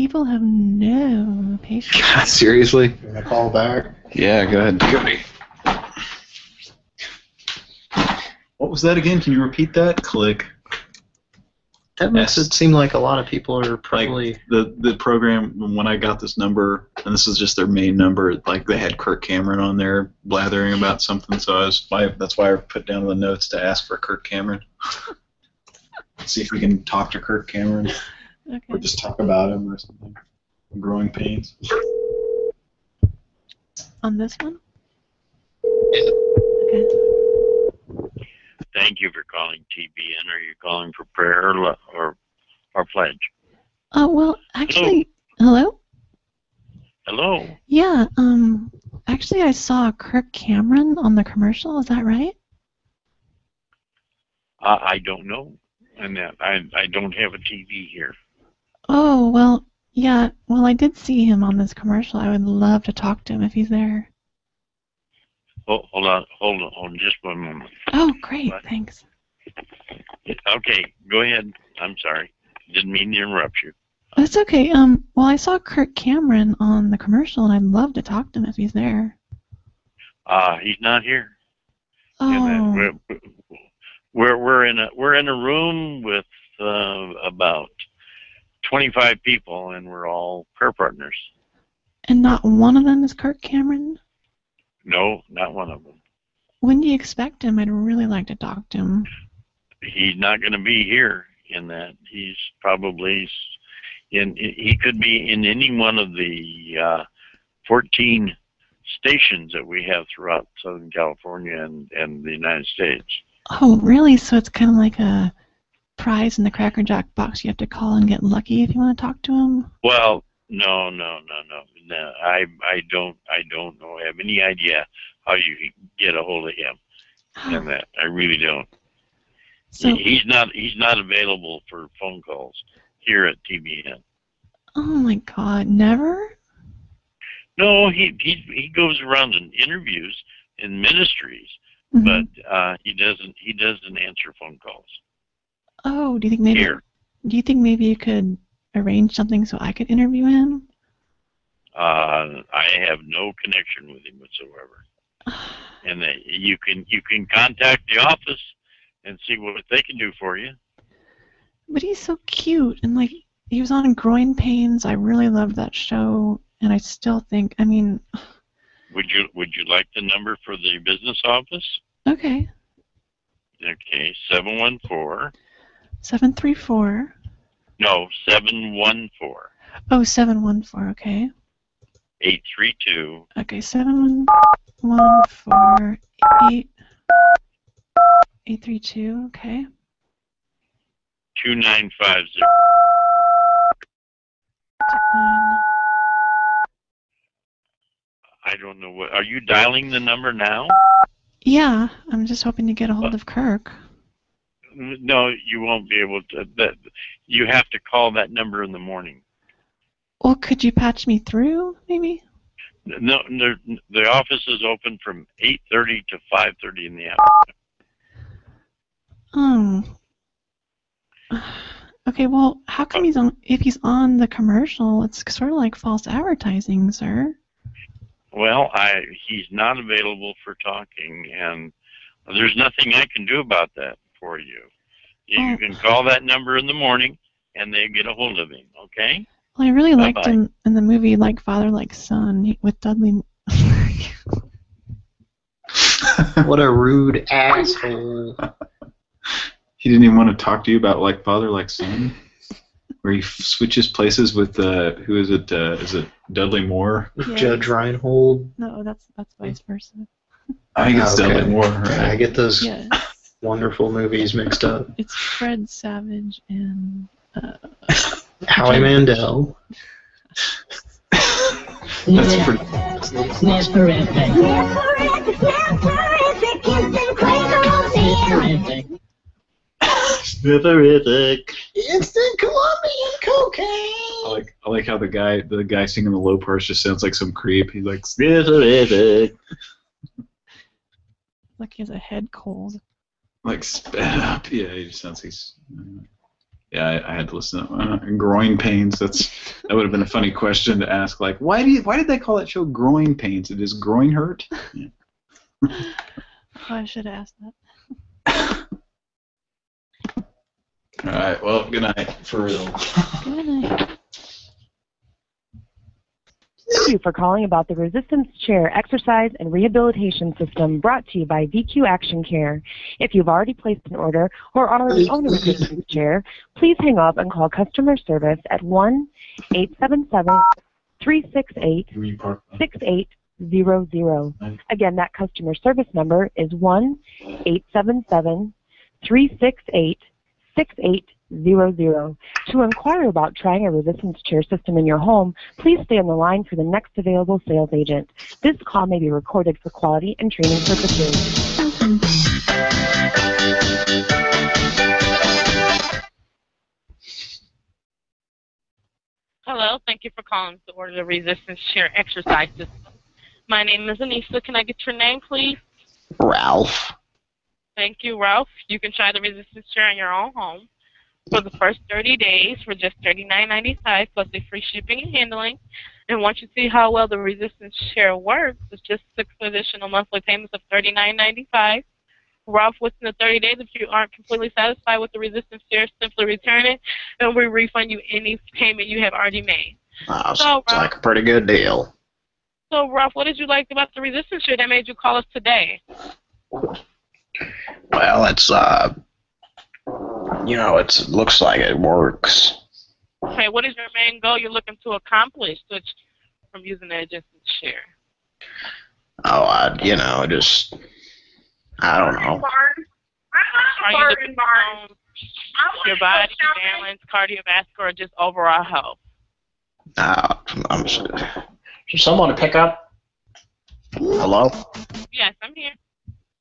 People have no patience. God, seriously? Can I call back? Yeah, go ahead. Cody. What was that again? Can you repeat that? Click. That makes it seem like a lot of people are probably. Like the the program when I got this number, and this is just their main number. Like they had Kirk Cameron on there blathering about something, so I was why that's why I put down the notes to ask for Kirk Cameron. See if we can talk to Kirk Cameron, or just talk about him or something. Growing pains. On this one? Okay. Thank you for calling TBN. Are you calling for prayer or or, or pledge? Uh, well, actually, hello? Hello. Yeah, um, actually, I saw Kirk Cameron on the commercial. Is that right? Uh, I don't know, and that I I don't have a TV here. Oh, well, yeah, well, I did see him on this commercial. I would love to talk to him if he's there. Hold, hold on, hold on, hold on, just one moment. Oh, great, thanks. Okay, go ahead. I'm sorry. Didn't mean to interrupt you. That's okay. Um, well, I saw Kirk Cameron on the commercial, and I'd love to talk to him if he's there. Uh, he's not here. And Oh, we're, we're we're in a we're in a room with uh, about 25 people, and we're all prayer partners. and not one of them is Kirk Cameron? No, not one of them. When do you expect him? I'd really like to talk to him. He's not going to be here. In that, he's probably in. He could be in any one of the uh, 14 stations that we have throughout Southern California and and the United States. Oh, really? So it's kind of like a prize in the Cracker Jack box. You have to call and get lucky if you want to talk to him. Well, no, no, no, no, no. I I don't I don't know I have any idea how you get a hold of him. And that I really don't. So, he's not he's not available for phone calls here at TBN. oh my God, never? No, he he he goes around in interviews in ministries, Mhm. but uh, he doesn't he doesn't answer phone calls. Oh, do you think maybe? Here. Do you think maybe you could arrange something so I could interview him? Uh, I have no connection with him whatsoever. and you can you can contact the office and see what they can do for you. But he's so cute, and like he was on Groin Pains. I really loved that show, and I still think. I mean, Would you would you like the number for the business office? okay, Okay, seven one four. Seven three four. No, seven one four Oh, seven one four. Okay, eight three two okay, seven one four eight eight three two. Okay. two nine five zero. I don't know what. Are you dialing the number now? Yeah, I'm just hoping to get a hold uh, of Kirk. No, you won't be able to. That you have to call that number in the morning. Well, could you patch me through, maybe? No, no the office is open from eight thirty to five thirty in the afternoon. Um. Okay, well, how come he's on? If he's on the commercial, it's sort of like false advertising, sir. Well, I he's not available for talking, and there's nothing I can do about that for you. You can call that number in the morning, and they get a hold of him. Okay? Well, I really liked Bye-bye. him in the movie Like Father, Like Son with Dudley. What a rude asshole. He didn't even want to talk to you about like father, like son, where he f- switches places with uh, who is it? Uh, is it Dudley Moore? Yeah. Judge Reinhold. No, that's that's vice versa. I think it's Okay. Dudley Moore. Right? I get those Yeah, wonderful movies mixed up. it's Fred Savage and uh, Howie Mandel. That's pretty. Snifferific. Instant Colombian cocaine. I like I like how the guy the guy singing the low parts just sounds like some creep. He's like "Snifferific." like he has a head cold. Like sped up. Yeah, he just sounds he's. Yeah, I, I had to listen. To, uh, groin pains. That's that would have been a funny question to ask. Like, why do you, why did they call that show Groin Pains? It is groin hurt. Yeah. Oh, I should have asked that. All right. Well, good night for real. Good night. Thank you for calling about the Resistance Chair Exercise and Rehabilitation System brought to you by VQ Action Care. If you've already placed an order or already own a Resistance Chair, please hang up and call customer service at 1 877 368 6800. Again, that customer service number is 1 877 368 6800. To inquire about trying a resistance chair system in your home, please stay on the line for the next available sales agent. This call may be recorded for quality and training purposes. Hello, thank you for calling to order the resistance chair exercise system. My name is Anissa. Can I get your name, please? Ralph. Thank you, Ralph. You can try the resistance chair in your own home for the first 30 days for just $39.95 plus a free shipping and handling. And once you see how well the resistance chair works, it's just six additional monthly payments of $39.95. Ralph, within the 30 days, if you aren't completely satisfied with the resistance chair, simply return it, and we refund you any payment you have already made. Wow, So, sounds Ralph, like a pretty good deal. so Ralph, what did you like about the resistance chair that made you call us today? Well, it's uh, you know, it looks like it works. Okay, what is your main goal you're looking to accomplish switch from using the resistance share? Oh, I, you know, just I don't know. Are you looking on your body, balance, cardiovascular, or just overall health? Uh, I'm s- Someone to pick up. hello. Yes, I'm here.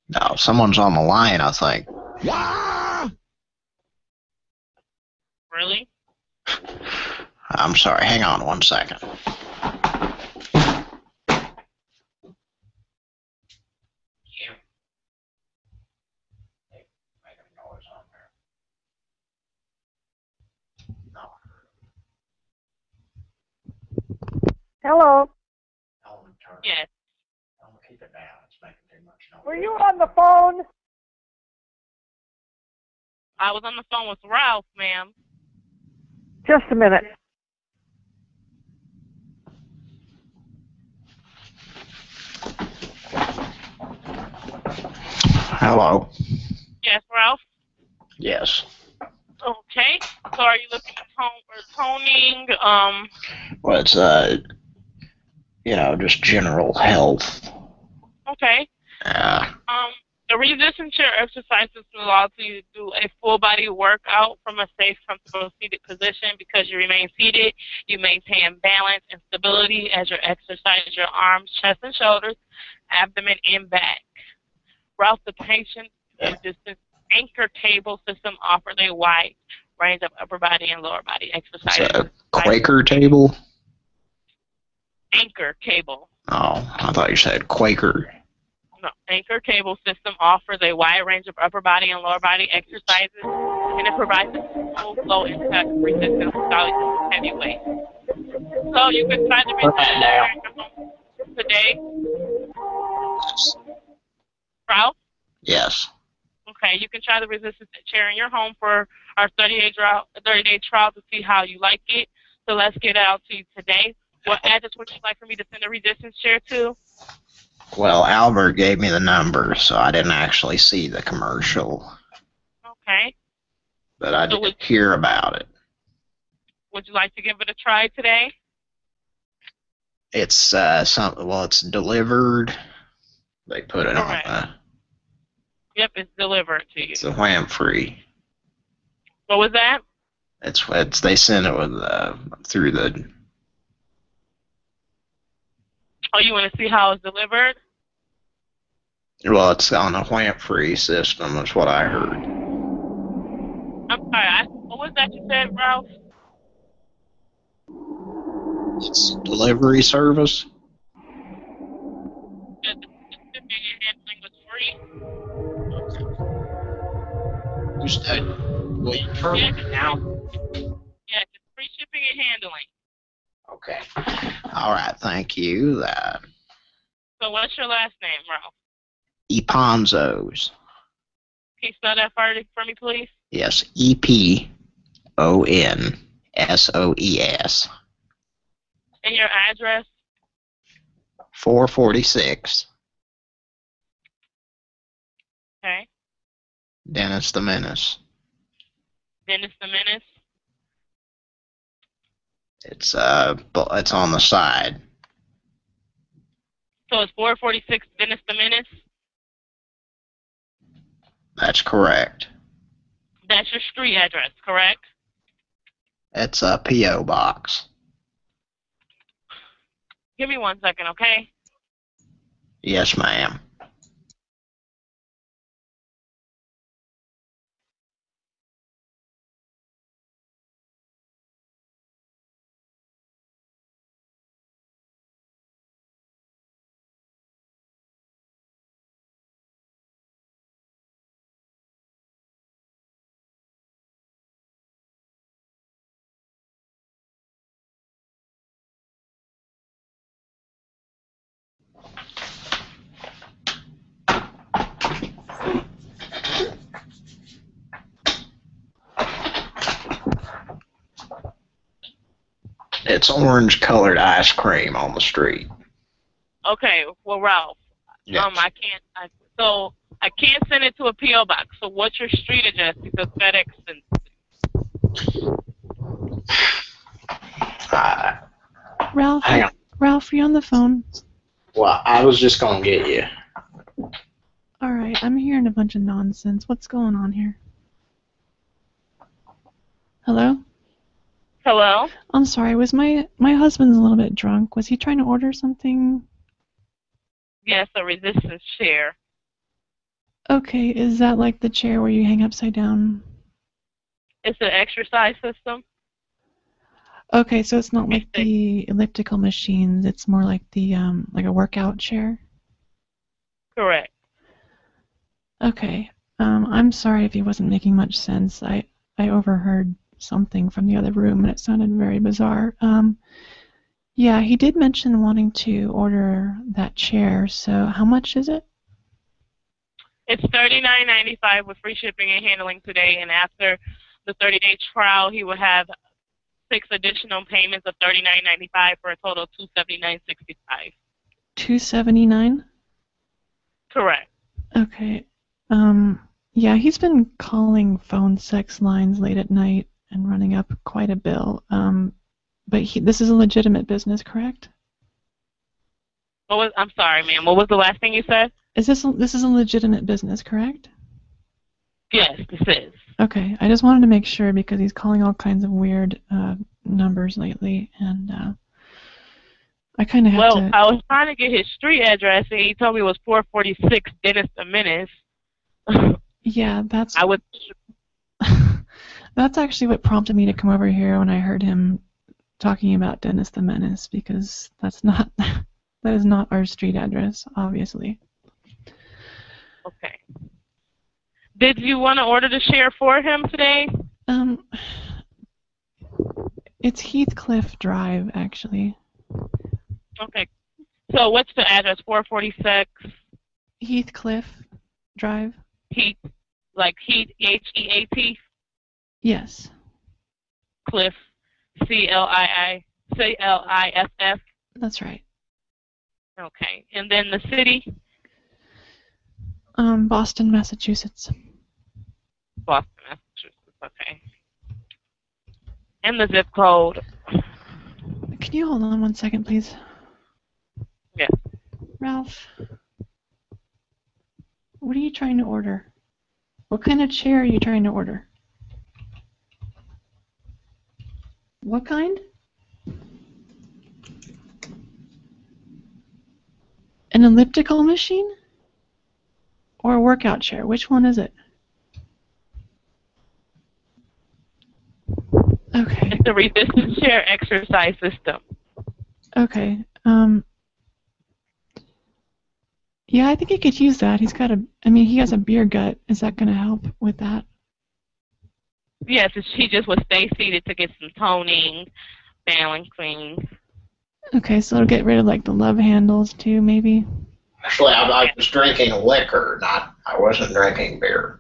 No, someone's on the line. I was think. Really? I'm sorry. Hang on one second. Hello. Yes. Were you on the phone? I was on the phone with Ralph, ma'am. Just a minute. Hello. Yes, Ralph. Yes. Okay. So are you looking at tone or toning? Um, Well, it's uh, you know, just general health. okay. Uh, Um, the resistance chair exercises allows you to do a full body workout from a safe, comfortable seated position because you remain seated. You maintain balance and stability as you exercise your arms, chest, and shoulders, abdomen, and back. Ralph, the patient resistance anchor cable system offers a wide range of upper body and lower body exercises. a Quaker table. Anchor cable. Oh, I thought you said Quaker. No, Anchor Cable System offers a wide range of upper body and lower body exercises, and it provides a full flow impact resistance using heavy weight. So you can try the Put that down. resistance today. Ralph? Yes. Okay, you can try the resistance chair in your home for our 30-day trial, 30-day trial to see how you like it. So let's get it out to you today. What address would you like for me to send the resistance chair to? Well, Albert gave me the number, so I didn't actually see the commercial, Okay. but I So did would- hear about it. Would you like to give it a try today? It's uh, some well, it's delivered. They put it Correct. on the Yep, it's delivered to you. it's a wham free. What was that? It's it's they sent it with uh, through the Oh, you want to see how it's delivered? well, it's on a wham free system. Is what I heard. I'm sorry. I, what was that you said, Ralph? It's delivery service. The, the shipping and handling was free. Just uh, will you turn Yeah. it now? Yeah, it's free shipping and handling. Okay. All right. Thank you. Uh, So what's your last name, Ralph? Eponzos. Can you spell that for, for me, please? Yes. E P O N S O E S. And your address? 446 Okay. Dennis the Menace. Dennis the Menace. It's uh, it's on the side. So it's 446 Dennis the Menace. That's correct. That's your street address, correct? It's a PO box. Give me one second, okay? Yes, ma'am. It's orange colored ice cream on the street. Okay, well, Ralph, Yes. um, I can't. I, so I can't send it to a PO box. So what's your street address? Because FedEx and Uh, Ralph, hang on. Ralph, you on the phone? Well, I was just gonna get you. All right, I'm hearing a bunch of nonsense. What's going on here? Hello? Hello? I'm sorry. Was my my husband's a little bit drunk? Was he trying to order something? yes, a resistance chair. Okay, is that like the chair where you hang upside down? It's an exercise system. Okay, so it's not like the elliptical machines. It's more like the um like a workout chair. Correct. Okay. Um, I'm sorry if he wasn't making much sense. I I overheard something from the other room and it sounded very bizarre. Um, yeah, he did mention wanting to order that chair. So how much is it? It's thirty nine ninety five with free shipping and handling today, and after the thirty day trial, he will have six additional payments of thirty nine ninety five for a total of two seventy nine sixty five. Two seventy nine. Correct. Okay. Um. Yeah, he's been calling phone sex lines late at night and running up quite a bill. Um. But he, this is a legitimate business, correct? What was? I'm sorry, ma'am. What was the last thing you said? Is this this is a legitimate business, correct? Yes, this is. Okay, I just wanted to make sure because he's calling all kinds of weird uh, numbers lately, and uh, I kind of have Well, to. I was trying to get his street address, and he told me it was 446 Dennis the Menace. Yeah, that's I would. That's actually what prompted me to come over here when I heard him talking about Dennis the Menace because that's not that is not our street address, obviously. Okay. Did you want to order the share for him today? Um, it's Heathcliff Drive, actually. Okay. So what's the address? 446 Heathcliff Drive. Heat, like Heat, H E A T, Yes. Cliff, C L I I C L I F F. That's right. Okay. And then the city, Um, Boston, Massachusetts. Boston, Massachusetts. Okay. And the zip code. Can you hold on one second, please? Yes. Ralph, what are you trying to order? What kind of chair are you trying to order? What kind? An elliptical machine? Or a workout chair? Which one is it? Okay. It's the resistance chair exercise system. Okay. Um. Yeah, I think he could use that. He's got a. I mean, he has a beer gut. Is that going to help with that? Yes, it's- he just would stay seated to get some toning, balancing. Okay, so it'll get rid of like the love handles too, maybe. Actually, I, I was drinking liquor, not I wasn't drinking beer.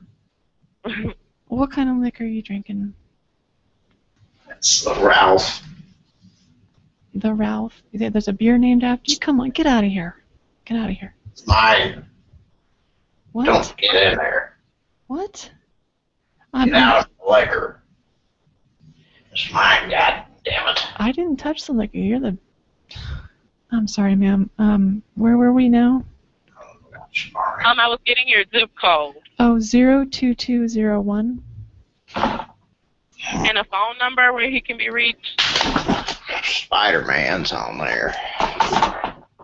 What kind of liquor are you drinking? It's the Ralph. The Ralph. Is there- There's a beer named after you. Come on, get out of here. Get out of here. It's mine. What? Don't get in there. What? I'm, Get out of the liquor. It's mine, god damn it. I didn't touch the liquor. You're the. I'm sorry, ma'am. Um, where were we now? Um, I was getting your zip code Oh, zero two two zero one. and a phone number where he can be reached. Spider Man's on there.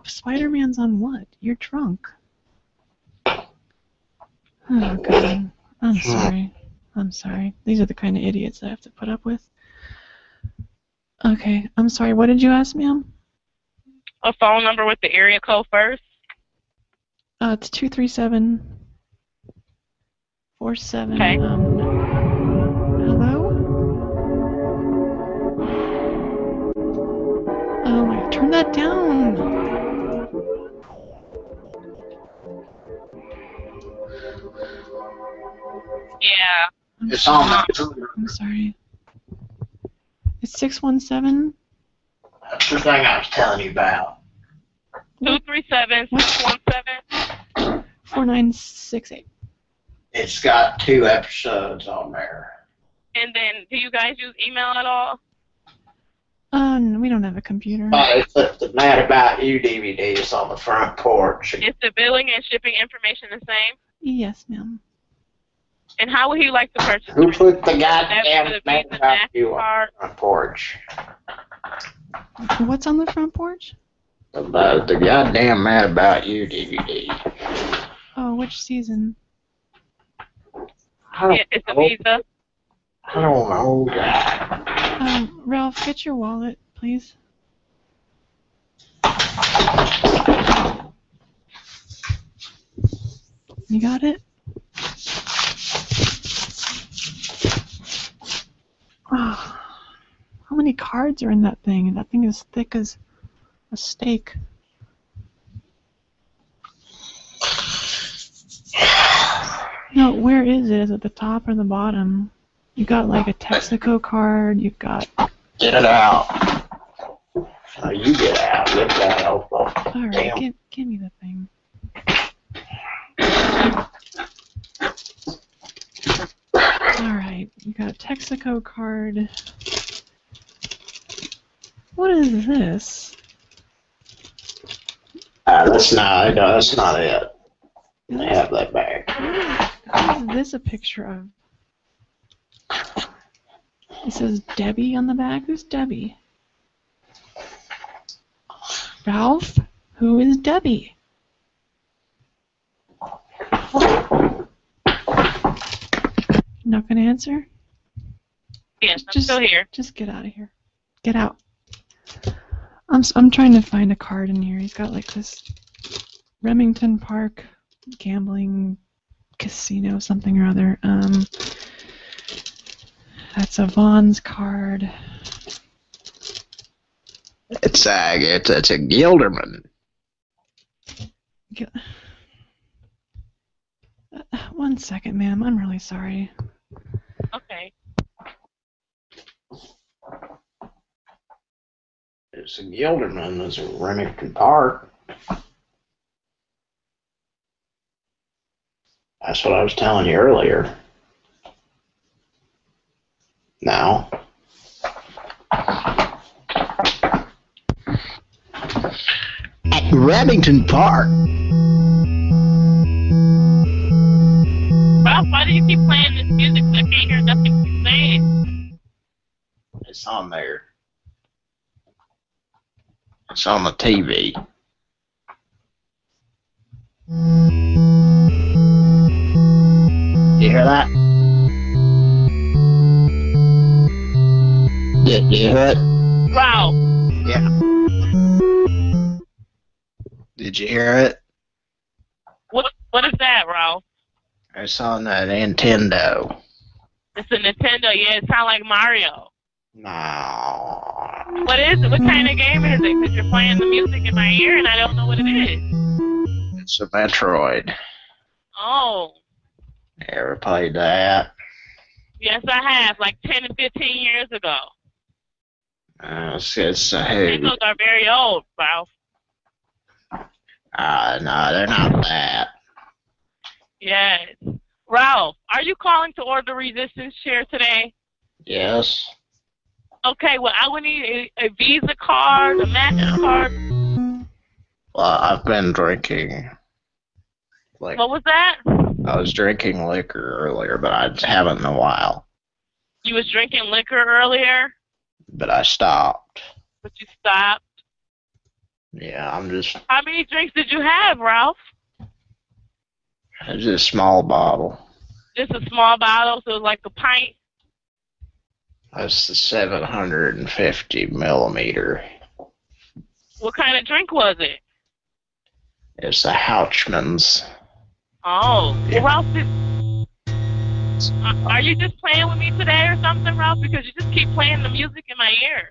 Spider-Man's on what? You're drunk. Oh god. I'm sorry. I'm sorry. These are the kind of idiots I have to put up with. Okay, I'm sorry. What did you ask, ma'am? A phone number with the area code first. Uh, it's two three seven four seven. Okay. Um, hello. Oh my! Turn that down. Yeah. It's on the I'm sorry. It's six one seven. That's the thing I was telling you about. Two three seven six one seven. Four nine six eight. It's got two episodes on there. And then, do you guys use email at all? Uh, no, we don't have a computer. But it's the, the Mad About You DVDs on the front porch. Is the billing and shipping information the same? Yes, ma'am. And how would he like to purchase? Who put the That goddamn would Mad be the About You on MasterCard. the front porch? What's on the front porch? About the goddamn Mad About You DVD. Oh, which season? I don't Yeah, it's a know. Visa. I don't know that. Um, Ralph, get your wallet, please. You got it? Oh, how many cards are in that thing? That thing is thick as a steak. No, where is it? Is it the top or the bottom? You got like a Texaco card. You've got. Get it out. Oh, you get out. Get that out. All right, give, give me the thing. All right, you got a Texaco card. What is this? Uh, that's not. No, that's not it. I have that back. What is this a picture of? It says Debbie on the back. Who's Debbie? Ralph? Who is Debbie? Not gonna answer? Yes, I'm Just- still here. Just get out of here. Get out. I'm s- I'm trying to find a card in here. He's got like this Remington Park gambling casino something or other. Um, that's a Vaughn's card. It's a. It's, it's a Gilderman. G- Uh, One second, ma'am. I'm really sorry. Okay. It's a Gilderman. It's a Remington Park. That's what I was telling you earlier. Now. At Remington Park. Ralph, why do you keep playing this music? I can't hear nothing you're saying. It's on there. It's on the TV. You hear that? Did you hear it? Ralph, Yeah. Did you hear it? what what is that, Ralph? It's on the Nintendo. It's a Nintendo. Yeah, it sounds like Mario. No. What is it? What kind of game is it? Because you're playing the music in my ear and I don't know what it is. It's a Metroid. Oh, ever played that? yes, I have. Like 10 and 15 years ago. Uh, it's, it's a who? Those are very old, Ralph. Uh, no, they're not that. Yes. Ralph, are you calling to order resistance chair today? Yes. Okay, well, I would need a, a Visa card, a MasterCard. Well, I've been drinking. Like What was that? I was drinking liquor earlier, but I haven't in a while. You was drinking liquor earlier, But I stopped. but you stopped. Yeah, I'm just How many drinks did you have, Ralph? it's just a small bottle. Just a small bottle, so it was like a pint. That's the 750 millimeter. What kind of drink was it? It's the Houchman's. Oh, well, Ralph, did, are- uh, are you just playing with me today or something, Ralph? Because you just keep playing the music in my ear.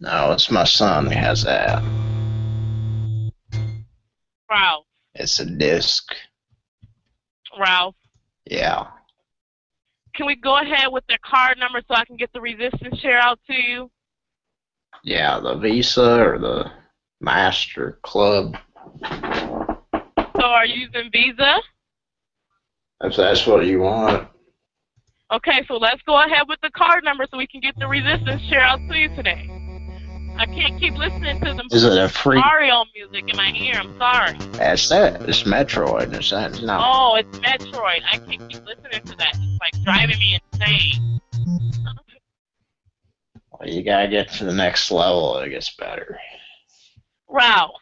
No, it's my son who has that. Ralph, It's a disc. Ralph, Yeah. Can we go ahead with the card number so I can get the resistance chair out to you? Yeah, the Visa or the Master Club. So are you using Visa? If that's what you want. Okay, so let's go ahead with the card number so we can get the resistance chair out to you today. I can't keep listening to them. Is it a free- Mario music in my ear. I'm sorry. That's that. It's Metroid. It's that. No. Oh, it's Metroid. I can't keep listening to that. It's like driving me insane. Well, you gotta get to the next level. It gets better. Ralph,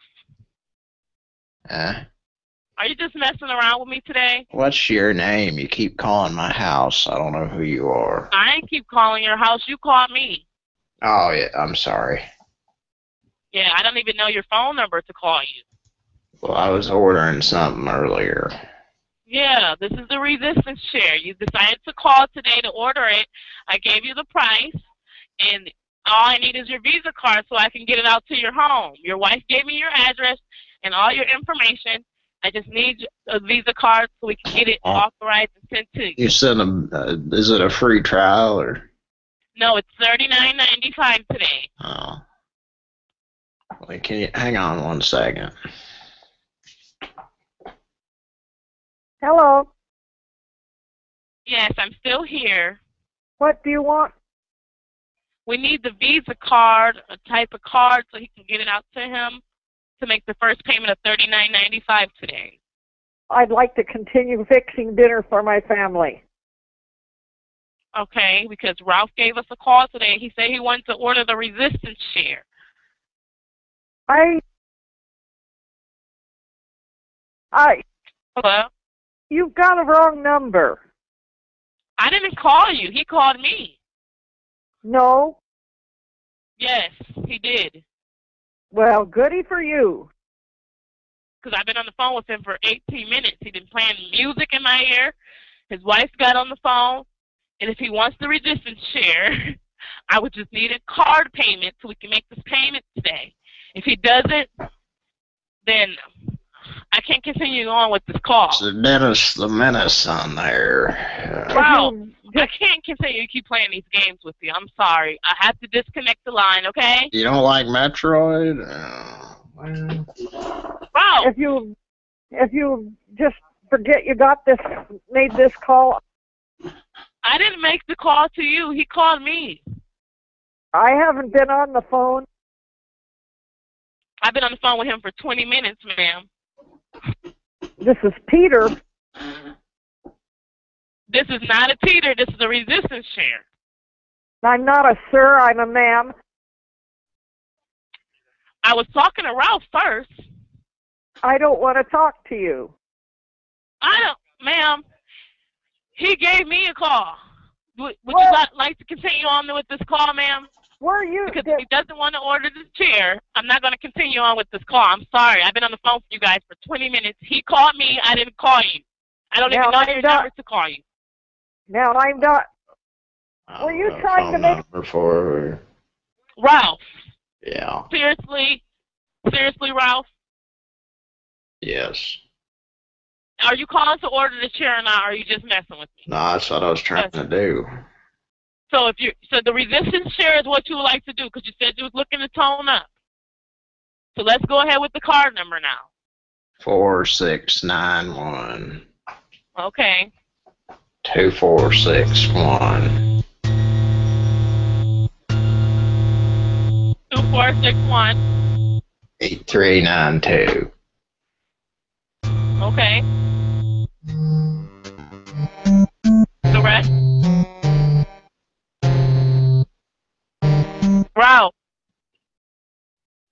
Huh? are you just messing around with me today? What's your name? You keep calling my house. I don't know who you are. I ain't keep calling your house. You called me. Oh yeah. I'm sorry. Yeah, I don't even know your phone number to call you. Well, I was ordering something earlier. Yeah, this is the resistance chair. You decided to call today to order it. I gave you the price, and all I need is your Visa card so I can get it out to your home. Your wife gave me your address and all your information. I just need a Visa card so we can get it Oh. authorized and sent to you. You sent them. Uh, is it a free trial or? No, it's thirty nine ninety five today. Oh. Wait, can you hang on one second? Hello. Yes, I'm still here. What do you want? We need the Visa card, a type of card, so he can get it out to him to make the first payment of thirty nine ninety five today. I'd like to continue fixing dinner for my family. Okay, because Ralph gave us a call today. He said he wanted to order the resistance chair. I I Hello? you've got a wrong number. I didn't call you. He called me. No. Yes, he did. Well, goody for you. Because I've been on the phone with him for 18 minutes. He's been playing music in my ear. His wife got on the phone. And if he wants the resistance chair, I would just need a card payment so we can make this payment today. If he doesn't, then I can't continue on with this call. It's the Dennis the Menace on there. Wow. I can't continue to keep playing these games with you. I'm sorry. I have to disconnect the line, okay? you don't like Metroid? Uh, well, Wow. If you if you just forget you got this made this call, I didn't make the call to you. He called me. I haven't been on the phone. I've been on the phone with him for 20 minutes, ma'am. This is Peter. This is not a Peter. This is a resistance chair. I'm not a sir, I'm a ma'am. I was talking to Ralph first. I don't want to talk to you. I don't, ma'am. He gave me a call. Would, would you li- like to continue on with this call, ma'am? Were you? Because if he doesn't want to order this chair, I'm not going to continue on with this call. I'm sorry. I've been on the phone with you guys for 20 minutes. He called me. I didn't call you. I don't Now, even know I'm your not- number to call you. Now I'm not. Were you trying to phone make? number for Ralph, yeah, seriously, seriously, Ralph, yes. are you calling to order the chair or not? Or are you just messing with me? No, that's what I was trying to do. So if you so the resistance chair is what you would like to do because you said you was looking to tone up. So let's go ahead with the card number now. Four six nine one Okay. Two four six one. Two four six one. Eight three nine two. Okay. Ralph.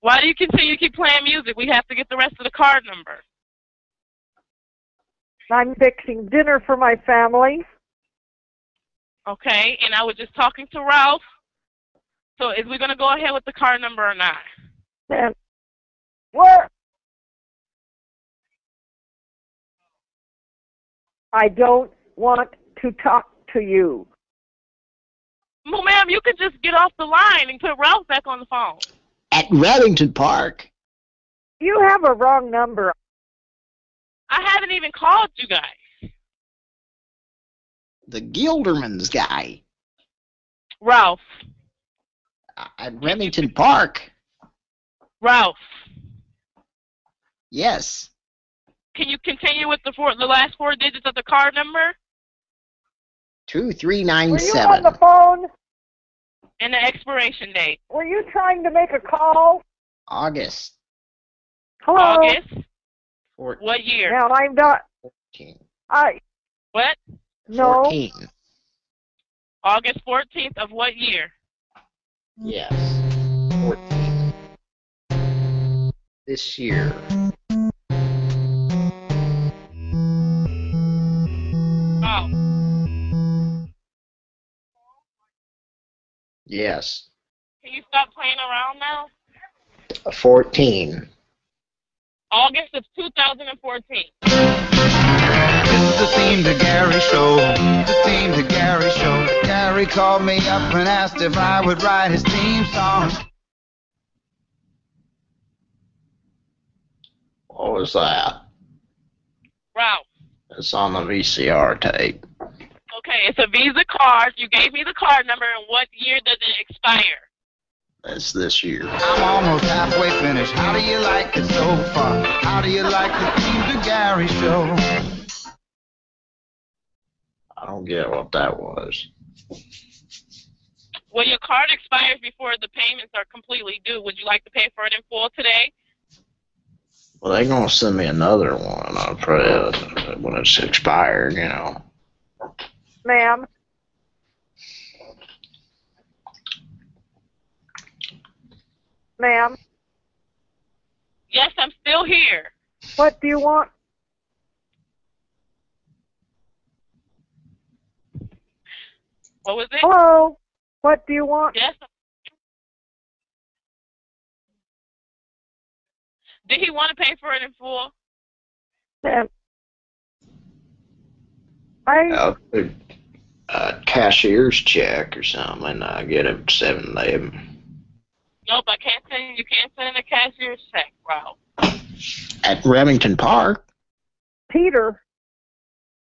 Why do you continue to keep playing music? We have to get the rest of the card number. I'm fixing dinner for my family. Okay, and I was just talking to Ralph. So is we gonna go ahead with the card number or not? And where? I don't want to talk to you. Well, ma'am, you could just get off the line and put Ralph back on the phone. At Remington Park. You have a wrong number. I haven't even called you guys. The Gilderman's guy. Ralph. Uh, at Remington Park. Ralph. Yes. Can you continue with the four, the last four digits of the card number Two three nine Were you on the phone? and the expiration date? Were you trying to make a call? August Hello. August. Four- What year? Now I'm not. 14. I What? no. 14. August 14th of what year? Yes. 14. This year. Yes. can you stop playing around now? 14. August of 2014. It's the theme to Gary show. The theme to Gary show. Gary called me up and asked if I would write his theme song. What was that? Ralph. It's on the VCR tape. Okay, it's a Visa card. You gave me the card number, and what year does it expire? That's this year. I'm almost halfway finished. How do you like it so far? How do you like the Steve to Gary show? I don't get what that was. Well, your card expires before the payments are completely due. Would you like to pay for it in full today? Well, they're gonna send me another one. I'll probably uh, when it's expired, you know. Ma'am, ma'am, Yes, I'm still here. what do you want? What was it? Hello, what do you want? Yes. Did he want to pay for it in full? Ma'am. I I'll put a cashier's check or something. I get it seven eleven. Nope, I can't send you can't send a cashier's check, Ralph. At Remington Park. Peter.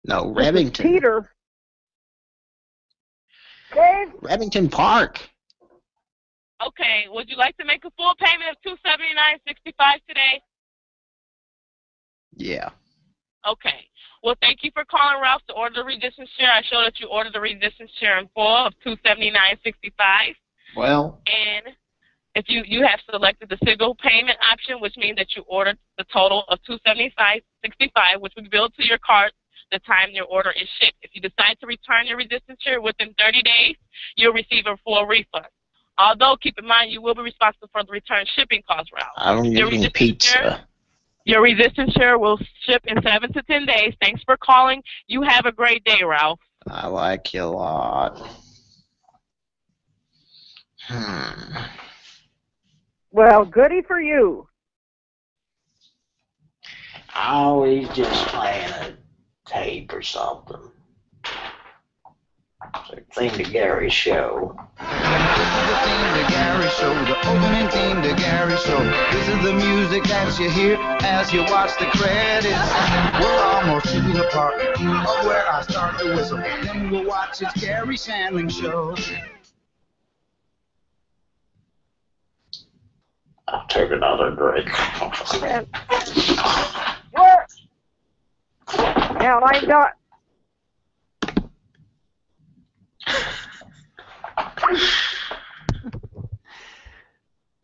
No, Remington. Peter. Dave, Remington Park. Okay, would you like to make a full payment of two seventy nine sixty five today? Yeah. Okay. Well, thank you for calling Ralph to order the resistance chair. I show that you ordered the resistance chair in full of two seventy nine sixty five. Well, And if you you have selected the single payment option, which means that you ordered the total of two seventy five sixty five, which will be billed to your card the time your order is shipped. If you decide to return your resistance chair within thirty days, you'll receive a full refund. Although keep in mind you will be responsible for the return shipping cost, Ralph. I don't Your get any pizza. Your resistance chair will ship in seven to ten days. Thanks for calling. You have a great day, Ralph. I like you a lot. Hmm. well, goody for you. I always just playing a tape or something. It's a thing to Gary show. The theme to Gary show, the opening theme to Gary show. This is the music that you hear as you watch the credits. We're almost to the part of where I start to whistle. Then we'll watch his Garry Shandling show. I'll take another drink. And? Now I got.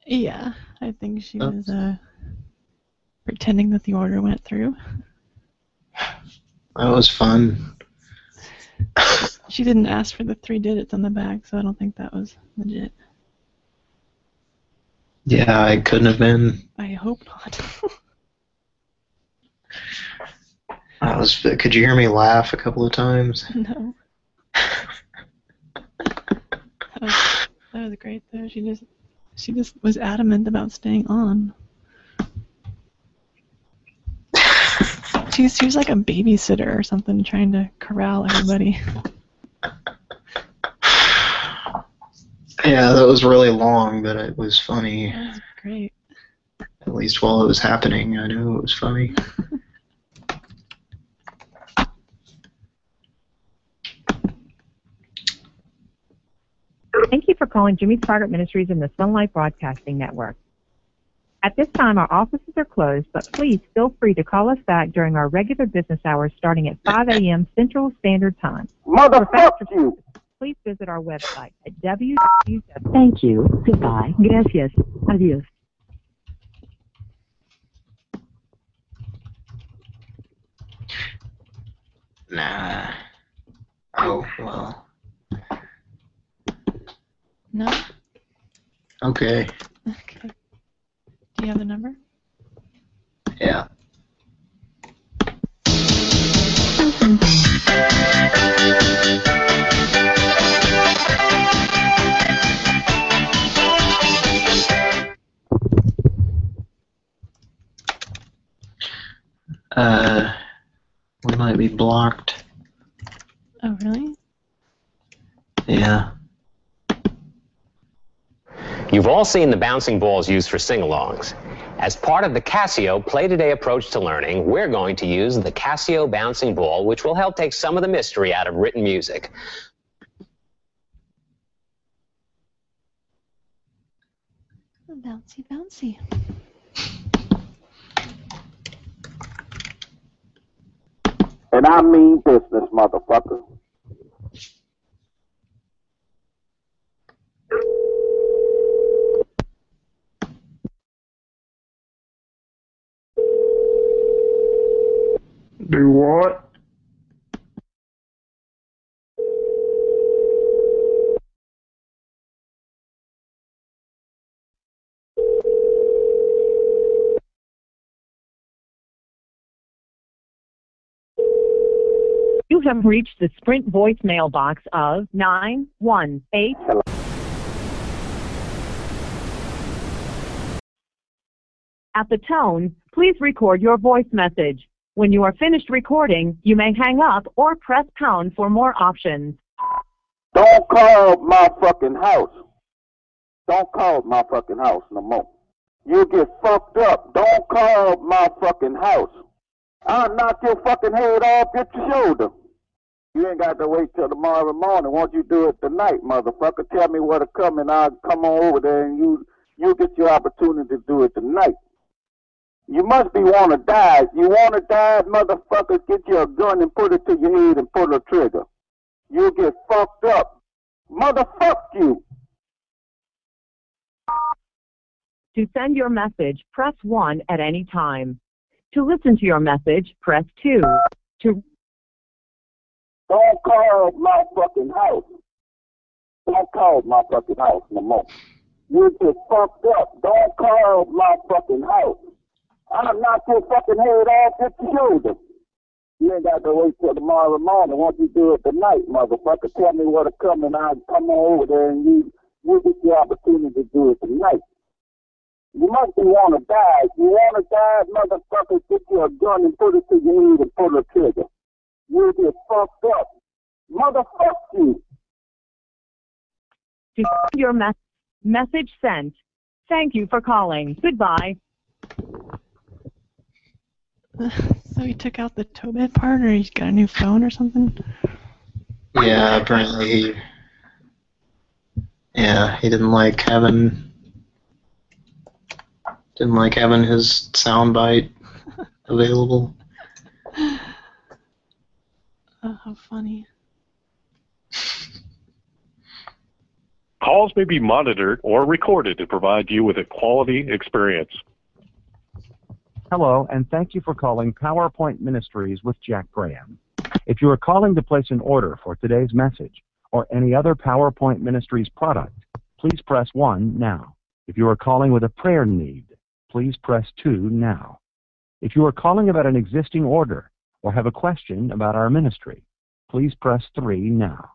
Yeah, I think she was uh, pretending that the order went through. That was fun. She didn't ask for the three digits on the back, so I don't think that was legit. Yeah, I couldn't have been. I hope not. I was. Could you hear me laugh a couple of times? no. That was, that was great though. She just she just was adamant about staying on. She, she was like a babysitter or something trying to corral everybody. Yeah, that was really long, but it was funny. That was great. At least while it was happening, I knew it was funny. Thank you for calling Jimmy Swaggart Ministries and the SonLife Broadcasting Network. At this time, our offices are closed, but please feel free to call us back during our regular business hours starting at 5 a.m. Central Standard Time. Motherfuck you! Please visit our website at www. Thank you. Goodbye. Gracias. Adios. Nah. Oh, well. No? Okay. Okay. Do you have the number? Yeah. Uh, we might be blocked. Oh, really? Yeah. You've all seen the bouncing balls used for sing-alongs. As part of the Casio Play Today approach to learning, we're going to use the Casio bouncing ball, which will help take some of the mystery out of written music. Bouncy, bouncy. And I mean business, motherfucker. Do what? You have reached the Sprint voicemail box of 918. At the tone, please record your voice message. When you are finished recording, you may hang up or press pound for more options. Don't call my fucking house. Don't call my fucking house no more. You get fucked up. Don't call my fucking house. I'll knock your fucking head off your shoulder. You ain't got to wait till tomorrow morning. Won't you do it tonight, motherfucker? Tell me where to come and I'll come on over there and you you get your opportunity to do it tonight. You must be wanna die. You wanna die, motherfucker, get you a gun and put it to your head and pull the trigger. You'll get fucked up. Motherfuck you. To send your message, press 1 at any time. To listen to your message, press 2. To Don't call my fucking house. Don't call my fucking house no more. You just fucked up. Don't call my fucking house. I'm not your fucking head off your shoulder. You ain't got to wait till tomorrow morning. Won't you do it tonight, motherfucker? Tell me where to come and I'll come on over there and you you get your opportunity to do it tonight. You must be wanna die. If you wanna die, motherfucker, get you a gun and put it to your head and pull the trigger. You get fucked up. Motherfuck you. to your mes- message sent. Thank you for calling. Goodbye. So he took out the Tobit part, or he's got a new phone or something? Yeah, apparently he. Yeah, he didn't like having. Didn't like having his soundbite available. Oh, how funny. Calls may be monitored or recorded to provide you with a quality experience. Hello, and thank you for calling PowerPoint Ministries with Jack Graham. If you are calling to place an order for today's message or any other PowerPoint Ministries product, please press 1 now. If you are calling with a prayer need, please press 2 now. If you are calling about an existing order or have a question about our ministry, please press 3 now.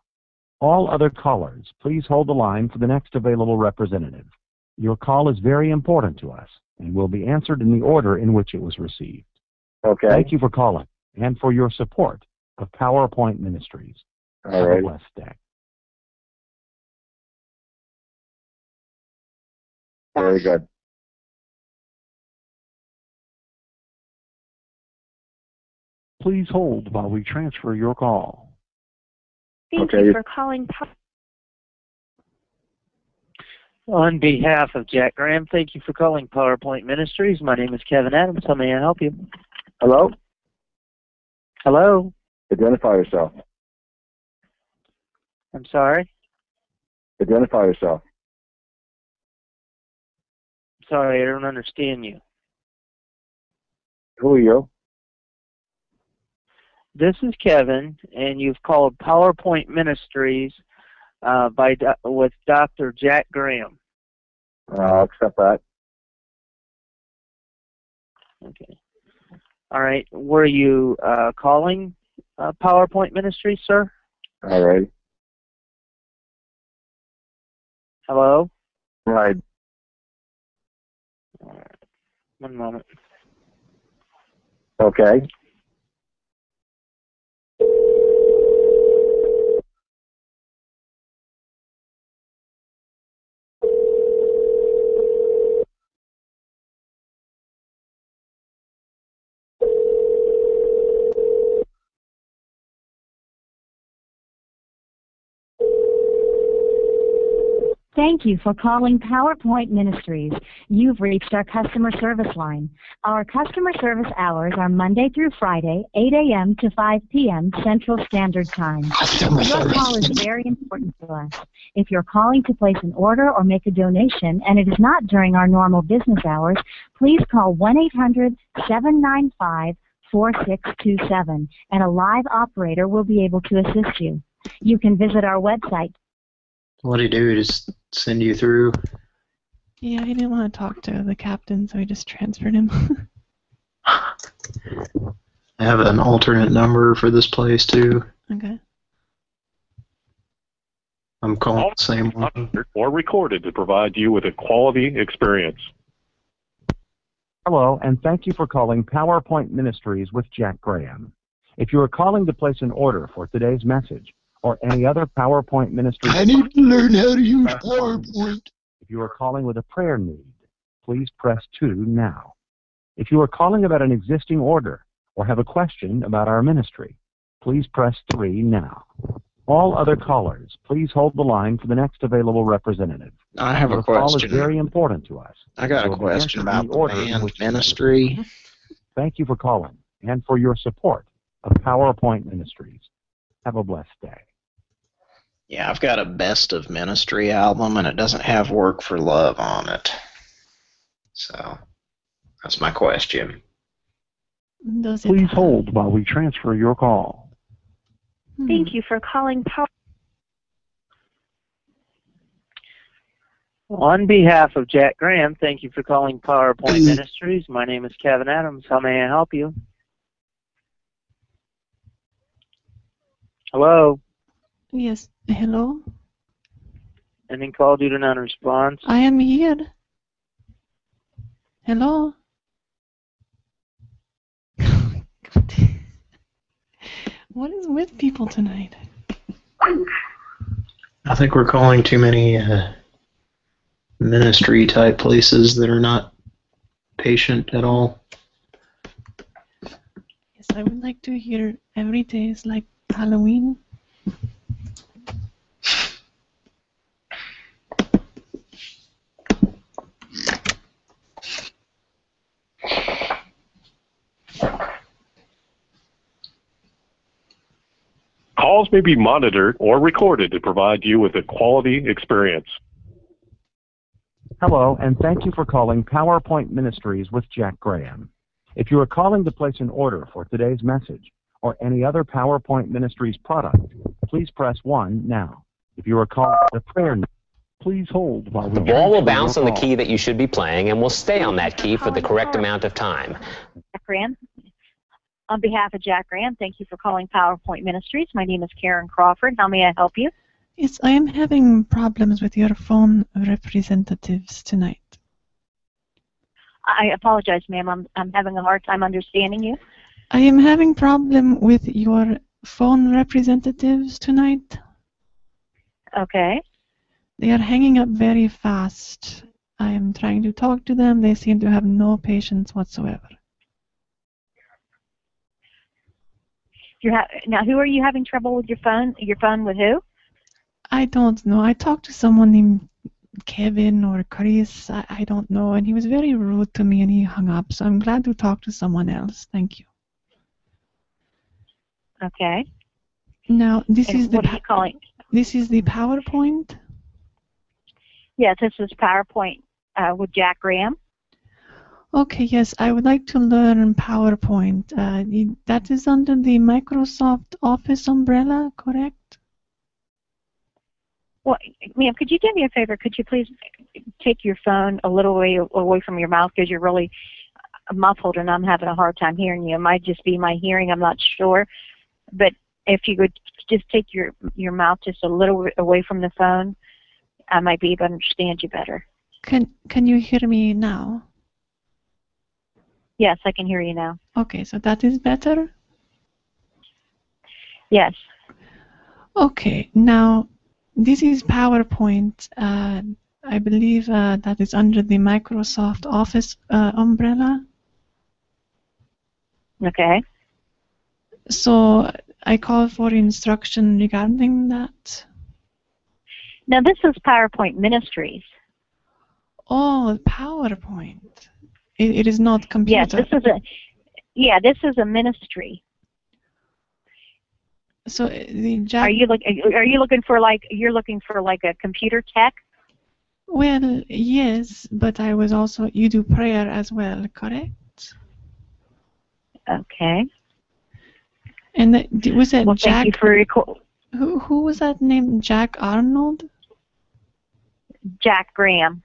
All other callers, please hold the line for the next available representative. Your call is very important to us and will be answered in the order in which it was received. Okay. Thank you for calling and for your support of PowerPoint Ministries. All Have right. a blessed day. Very good. Please hold while we transfer your call. Thank Okay. you for calling. On behalf of Jack Graham, thank you for calling PowerPoint Ministries. My name is Kevin Adams. How may I help you? Hello? Hello? Identify yourself. I'm sorry? Identify yourself. Sorry, I don't understand you. Who are you? This is Kevin, and you've called PowerPoint Ministries uh, by Do- with Dr. Jack Graham. I'll accept that. Okay. All right. Were you uh, calling uh, PowerPoint Ministries, sir? All right. Hello? Right. One moment. Okay. Thank you for calling PowerPoint Ministries. You've reached our customer service line. Our customer service hours are Monday through Friday, 8 a.m. to 5 p.m. Central Standard Time. Customer Your service. call is very important to us. If you're calling to place an order or make a donation and it is not during our normal business hours, please call 1-800-795-4627 and a live operator will be able to assist you. You can visit our website What'd he do? Just send you through? Yeah, he didn't want to talk to the captain, so he just transferred him. I have an alternate number for this place too. okay. I'm calling the same one. Or recorded to provide you with a quality experience. Hello, and thank you for calling PowerPoint Ministries with Jack Graham. If you are calling to place an order for today's message or any other PowerPoint Ministries I need to learn how to use PowerPoint. If you are calling with a prayer need, please press 2 now. If you are calling about an existing order or have a question about our ministry, please press 3 now. All other callers, please hold the line for the next available representative. I have a Your call is very important to us. I got a question about the order in band which- ministry. Thank you for calling and for your support of PowerPoint Ministries. Have a blessed day. Yeah, I've got a best of ministry album and it doesn't have work for love on it. So that's my question. Does it Please hold while we transfer your call. Thank you for calling Power. On behalf of Jack Graham, thank you for calling PowerPoint Ministries. My name is Kevin Adams. How may I help you? Hello? Yes. Hello? Ending call due to non-response. I am here. Hello? what is with people tonight? I think we're calling too many uh, ministry type places that are not patient at all. Yes, I would like to hear every day is like Halloween. Calls may be monitored or recorded to provide you with a quality experience. Hello, and thank you for calling PowerPoint Ministries with Jack Graham. If you are calling to place an order for today's message or any other PowerPoint Ministries product, please press 1 now. If you are calling a prayer need, please hold while we The ball will bounce on the key that you should be playing and will stay on that key for the correct amount of time. Jack Graham. On behalf of Jack Graham, thank you for calling PowerPoint Ministries. My name is Karen Crawford. How may I help you? Yes, I am having problems with your phone representatives tonight. I apologize, ma'am. I'm, I'm having a hard time understanding you. I am having problem with your phone representatives tonight. Okay. They are hanging up very fast. I am trying to talk to them. They seem to have no patience whatsoever. You ha- now, who are you having trouble with your phone? Your phone with who? I don't know. I talked to someone named Kevin or Chris. I, I don't know. And he was very rude to me and he hung up. So I'm glad to talk to someone else. Thank you. Okay. Now, this And is the what are you calling? this is the PowerPoint. Yes, this is PowerPoint uh, with Jack Graham. Okay, yes, I would like to learn PowerPoint. Uh, that is under the Microsoft Office umbrella, correct? Well, ma'am, could you do me a favor? Could you please take your phone a little way away from your mouth because you're really muffled and I'm having a hard time hearing you. It might just be my hearing. I'm not sure, but if you could just take your your mouth just a little bit away from the phone, I might be able to understand you better. Can Can you hear me now? Yes, I can hear you now. Okay, so that is better. Yes. Okay, now this is PowerPoint. Uh, I believe uh, that is under the Microsoft Office uh, umbrella. Okay. So I call for instruction regarding that. Now this is PowerPoint Ministries. Oh, PowerPoint. It, it is not computer. Yes, this is a yeah, this is a ministry. So uh, the Jack. Are you look are you looking for like you're looking for like a computer tech? Well, yes, but I was also. You do prayer as well, correct? Okay. And that, d- was that Well, Jack? thank you for your call. Who who was that named? Jack Arnold? Jack Graham.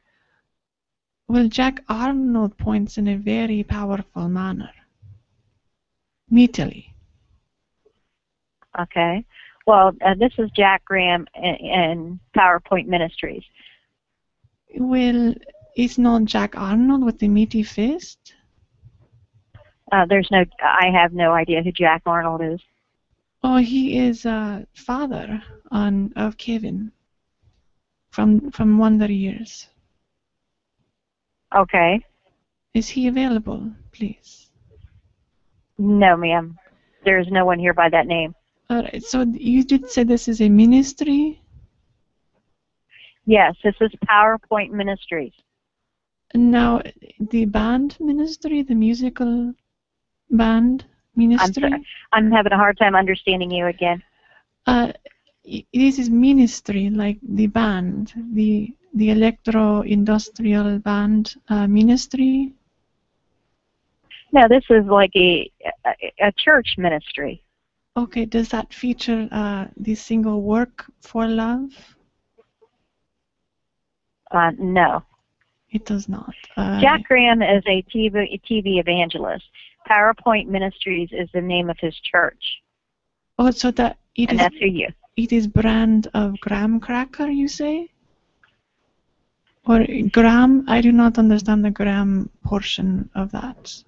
Well, Jack Arnold points in a very powerful manner. Meatily. Okay. Well, uh, this is Jack Graham and, and PowerPoint Ministries. Well, it's not Jack Arnold with the meaty fist. Uh, there's no, I have no idea who Jack Arnold is. Oh, he is uh, father on of Kevin from from Wonder Years. Okay. Is he available, please? No, ma'am. There's no one here by that name. All right. So you did say this is a ministry. Yes, this is PowerPoint Ministries. Now, the band ministry, the musical band I'm ministry. sorry. I'm having a hard time understanding you again. Uh, this is ministry, like the band, the the electro-industrial band uh, ministry. No, this is like a a, a church ministry. Okay, does that feature uh, the single work for love? Uh, no. It does not. Uh, Jack Graham is a TV, TV evangelist. PowerPoint Ministries is the name of his church, Oh, so that it and is that's it is brand of graham cracker, you say? Or graham? I do not understand the graham portion of that.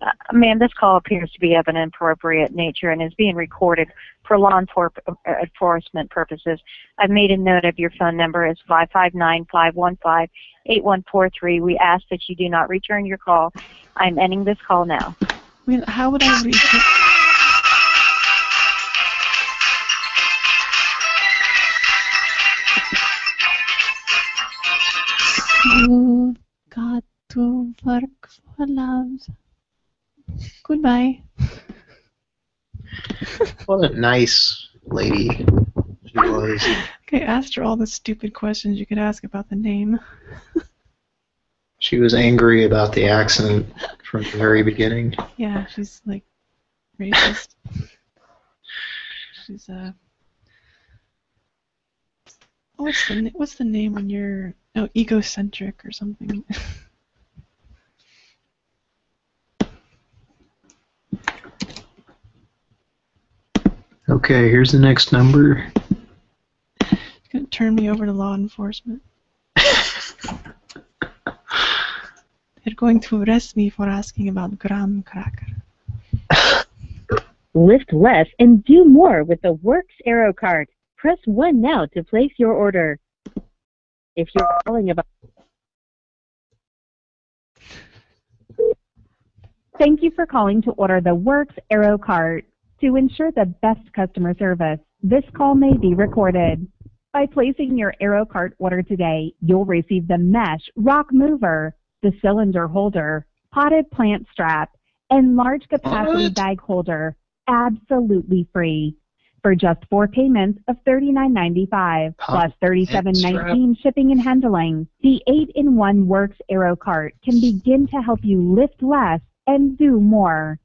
Uh, ma'am, this call appears to be of an inappropriate nature and is being recorded for law enfor- uh, enforcement purposes. I've made a note of your phone number as 559-515-8143. We ask that you do not return your call. I'm ending this call now. Well, how would I reach it? You got to work for love. Goodbye. What a nice lady she was. Okay, asked her all the stupid questions you could ask about the name. She was angry about the accent from the very beginning. Yeah, she's like racist. she's uh. What's the what's the name when you're oh egocentric or something? Okay, here's the next number. gonna turn me over to law enforcement. They're going to arrest me for asking about graham cracker. Lift less and do more with the Worx Aero Cart. Press 1 now to place your order. If you're calling about Thank you for calling to order the Worx Aero Cart. To ensure the best customer service, this call may be recorded. By placing your Aero Cart order today, you'll receive the mesh rock mover, the cylinder holder, potted plant strap, and large capacity What? bag holder absolutely free for just four payments of $39.95 plus $37.19 shipping and handling. The 8-in-1 Worx Aero Cart can begin to help you lift less and do more.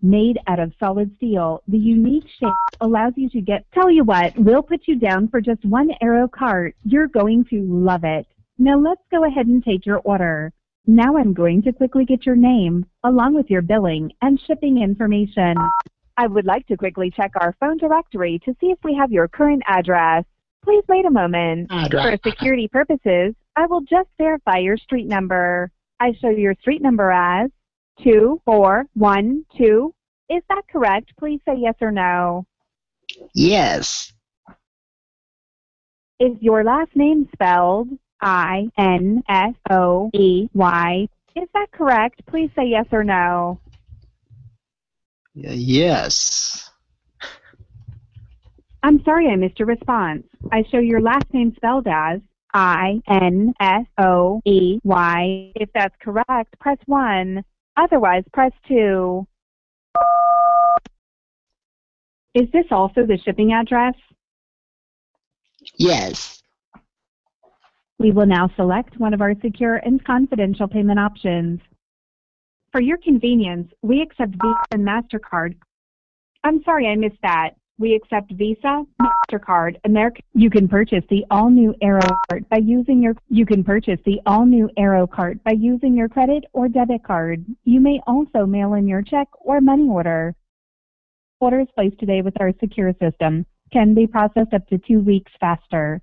Made out of solid steel, the unique shape allows you to get. Tell you what, we'll put you down for just one Aero Cart. You're going to love it. Now let's go ahead and take your order. Now I'm going to quickly get your name, along with your billing and shipping information. I would like to quickly check our phone directory to see if we have your current address. Please wait a moment. Address. For security purposes, I will just verify your street number. I show your street number as 2412. Is that correct? Please say yes or no. Yes. Is your last name spelled I N S O E Y? Is that correct? Please say yes or no. Yes. I'm sorry I missed your response. I show your last name spelled as I N S O E Y. If that's correct, press 1. Otherwise, press 2. Is this also the shipping address? Yes. We will now select one of our secure and confidential payment options. For your convenience, we accept Visa and MasterCard. I'm sorry I missed that. We accept Visa, MasterCard, American. You can purchase the all-new Aero Cart by using your you can purchase the all-new Aero Cart by using your credit or debit card. You may also mail in your check or money order. Orders placed today with our secure system can be processed up to 2 weeks faster.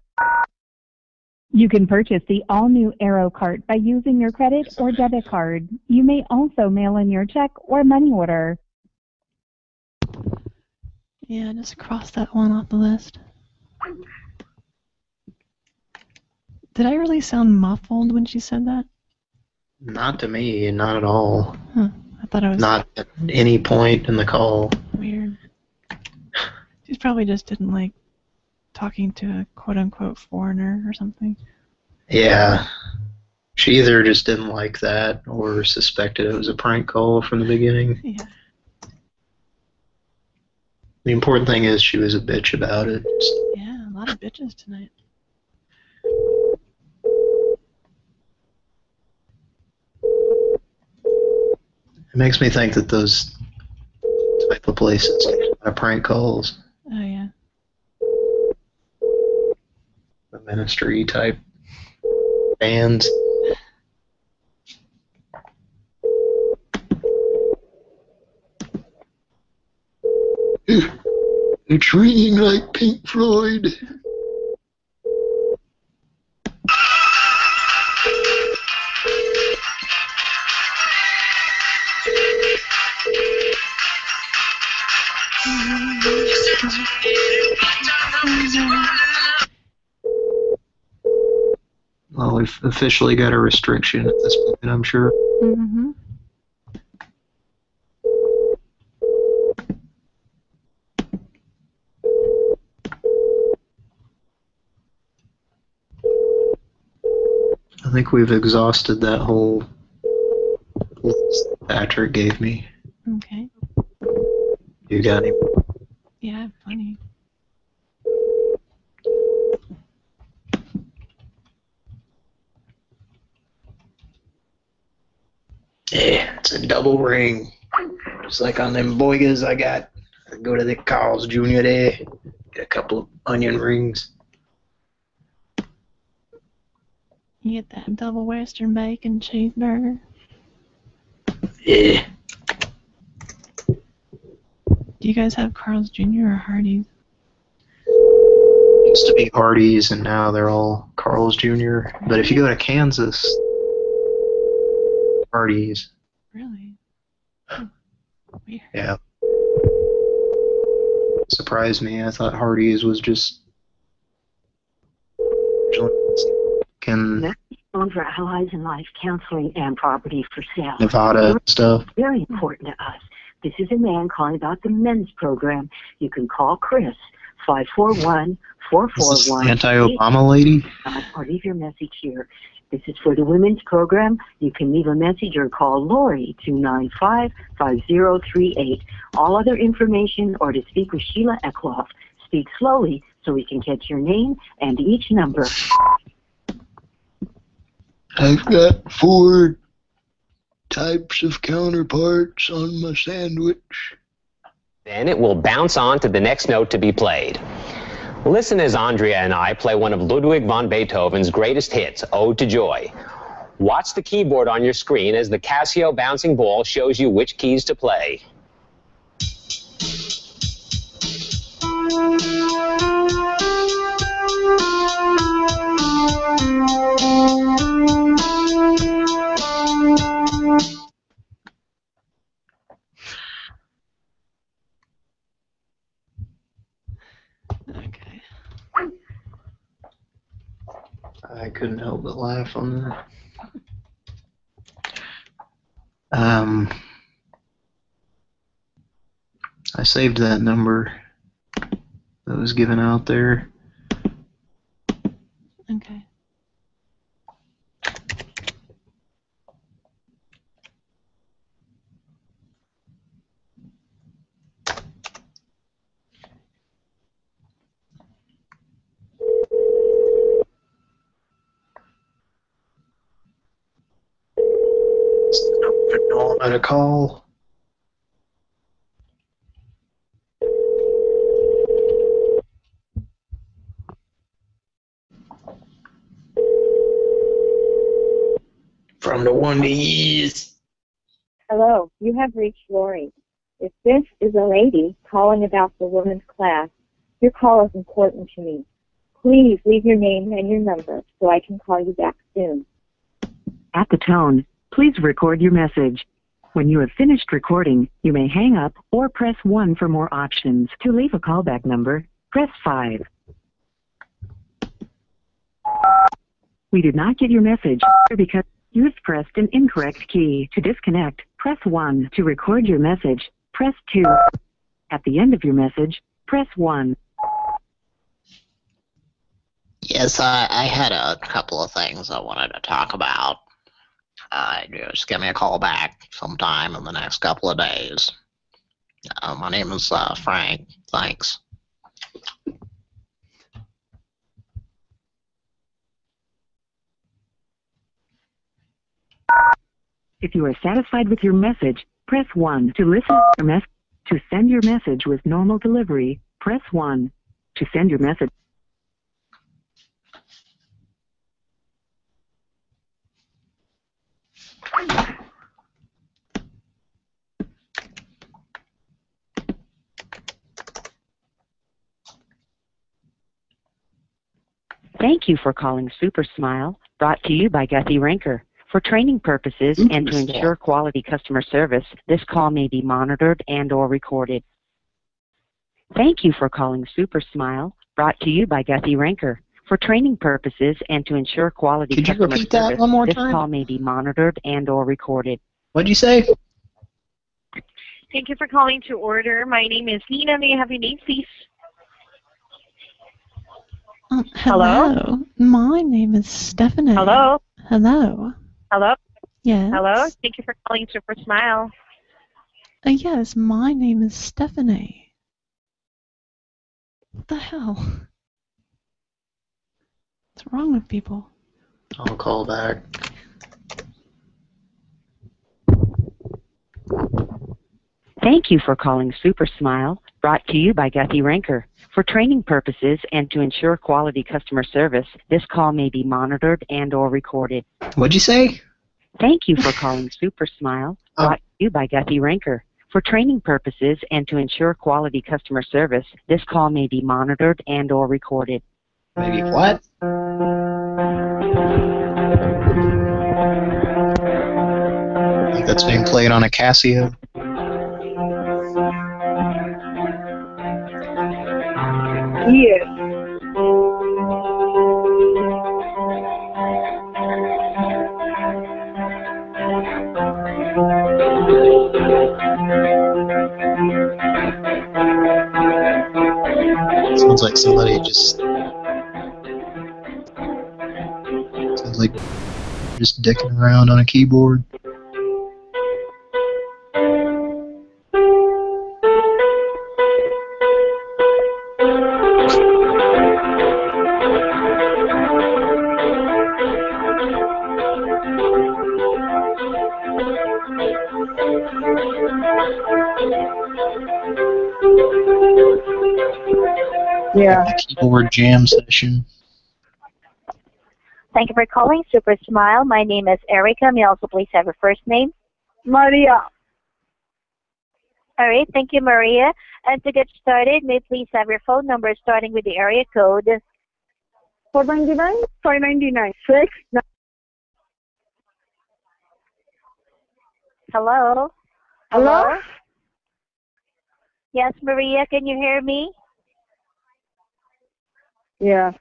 You can purchase the all-new Aero Cart by using your credit or debit card. You may also mail in your check or money order. Yeah, just cross that one off the list. Did I really sound muffled when she said that? Not to me, not at all. Huh. I thought I was Not at any point in the call. weird. She probably just didn't like talking to a quote unquote foreigner or something. Yeah. She either just didn't like that or suspected it was a prank call from the beginning. Yeah. The important thing is she was a bitch about it. Yeah, a lot of bitches tonight. It makes me think that those type of places are prank calls, Oh yeah. the ministry type bands. It's ringing like Pink Floyd. Well, we've officially got a restriction at this point, I'm sure. Mm-hmm. I think we've exhausted that whole list Patrick gave me. Okay. You got any? Yeah, I have plenty. Yeah, it's a double ring. Just like on them boigas I got. I go to the Carl's Jr. there, get a couple of onion rings. You get that double western bacon cheeseburger. Yeah. Do you guys have Carl's Jr. or Hardee's? Used to be Hardee's and now they're all Carl's Jr. But if you go to Kansas, Hardee's. Really? Weird. Yeah. Surprised me. I thought Hardee's was just can phone for Allies and Life Counseling and Property for Sale. Nevada stuff. Very important to us. This is a man calling about the men's program. You can call Chris, 541 Is this 441 anti-Obama lady? or leave your message here. This is for the women's program. You can leave a message or call Lori, 295-5038. All other information or to speak with Sheila Eckloff, speak slowly so we can catch your name and each number. I've got four types of counterparts on my sandwich. Then it will bounce on to the next note to be played. Listen as Andrea and I play one of Ludwig van Beethoven's greatest hits, Ode to Joy. Watch the keyboard on your screen as the Casio bouncing ball shows you which keys to play. I couldn't help but laugh on that. Um, I saved that number, that was given out there. Okay. All about a call. From the one to years. Hello, you have reached Lori. If this is a lady calling about the women's class, your call is important to me. Please leave your name and your number so I can call you back soon. At the tone, please record your message. When you have finished recording, you may hang up or press 1 for more options. To leave a callback number, press 5. We did not get your message because you've pressed an incorrect key. To disconnect, press 1. To record your message, press 2. At the end of your message, press 1. Yes, I, I had a couple of things I wanted to talk about. Uh, just give me a call back sometime in the next couple of days. Uh, my name is uh, Frank. Thanks. If you are satisfied with your message, press 1. To listen to to send your message with normal delivery, press 1. To send your message Thank you for calling Super Smile, brought to you by Guthy-Renker. For training purposes and to ensure quality customer service, this call may be monitored and or recorded. Thank you for calling Super Smile, brought to you by Guthy-Renker. For training purposes and to ensure quality Could customer service, one more this time? call may be monitored and or recorded. What'd you say? Thank you for calling to order. My name is Nina. May I have your name, please? Um, hello. My name is Stephanie. Hello? Hello. Hello? Yes. Hello? Thank you for calling Super Smile. Uh, yes, my name is Stephanie. What the hell? What's wrong with people? I'll call back. Thank you for calling Super Smile, brought to you by Guthy-Renker. For training purposes and to ensure quality customer service, this call may be monitored and or recorded. What'd you say? Thank you for calling Super Smile, oh. brought to you by Guthy-Renker. For training purposes and to ensure quality customer service, this call may be monitored and or recorded. Maybe uh, what? That's being uh, played on a Casio. Yes. Sounds like somebody just. Like just dicking around on a keyboard. Yeah. Keyboard jam session. Thank you for calling Super Smile. My name is Erica. May I also please have your first name? Maria. All right. Thank you, Maria. And to get started, may I please have your phone number starting with the area code? 499 599 6 Hello? Hello? Yes, Maria, can you hear me? Yeah.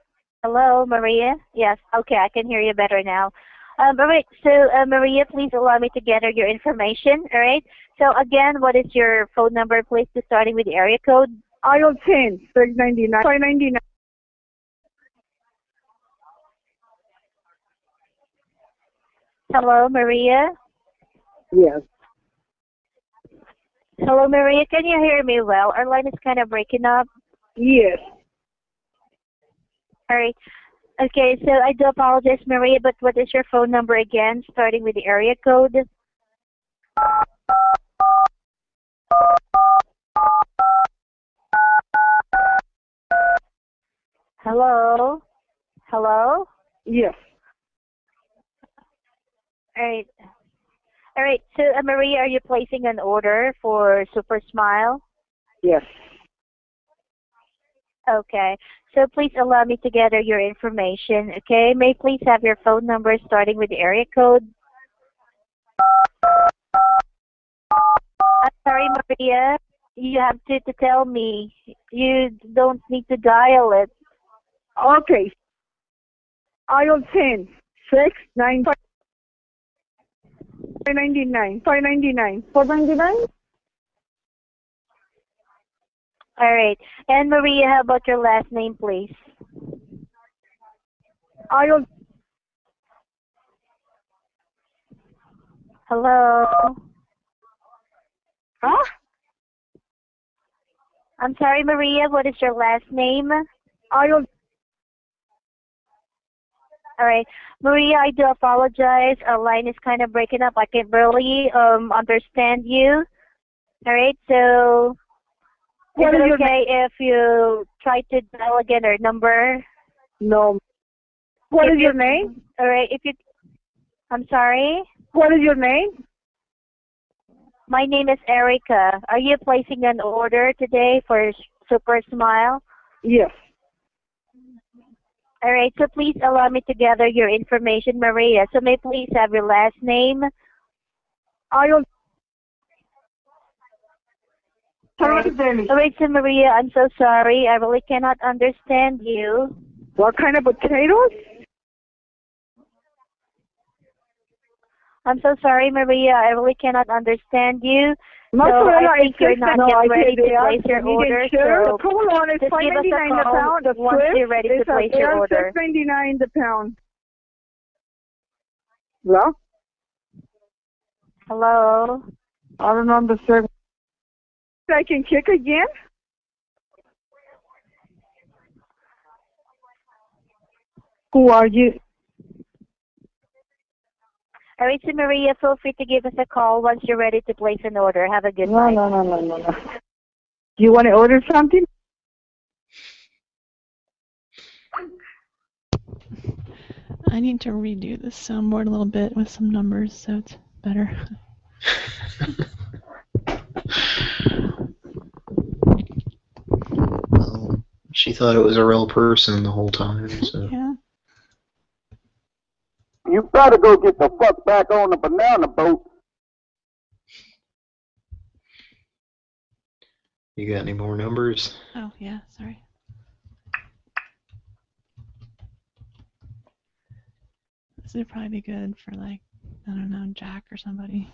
Hello, Maria? Yes, okay, I can hear you better now. Um, all right, so uh, Maria, please allow me to gather your information, all right? So again, what is your phone number, please, to starting with the area code? Aisle 10, 699, 599. Hello, Maria. Yes. Hello, Maria. Can you hear me well? Our line is kind of breaking up. Yes. All right. Okay, so I do apologize, Maria, but what is your phone number again, starting with the area code? Hello? Hello? Yes. All right. All right. So, uh, Maria, are you placing an order for Super Smile? Yes. Okay. So please allow me to gather your information. Okay. May I please have your phone number starting with the area code? I'm sorry, Maria. You have to, to tell me. You don't need to dial it. Okay. Aisle 10, 6, 9, 599, 599, 499? All right. And Maria, how about your last name, please? Aisle Hello? Huh? I'm sorry, Maria. What is your last name? Aisle All right. Maria, I do apologize. Our line is kind of breaking up. I can barely um, understand you. All right. So, is What is it okay if you try to dial again our number? No. What If is you- your name? All right. If you, I'm sorry. What is your name? My name is Erica. Are you placing an order today for Super Smile? Yes. All right, so please allow me to gather your information, Maria. So may I please have your last name? Aisle All right. All right, so Maria, I'm so sorry. I really cannot understand you. What kind of potatoes? I'm so sorry, Maria. I really cannot understand you. So I think you're not no, yet ready to place your order. So The provolone is just give us a call once you're ready to place your order. 6.99 the pound. Hello? Hello? I don't understand. I can kick again? Who are you? All right, so Maria, feel free to give us a call once you're ready to place an order. Have a good No, night. no, no, no, no, no. You want to order something? I need to redo this soundboard a little bit with some numbers so it's better. she thought it was a real person the whole time, so. Yeah. You better go get the fuck back on the banana boat. You got any more numbers? Oh, yeah, sorry. This would probably be good for, like, I don't know, Jack or somebody.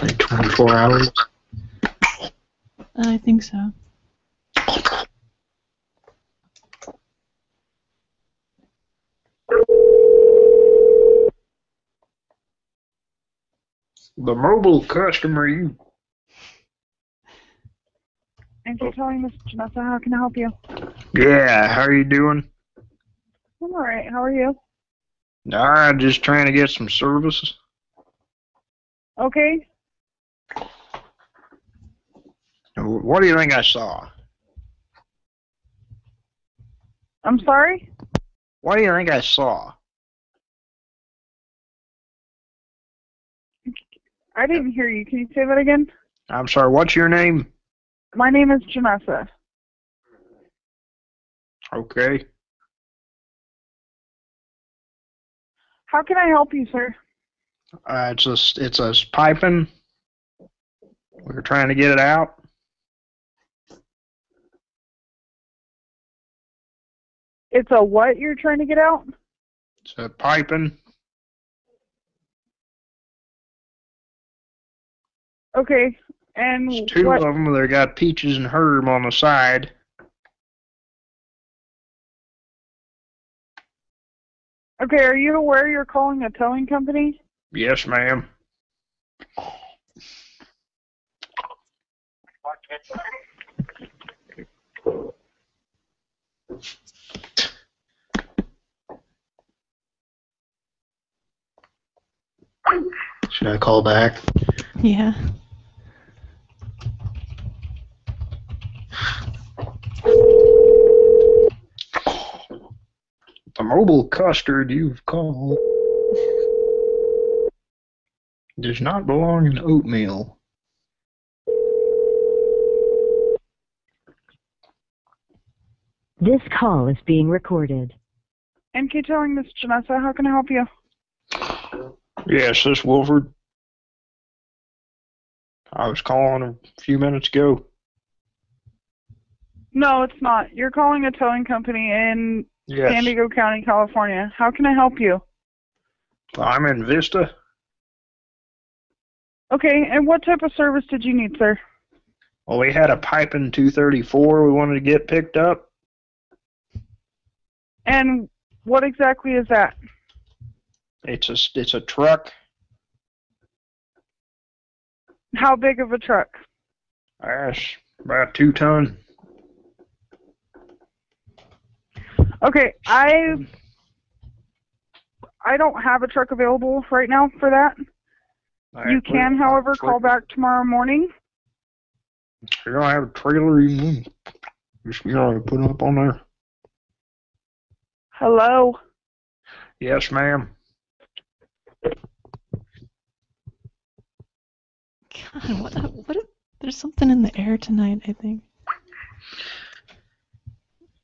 Like 24 hours? I think so. The mobile customer, Thank you Thanks for calling, Miss Janessa. How can I help you? Yeah, how are you doing? I'm all right. How are you? I'm just trying to get some services. Okay. What do you think I saw? I'm sorry? What do you think I saw? I didn't hear you. Can you say that again? I'm sorry, what's your name? My name is Janessa. Okay. How can I help you, sir? Uh, it's a it's a piping. We're trying to get it out. It's a what you're trying to get out? It's a piping. Okay. And Two what? of them, they got peaches and herb on the side. Okay, are you aware you're calling a towing company? Yes, ma'am. Should I call back? Yeah. The mobile custard you've called does not belong in oatmeal. This call is being recorded. MK Towing, this is Janessa. How can I help you? Yes, this Wolford. I was calling a few minutes ago. No, it's not. You're calling a towing company in Yes. San Diego County, California. How can I help you? I'm in Vista. Okay, and what type of service did you need, sir? Well, we had a pipe in 234 we wanted to get picked up. And what exactly is that? It's a it's a truck. How big of a truck? That's about two ton. Okay, I I don't have a truck available right now for that. You can, however, call back tomorrow morning. You don't have a trailer even. Just you know, put it up on there. Hello. Yes, ma'am. God, what? a- What? a- there's something in the air tonight. I think.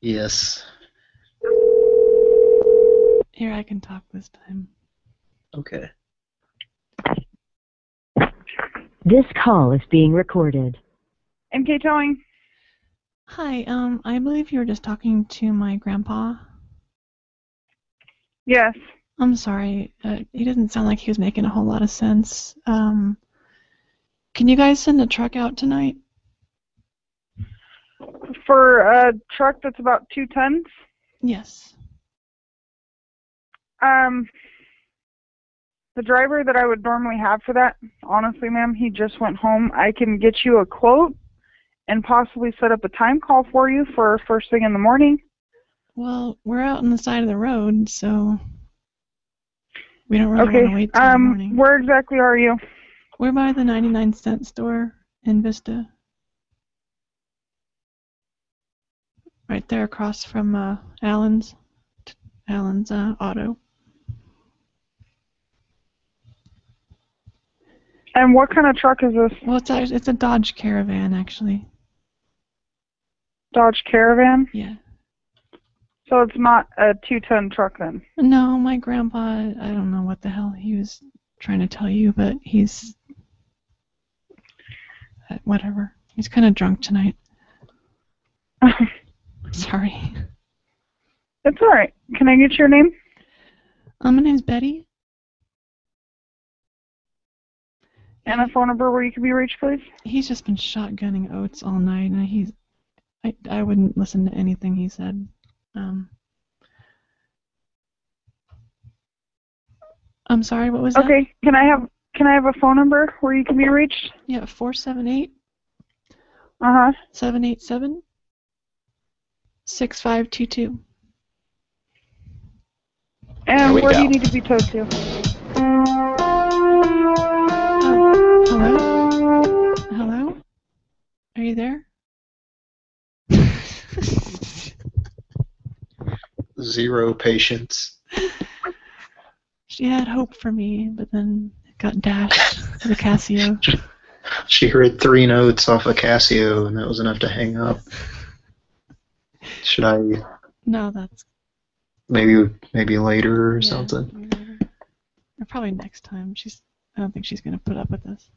Yes. Here, I can talk this time. Okay. This call is being recorded. MK Towing. Hi. Um, I believe you were just talking to my grandpa. Yes. I'm sorry. Uh, he doesn't sound like he was making a whole lot of sense. Um, can you guys send a truck out tonight? For a truck that's about two tons. Yes. Um, the driver that I would normally have for that, honestly, ma'am, he just went home. I can get you a quote and possibly set up a time call for you for first thing in the morning. Well, we're out on the side of the road, so we don't really okay. want to wait till the um, morning. where exactly are you? We're by the 99 cent store in Vista. Right there across from uh, Allen's, Allen's uh, Auto. And what kind of truck is this? Well, it's a, it's a Dodge Caravan actually. Dodge Caravan? Yeah. So it's not a two-ton truck then? No, my grandpa, I don't know what the hell he was trying to tell you, but he's uh, whatever. He's kind of drunk tonight. Sorry. It's all right. Can I get your name? Um, my name's Betty. And a phone number where you can be reached, please? He's just been shotgunning oats all night, and he's I I wouldn't listen to anything he said. Um. I'm sorry. What was that? Okay. Can I have can I have a phone number where you can be reached? Yeah, four seven eight. Uh huh. Seven eight seven. Six five two two. And we where do you need to be towed to? Hello? Hello? Are you there? Zero patience. She had hope for me, but then it got dashed to the Casio. She heard three notes off a Casio, and that was enough to hang up. Should I No, that's maybe maybe later or Yeah. something? or probably next time. She's I don't think she's gonna put up with this.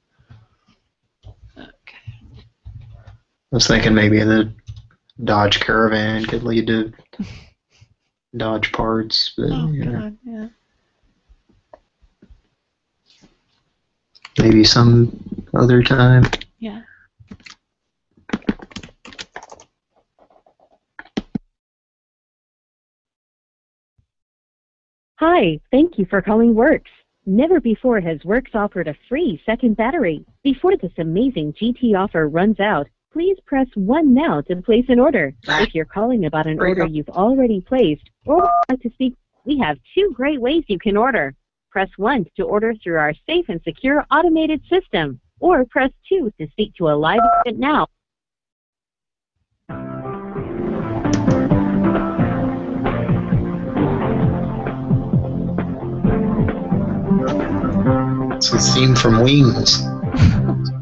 Okay. I was thinking maybe the Dodge Caravan could lead to Dodge parts, but Oh you know, god, yeah. Maybe some other time. Yeah. Hi, thank you for calling Worx. Never before has Worx offered a free second battery. Before this amazing GT offer runs out, please press 1 now to place an order. If you're calling about an order you've already placed or would like to speak, we have two great ways you can order. Press 1 to order through our safe and secure automated system, or press 2 to speak to a live agent now. It's a theme from Wings.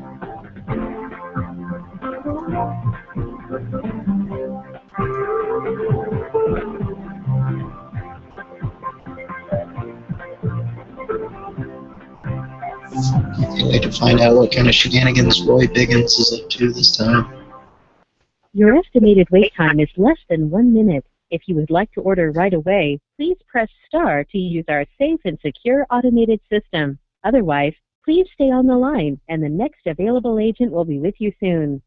Can't wait to find out what kind of shenanigans Roy Biggins is up to this time. Your estimated wait time is less than one minute. If you would like to order right away, please press star to use our safe and secure automated system. Otherwise, please stay on the line and the next available agent will be with you soon.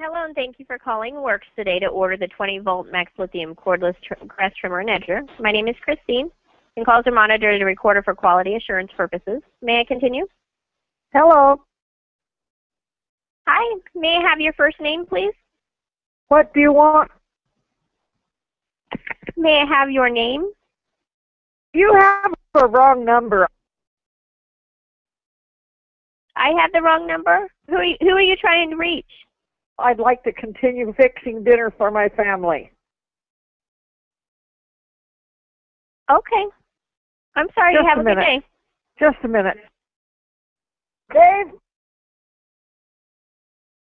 Hello, and thank you for calling Worx today to order the 20 volt max lithium cordless tr- grass trimmer and edger. My name is Christine, and calls are monitored and recorded for quality assurance purposes. May I continue? Hello. Hi, may I have your first name, please? What do you want? May I have your name? You have the wrong number. I have the wrong number. Who are you, who are you trying to reach? I'd like to continue fixing dinner for my family. Okay. I'm sorry. Just you have a a, good minute. day. Just a minute. Dave?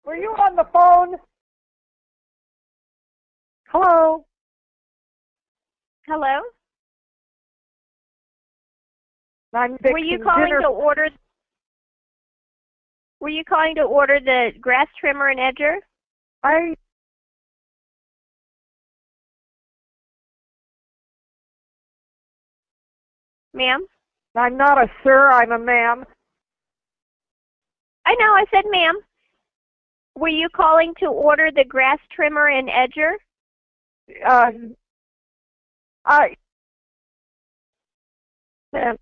Were you on the phone? Hello? Hello. I'm Were you calling to order? Were you calling to order the grass trimmer and edger? I Ma'am? I'm not a sir, I'm a ma'am. I know, I said ma'am. Were you calling to order the grass trimmer and edger? Uh, I ma'am,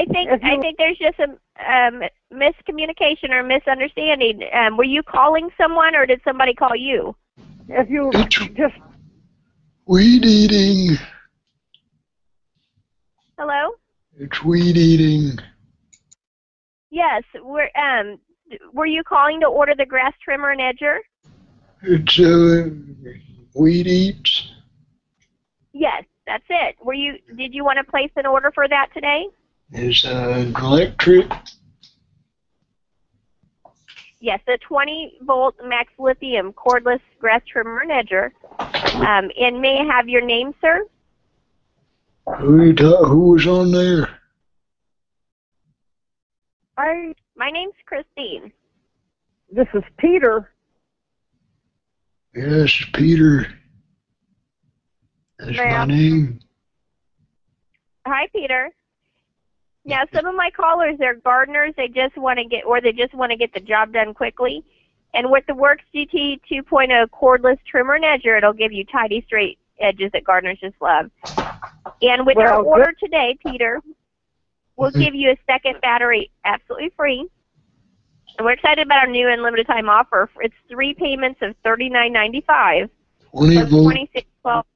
I think If I think there's just a um, miscommunication or misunderstanding. Um, were you calling someone or did somebody call you? if you just Weed eating. Hello? It's weed eating. Yes. Were um were you calling to order the grass trimmer and edger? It's uh, weed eats. Yes, that's it. Were you did you want to place an order for that today? It's uh, electric. Yes, the 20 volt max lithium cordless grass trimmer and edger. Um, and may I have your name, sir? Who you ta- Who was on there? I My name's Christine. this is Peter. Yes, Peter. That's my name. Hi, Peter. Now, some of my callers, they're gardeners. They just want to get, or they just want to get the job done quickly. And with the Worx GT 2.0 cordless trimmer and edger, it'll give you tidy, straight edges that gardeners just love. And with our Well, order today, Peter, we'll Mhm. give you a second battery absolutely free. And we're excited about our new and limited time offer. It's three payments of $39.95. 20 plus volt. 26 well,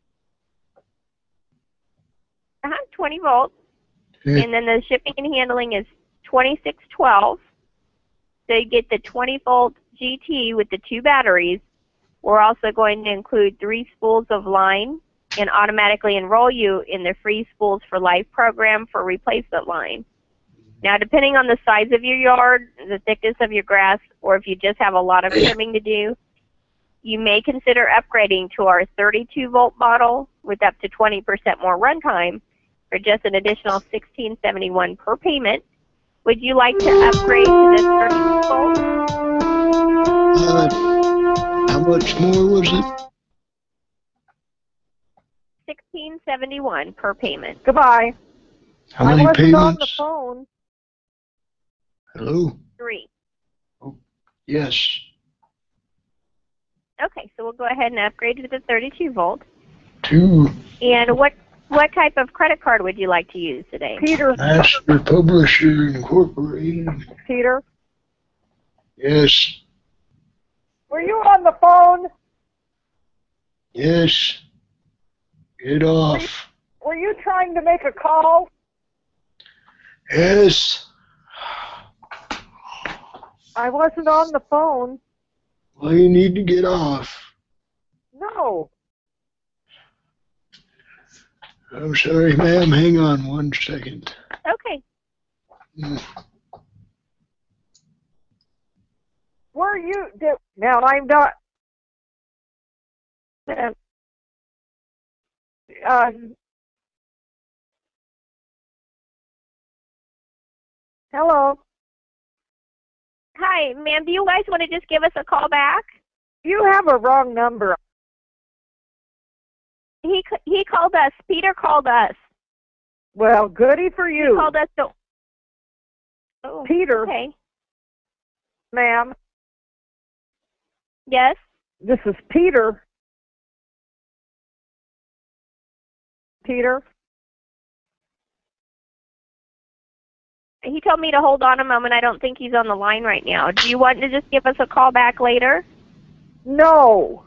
Uh-huh, 20 volts. Yeah. And then the shipping and handling is 2612. So you get the 20 volt GT with the two batteries. We're also going to include three spools of line and automatically enroll you in the free spools for life program for replacement line. Now, depending on the size of your yard, the thickness of your grass, or if you just have a lot of trimming to do, you may consider upgrading to our 32 volt model with up to 20% more runtime for just an additional 1671 per payment. Would you like to upgrade to this 32 volt? Uh, how much more was it? 1671 per payment. Goodbye. How many I many wasn't on the payments? phone. Hello? Three. Oh, Yes. Okay, so we'll go ahead and upgrade to the 32 volt. Two. And what what type of credit card would you like to use today? Peter. Master Publisher Incorporated. Peter, Yes. were you on the phone? Yes. Get off. Were you trying to make a call? Yes. I wasn't on the phone. Well, you need to get off. No. I'm sorry, ma'am. Hang on one second. Okay. Mm. Were you? Did, now I'm not. Uh, hello. Hi, ma'am. Do you guys want to just give us a call back? You have a wrong number. He he called us. Peter called us. Well, goody for He you. called us. To, oh, Peter. Okay. Ma'am, Yes. this is Peter. Peter, He told me to hold on a moment. I don't think he's on the line right now. Do you want to just give us a call back later? no.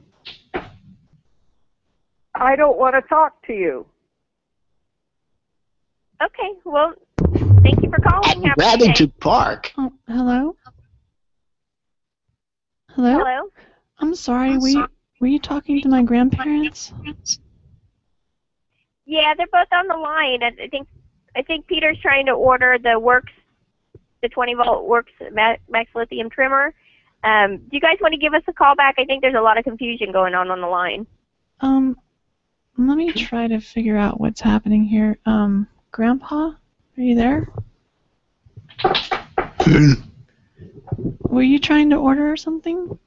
I don't want to talk to you. Okay. Well, thank you for calling. Have a good Park. Oh, hello? Hello? Hello. I'm sorry, were you, were you talking to my grandparents? Yeah, they're both on the line. I I think I think Peter's trying to order the Worx, the 20 volt Worx Max Lithium trimmer. Um, do you guys want to give us a call back? I think there's a lot of confusion going on on the line. Um, let me try to figure out what's happening here. Um, Grandpa, are you there? Were you trying to order something?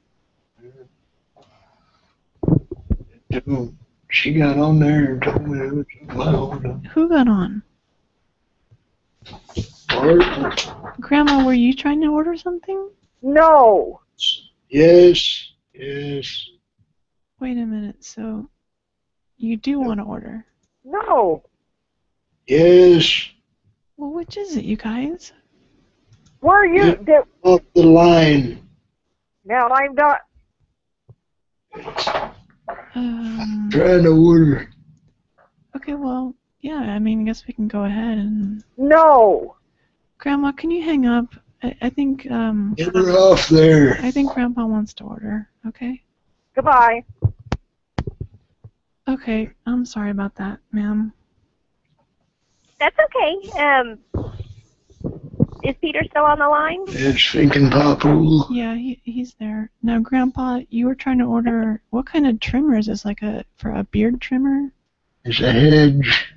So she got on there and told me it was loud. Who got on? Grandma, were you trying to order something? No. Yes. Yes. Wait a minute, so you do want to order. No. Yes. Well, which is it, you guys? Were you? Did, Off the line. now I'm not. Um, Trying to order. okay, well, yeah, I mean, I guess we can go ahead and... No. Grandma, can you hang up? I, I think, um... Get her off there. I think Grandpa wants to order, okay? Goodbye. Okay, I'm sorry about that, ma'am. That's okay. Um, is Peter still on the line? It's thinking Popple. Yeah, he, he's there. Now, Grandpa, you were trying to order... What kind of trimmer is this? Like a... For a beard trimmer? It's a hedge.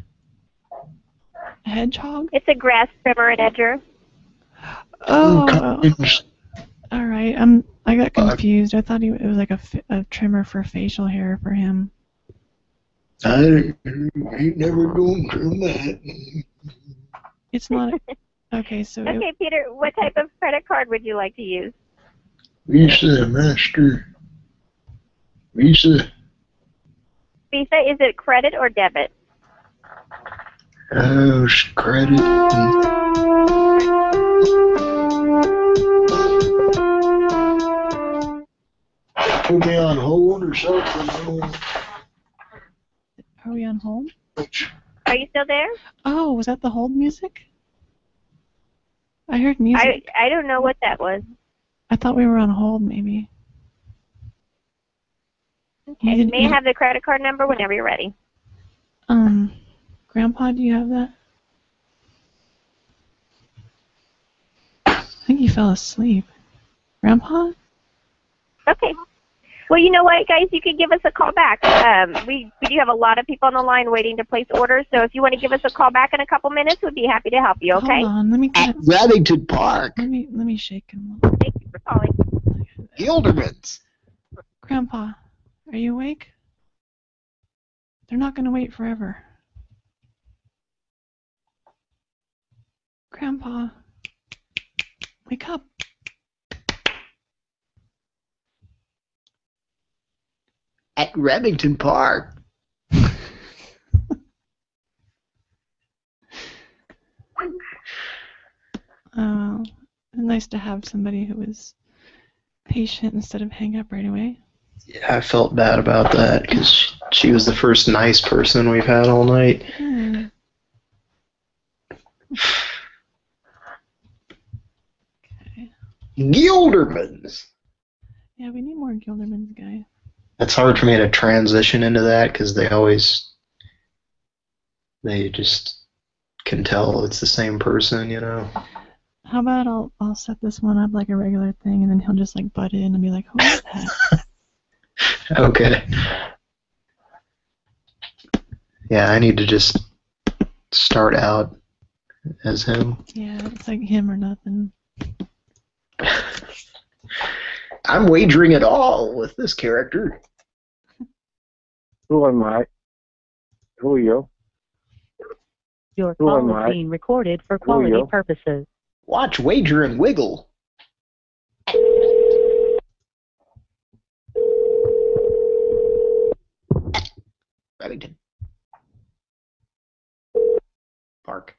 A hedgehog? It's a grass trimmer and edger. Oh, all right. I'm. I got confused. I thought he, it was like a, a trimmer for facial hair for him. I ain't never going through that. It's not. Okay, so it- Okay, Peter, what type of credit card would you like to use? Visa, Master. Visa. Visa, is it credit or debit? Oh, House credit. Put me on hold or something. Are we on hold? Are you still there? Oh, was that the hold music? I heard music. I I don't know what that was. I thought we were on hold, maybe. Okay. didn't- May I have the credit card number whenever you're ready? Um, Grandpa, do you have that? I think he fell asleep. Grandpa? Okay. Well, you know what, guys? You could give us a call back. Um, we we do have a lot of people on the line waiting to place orders. So if you want to give us a call back in a couple minutes, we'd be happy to help you. Okay. Hold on, let me get Remington Park. let me let me shake him. Thank you for calling. Gilderman's. Grandpa, are you awake? They're not gonna wait forever. Grandpa, wake up. At Remington Park. Oh, nice to have somebody who was patient instead of hang up right away. Yeah, I felt bad about that because she, she was the first nice person we've had all night. Hmm. Gilderman's. Yeah, we need more Gilderman's guy. It's hard for me to transition into that because they always, they just can tell it's the same person, you know. How about I'll I'll set this one up like a regular thing, and then he'll just like butt in and be like, "Who is that?" Okay. Yeah, I need to just start out as him. yeah, it's like him or nothing. I'm wagering it all with this character. Who am I? Who are you? Your Who am call I? is being recorded for quality purposes. Watch Wager and Wiggle. Remington Park.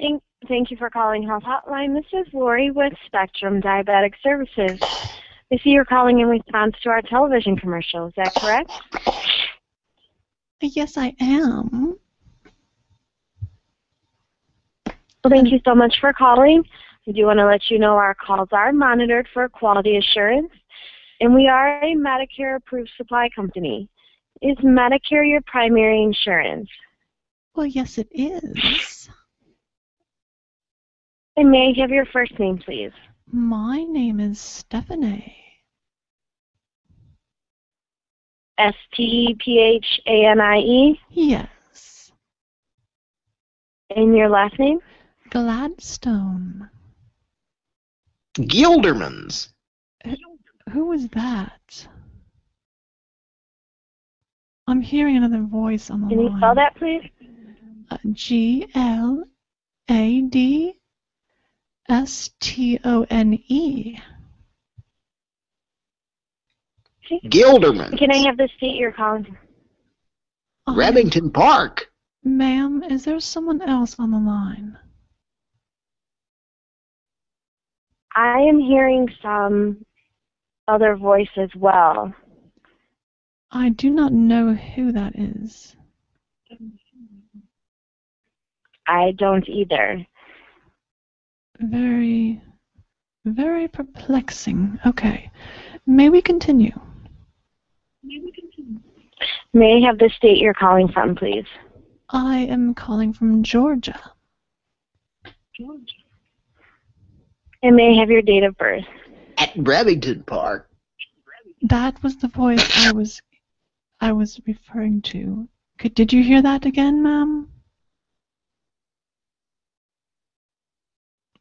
Thank, thank you for calling Health Hotline. This is Lori with Spectrum Diabetic Services. I see you're calling in response to our television commercial. Is that correct? Yes, I am. Well, thank you so much for calling. I do want to let you know our calls are monitored for quality assurance, and we are a Medicare-approved supply company. Is Medicare your primary insurance? Well, yes, it is. And may I have your first name, please? My name is Stephanie. S T E P H A N I E. Yes. And your last name? Gladstone. Gilderman's. Who was that? I'm hearing another voice on the Can you line. spell that, please? Uh, G L A D S T O N E. Gilderman. Can I have the state you're calling? Um, Remington Park. Ma'am, is there someone else on the line? I am hearing some other voice as well. I do not know who that is. I don't either. Very, very perplexing. Okay. May we continue? May we continue? May I have the state you're calling from, please? I am calling from Georgia. And may I have your date of birth? At Remington Park. That was the voice I was I was referring to. Could, did you hear that again, ma'am?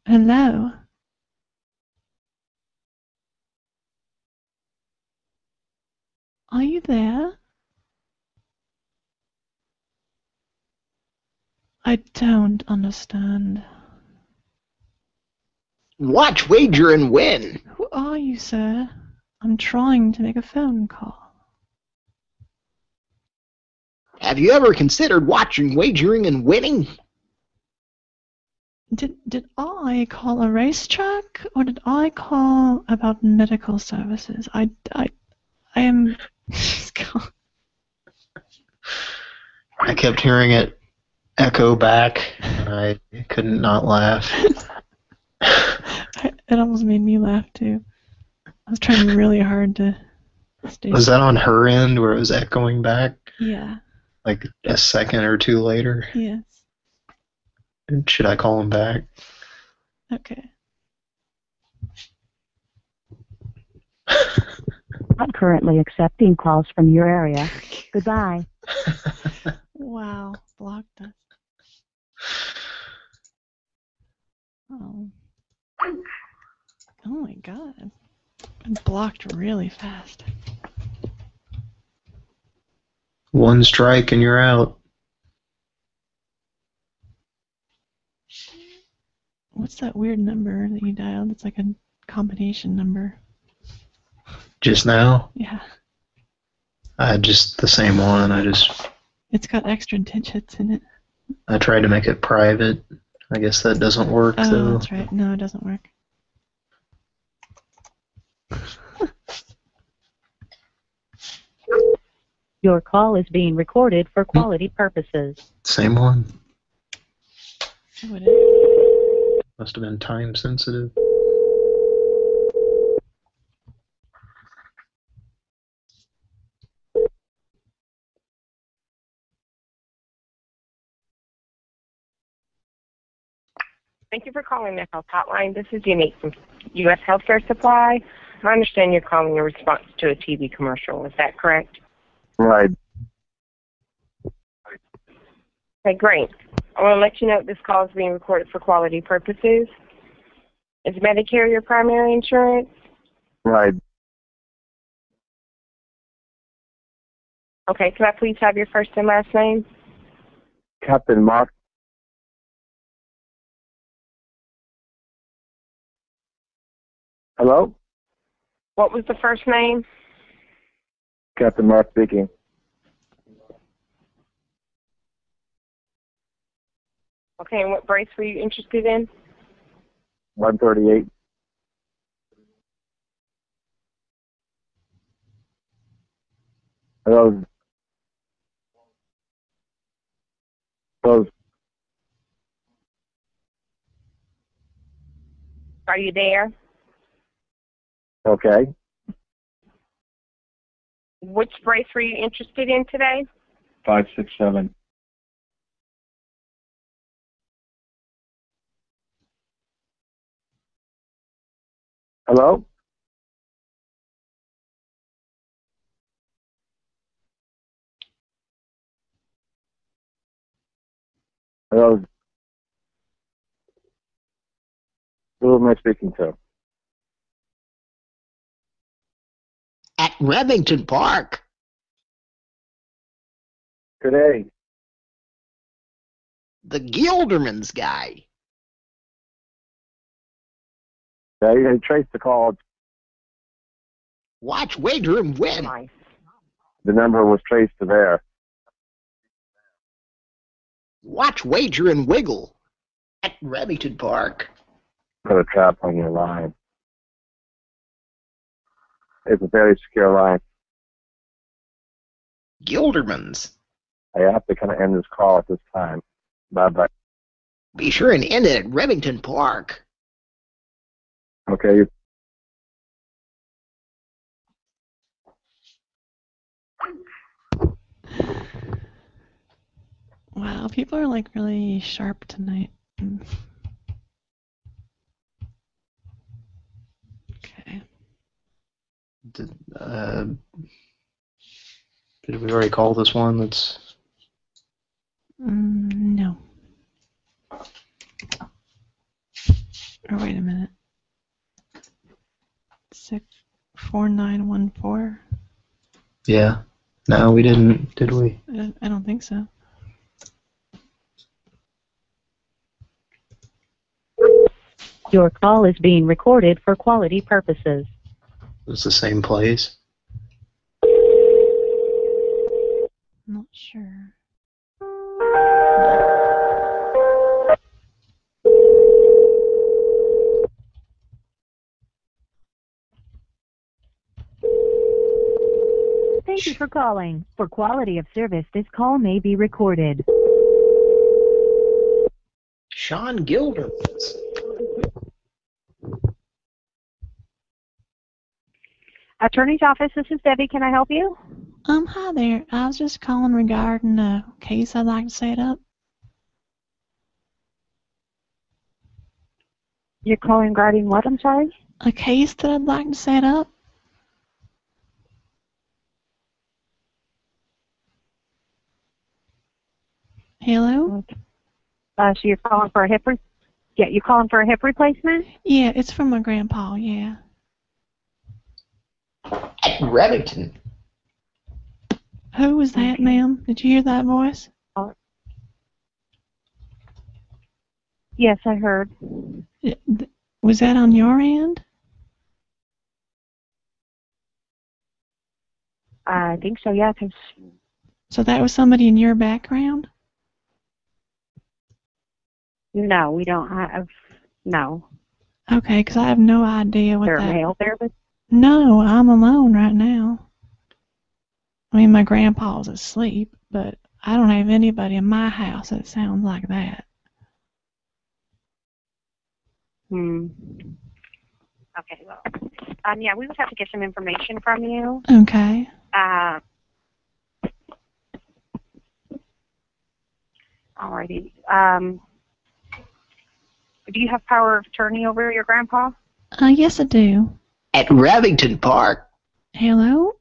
Hello? Are you there? I don't understand. Watch Wager and Win. Who are you, sir? I'm trying to make a phone call. Have you ever considered watching Wagering and Winning? Did did I call a racetrack or did I call about medical services? I, I, I am. I kept hearing it echo back, and I couldn't not laugh. It almost made me laugh too. I was trying really hard to stay. Was that on her end where it was echoing back Yeah. like a second or two later? Yes. Should I call him back? Okay. I'm currently accepting calls from your area. Goodbye. Wow. Blocked us. Oh. Oh my god. Been blocked really fast. One strike and you're out. What's that weird number that you dialed? It's like a combination number. Just now? Yeah. I just the same one. I just It's got extra digits in it. I tried to make it private. I guess that doesn't work Oh, though. that's right. No, it doesn't work. Your call is being recorded for quality purposes. Same one. Oh, it is. Must have been time sensitive. Thank you for calling the health hotline. This is Unique from U.S. Healthcare Supply. I understand you're calling in response to a TV commercial. Is that correct? Right. Okay, great. I want to let you know this call is being recorded for quality purposes. Is Medicare your primary insurance? Right. Okay, can I please have your first and last name? Captain Mark. Hello? What was the first name? Captain Mark speaking. Okay, and what brace were you interested in? 138. Hello. Hello. Are you there? Okay. Which brace were you interested in today? 567. Hello? Hello? Who am I speaking to? At Remington Park. Today. The Gilderman's guy. Yeah, you trace the call. Watch, wager, and win. The number was traced to there. Watch, wager, and wiggle. At Remington Park. Put a trap on your line. It's a very secure line. Gilderman's. I have to kind of end this call at this time. Bye bye. Be sure and end it at Remington Park. Okay. Wow, people are like really sharp tonight. Okay. Did, uh, did we already call this one? That's Mm, no. Or wait a minute. Six four nine one four. yeah. No, we didn't, did we? Uh, I don't- think so. Your call is being recorded for quality purposes. It's the same place. Not sure. Thank you for calling. For quality of service, this call may be recorded. Sean Gildermans. Attorney's office, this is Debbie. Can I help you? Um, hi there. I was just calling regarding a case I'd like to set up. You're calling regarding what, I'm sorry? A case that I'd like to set up. Hello? Uh, so you're calling for a hip re- yeah, you calling for a hip replacement? Yeah, it's from my grandpa, yeah. At Remington. Who was that, ma'am? Did you hear that voice? Yes, I heard. Was that on your end? I think so, yeah, 'cause So that was somebody in your background? No, we don't have, no. Okay, because I have no idea what Is there a that... male there with No, I'm alone right now. I mean, my grandpa's asleep, but I don't have anybody in my house that sounds like that. Hmm. Okay, well, um, yeah, we would have to get some information from you. Okay. Uh, alrighty. Um, do you have power of attorney over your grandpa? Uh, yes, I do. At Remington Park. Hello?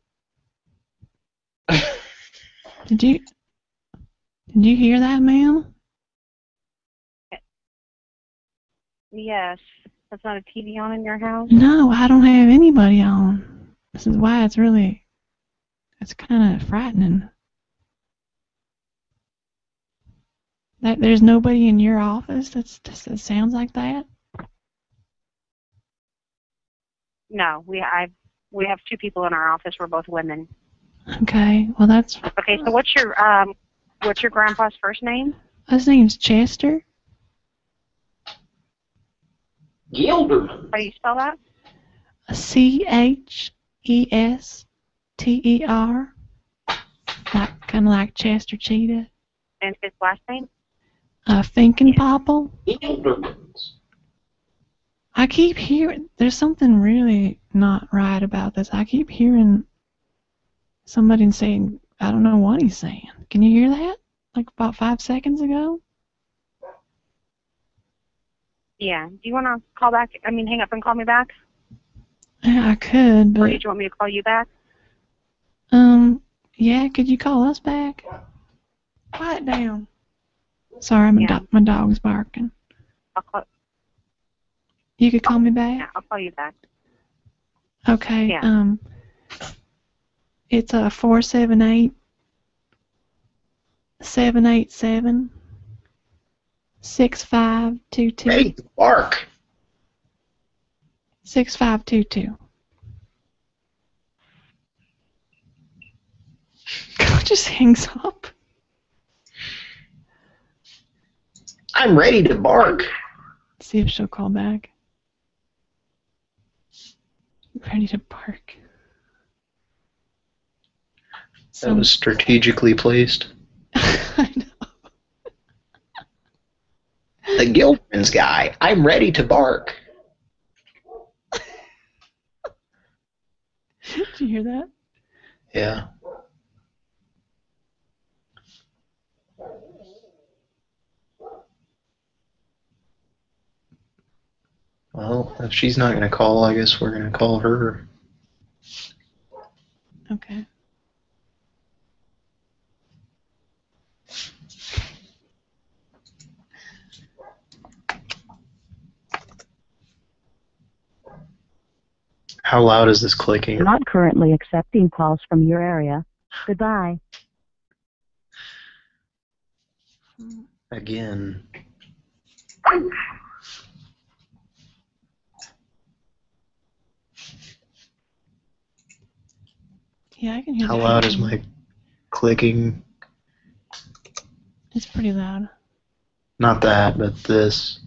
Did you... Did you hear that, ma'am? Yes. That's not a TV on in your house? No, I don't have anybody on. This is why it's really... It's kind of frightening. That there's nobody in your office that's, that sounds like that? No, we I we have two people in our office. We're both women. Okay, well that's... Okay, so what's your um what's your grandpa's first name? His name's Chester. Gilderman. How do you spell that? C H E S T E R. Like kind of like Chester Cheetah. And his last name? Uh, Finkenpopple. Gildermans. I keep hearing there's something really not right about this. I keep hearing somebody saying I don't know what he's saying. Can you hear that? Like about five seconds ago? Yeah. Do you want to call back? I mean, hang up and call me back, Yeah, I could, or but did you want me to call you back? um, yeah. Could you call us back? Quiet down. Sorry, my Yeah. do- my dog's barking. I'll call. You could call me back. Yeah, I'll call you back. Okay. Yeah. Um, it's a four seven eight seven eight seven six five two two Hey, Bark. six five two two. God just hangs up. I'm ready to bark. See if she'll call back. Ready to bark. That was strategically placed. I know. the Gildermans guy. I'm ready to bark. Did you hear that? Yeah. Well, if she's not going to call, I guess we're going to call her. Okay. How loud is this clicking? Not currently accepting calls from your area. Goodbye. Again. Yeah, I can hear How that. loud is my clicking? It's pretty loud. Not that, but this.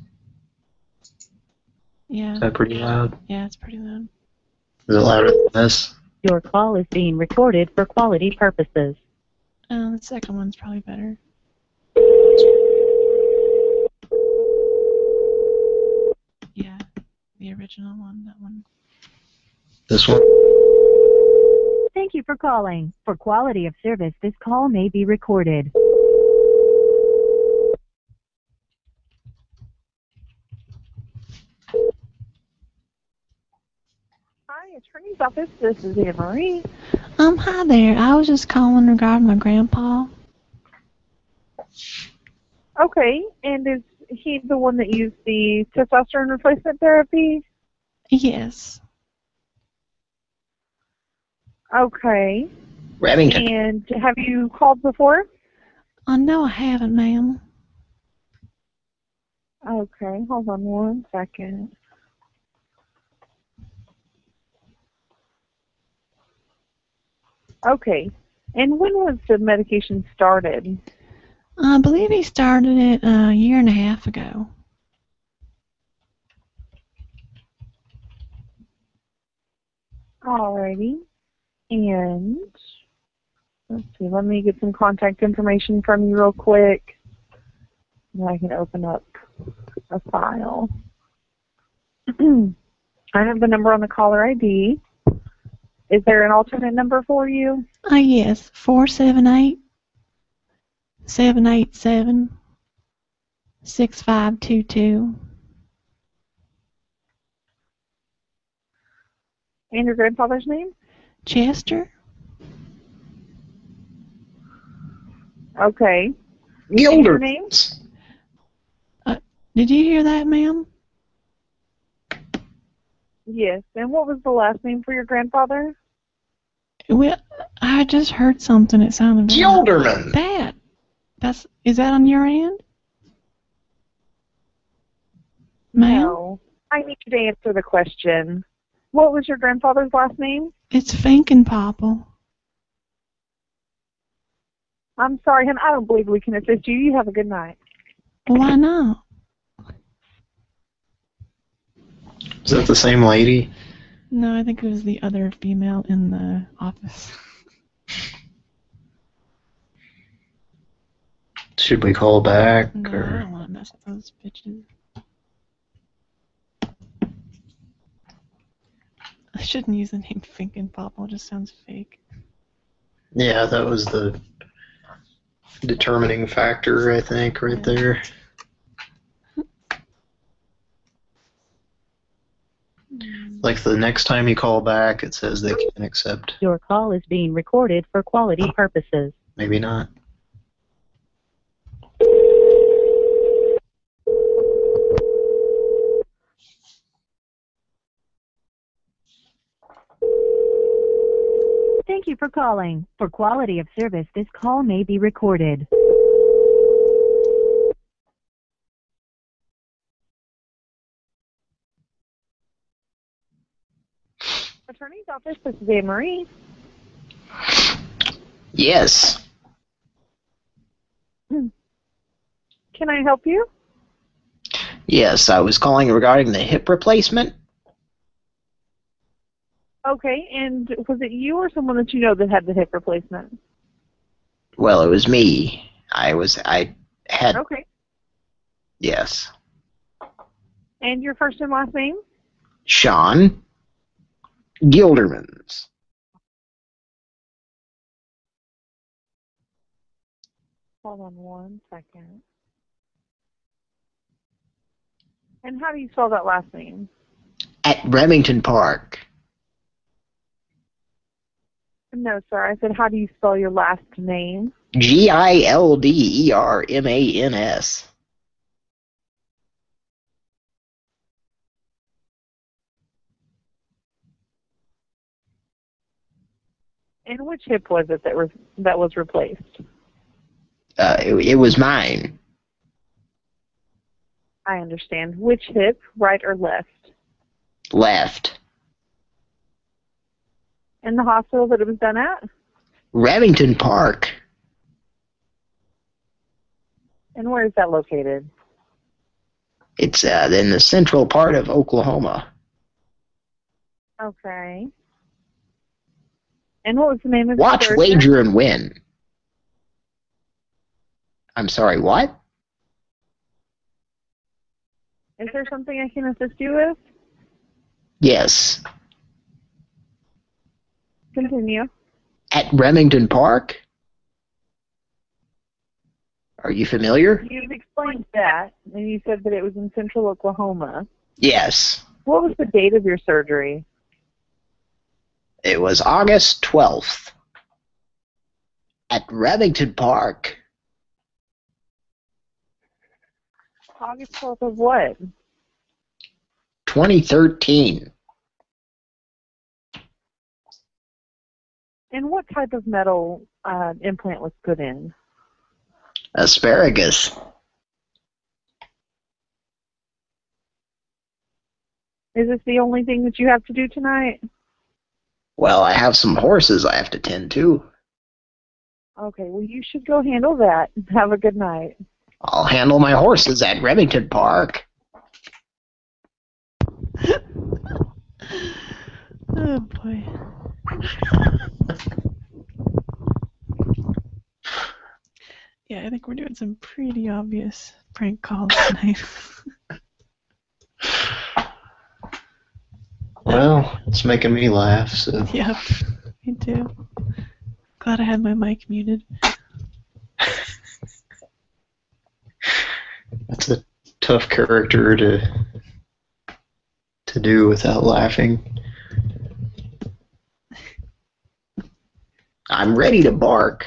Yeah. Is that pretty loud? Yeah, it's pretty loud. Is it louder than this? Your call is being recorded for quality purposes. Uh, the second one's probably better. Yeah, the original one, that one. This one? Thank you for calling. For quality of service, this call may be recorded. Hi, attorney's office. This is Anne Marie. Um, hi there. I was just calling regarding my grandpa. Okay, and is he the one that used the testosterone replacement therapy? Yes. Okay. Remington. And have you called before? Oh, no, I haven't, ma'am. Okay, hold on one second. Okay. And when was the medication started? I believe he started it uh, a year and a half ago. Alrighty. And let's see, let me get some contact information from you real quick. And I can open up a file. I have the number on the caller ID. Is there an alternate number for you? Ah, yes, four seven eight seven eight seven six five two two. And your grandfather's name? Chester. Okay. Gilder. And your name? Uh, did you hear that, ma'am? Yes. And what was the last name for your grandfather? Well, I just heard something. It sounded very Gilderman. That. That's. Is that on your end? Ma'am? No. I need you to answer the question. What was your grandfather's last name? It's Finkenpopple. I'm sorry, hon. I don't believe we can assist you. You have a good night. Why not? Is that the same lady? No, I think it was the other female in the office. Should we call back No, I don't want to mess with those bitches. I shouldn't use the name Finkenpopple. It just sounds fake. Yeah, that was the determining factor, I think, right there. Hmm. Like the next time you call back, it says they can accept. Your call is being recorded for quality purposes. Maybe not. Thank you for calling. For quality of service, this call may be recorded. Attorney's office. This is Anne Marie. Yes. Can I help you? Yes, I was calling regarding the hip replacement. Okay. And was it you or someone that you know that had the hip replacement? Well, it was me. I was I had Okay. yes. And your first and last name? Sean Gildermans. Hold on one second. And how do you spell that last name? At Remington Park. No, sir. I said, how do you spell your last name? G I L D E R M A N S. And which hip was it that was that was replaced? Uh, it, it was mine. I understand. Which hip, right or left? Left. In the hospital that it was done at? Remington Park. And where is that located? It's uh, in the central part of Oklahoma. Okay. And what was the name of the Watch, wager, and win. I'm sorry, what? Is there something I can assist you with? Yes. Continue. At Remington Park? Are you familiar? You've explained that, and you said that it was in central Oklahoma. Yes. What was the date of your surgery? It was August 12th. At Remington Park. August 12th of what? 2013. And what type of metal uh, implant was put in? Asparagus. Is this the only thing that you have to do tonight? Well, I have some horses I have to tend to. Okay, well, you should go handle that. Have a good night. I'll handle my horses at Remington Park. Oh boy. Yeah, I think we're doing some pretty obvious prank calls tonight. Well, it's making me laugh, so. yep, me too. Glad I had my mic muted. That's a tough character to to do without laughing. I'm ready to bark.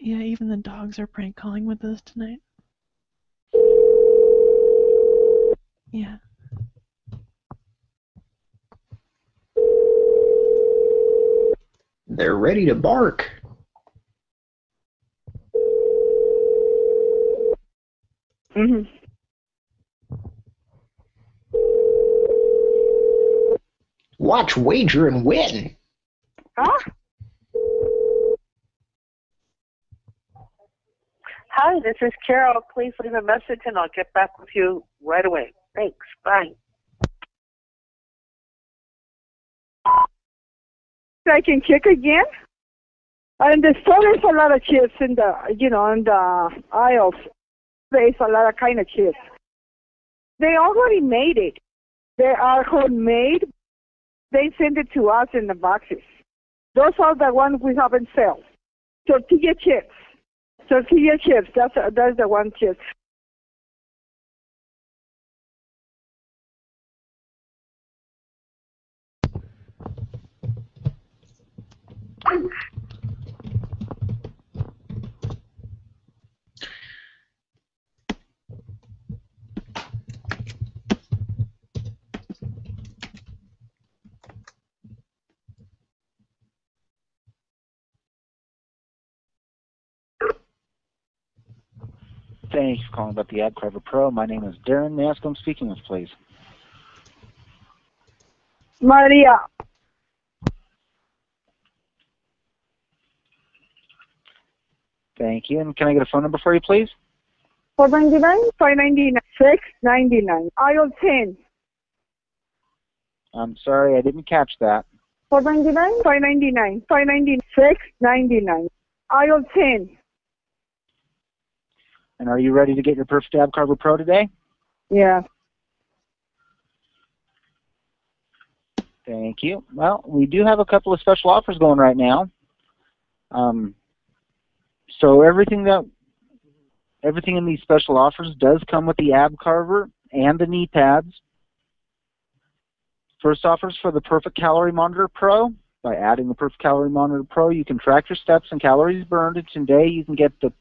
Yeah, even the dogs are prank calling with us tonight. Yeah. They're ready to bark. Mm-hmm. Watch, wager, and win. Huh? Hi, this is Carol. Please leave a message and I'll get back with you right away. Thanks. Bye. I can kick again. And the store there's a lot of chips in the, you know, in the aisles. There's a lot of kind of chips. They already made it. They are homemade. They send it to us in the boxes. Those are the ones we haven't sell. Tortilla chips. Tortilla chips. That's that's the one chips. Thanks for calling about the Ab Carver Pro. My name is Darren. May I ask who I'm speaking with, please? Maria. Thank you. And can I get a phone number for you, please? Four ninety nine, five ninety nine, six ninety nine. Aisle ten. I'm sorry, I didn't catch that. Four ninety nine, five ninety nine, five ninety six ninety nine. Aisle ten. And are you ready to get your Perfect Ab Carver Pro today? Yeah. Thank you. Well, we do have a couple of special offers going right now. Um, so everything that everything in these special offers does come with the ab carver and the knee pads. First offers for the Perfect Calorie Monitor Pro. By adding the Perfect Calorie Monitor Pro, you can track your steps and calories burned. And today, you can get the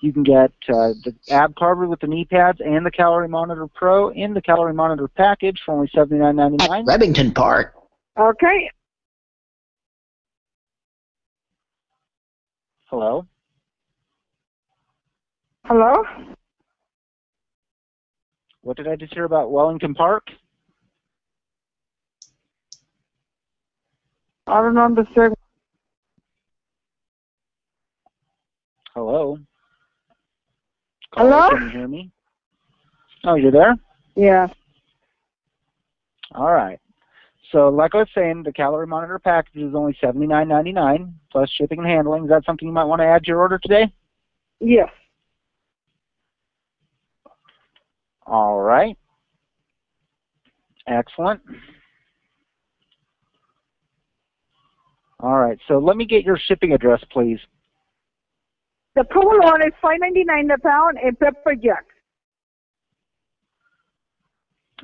you can get uh, the ab carver with the knee pads and the Calorie Monitor Pro in the Calorie Monitor package for only seventy nine ninety nine. Remington Park. Okay. Hello. Hello? What did I just hear about Wellington Park? I don't understand. Hello. Hello? Can you hear me? Oh, you're there? Yeah. All right. So, like I was saying, the calorie monitor package is only $79.99 plus shipping and handling. Is that something you might want to add to your order today? Yes. All right. Excellent. All right. So let me get your shipping address, please. The provolone is five ninety nine a pound and pepper jack.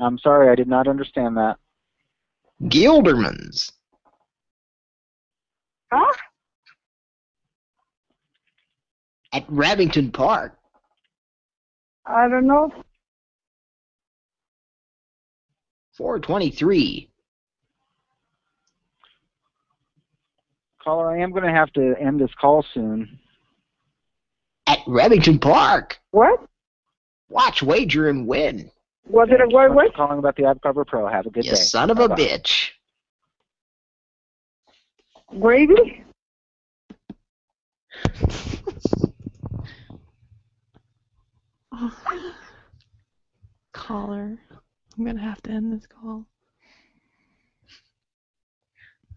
I'm sorry, I did not understand that. Gilderman's. Huh? At Remington Park. I don't know. 423. Caller, I am going to have to end this call soon. At Remington Park. What? Watch, wager, and win. Was it a word? Thanks for calling about the Ab Carver Pro. Have a good You day. son of a Bye-bye. bitch. Gravy? Caller. I'm gonna have to end this call.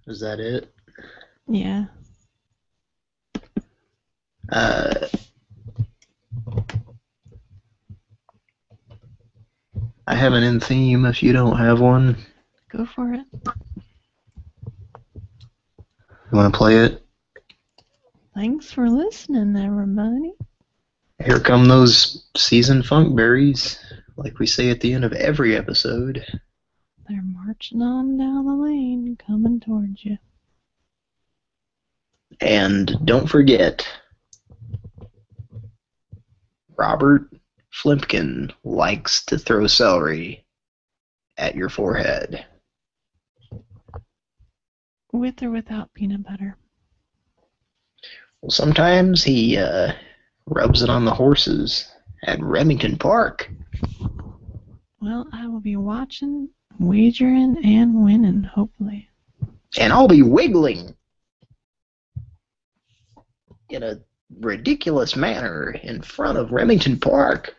Is that it? Yeah. Uh, I have an in theme if you don't have one. Go for it. You want to play it? Thanks for listening, everybody. Here come those seasoned funk berries, like we say at the end of every episode. They're marching on down the lane, coming towards you. And don't forget, Robert Flimpkin likes to throw celery at your forehead. With or without peanut butter. Well, sometimes he uh, rubs it on the horses at Remington Park. Well, I will be watching, wagering, and winning, hopefully. and I'll be wiggling in a ridiculous manner in front of Remington Park.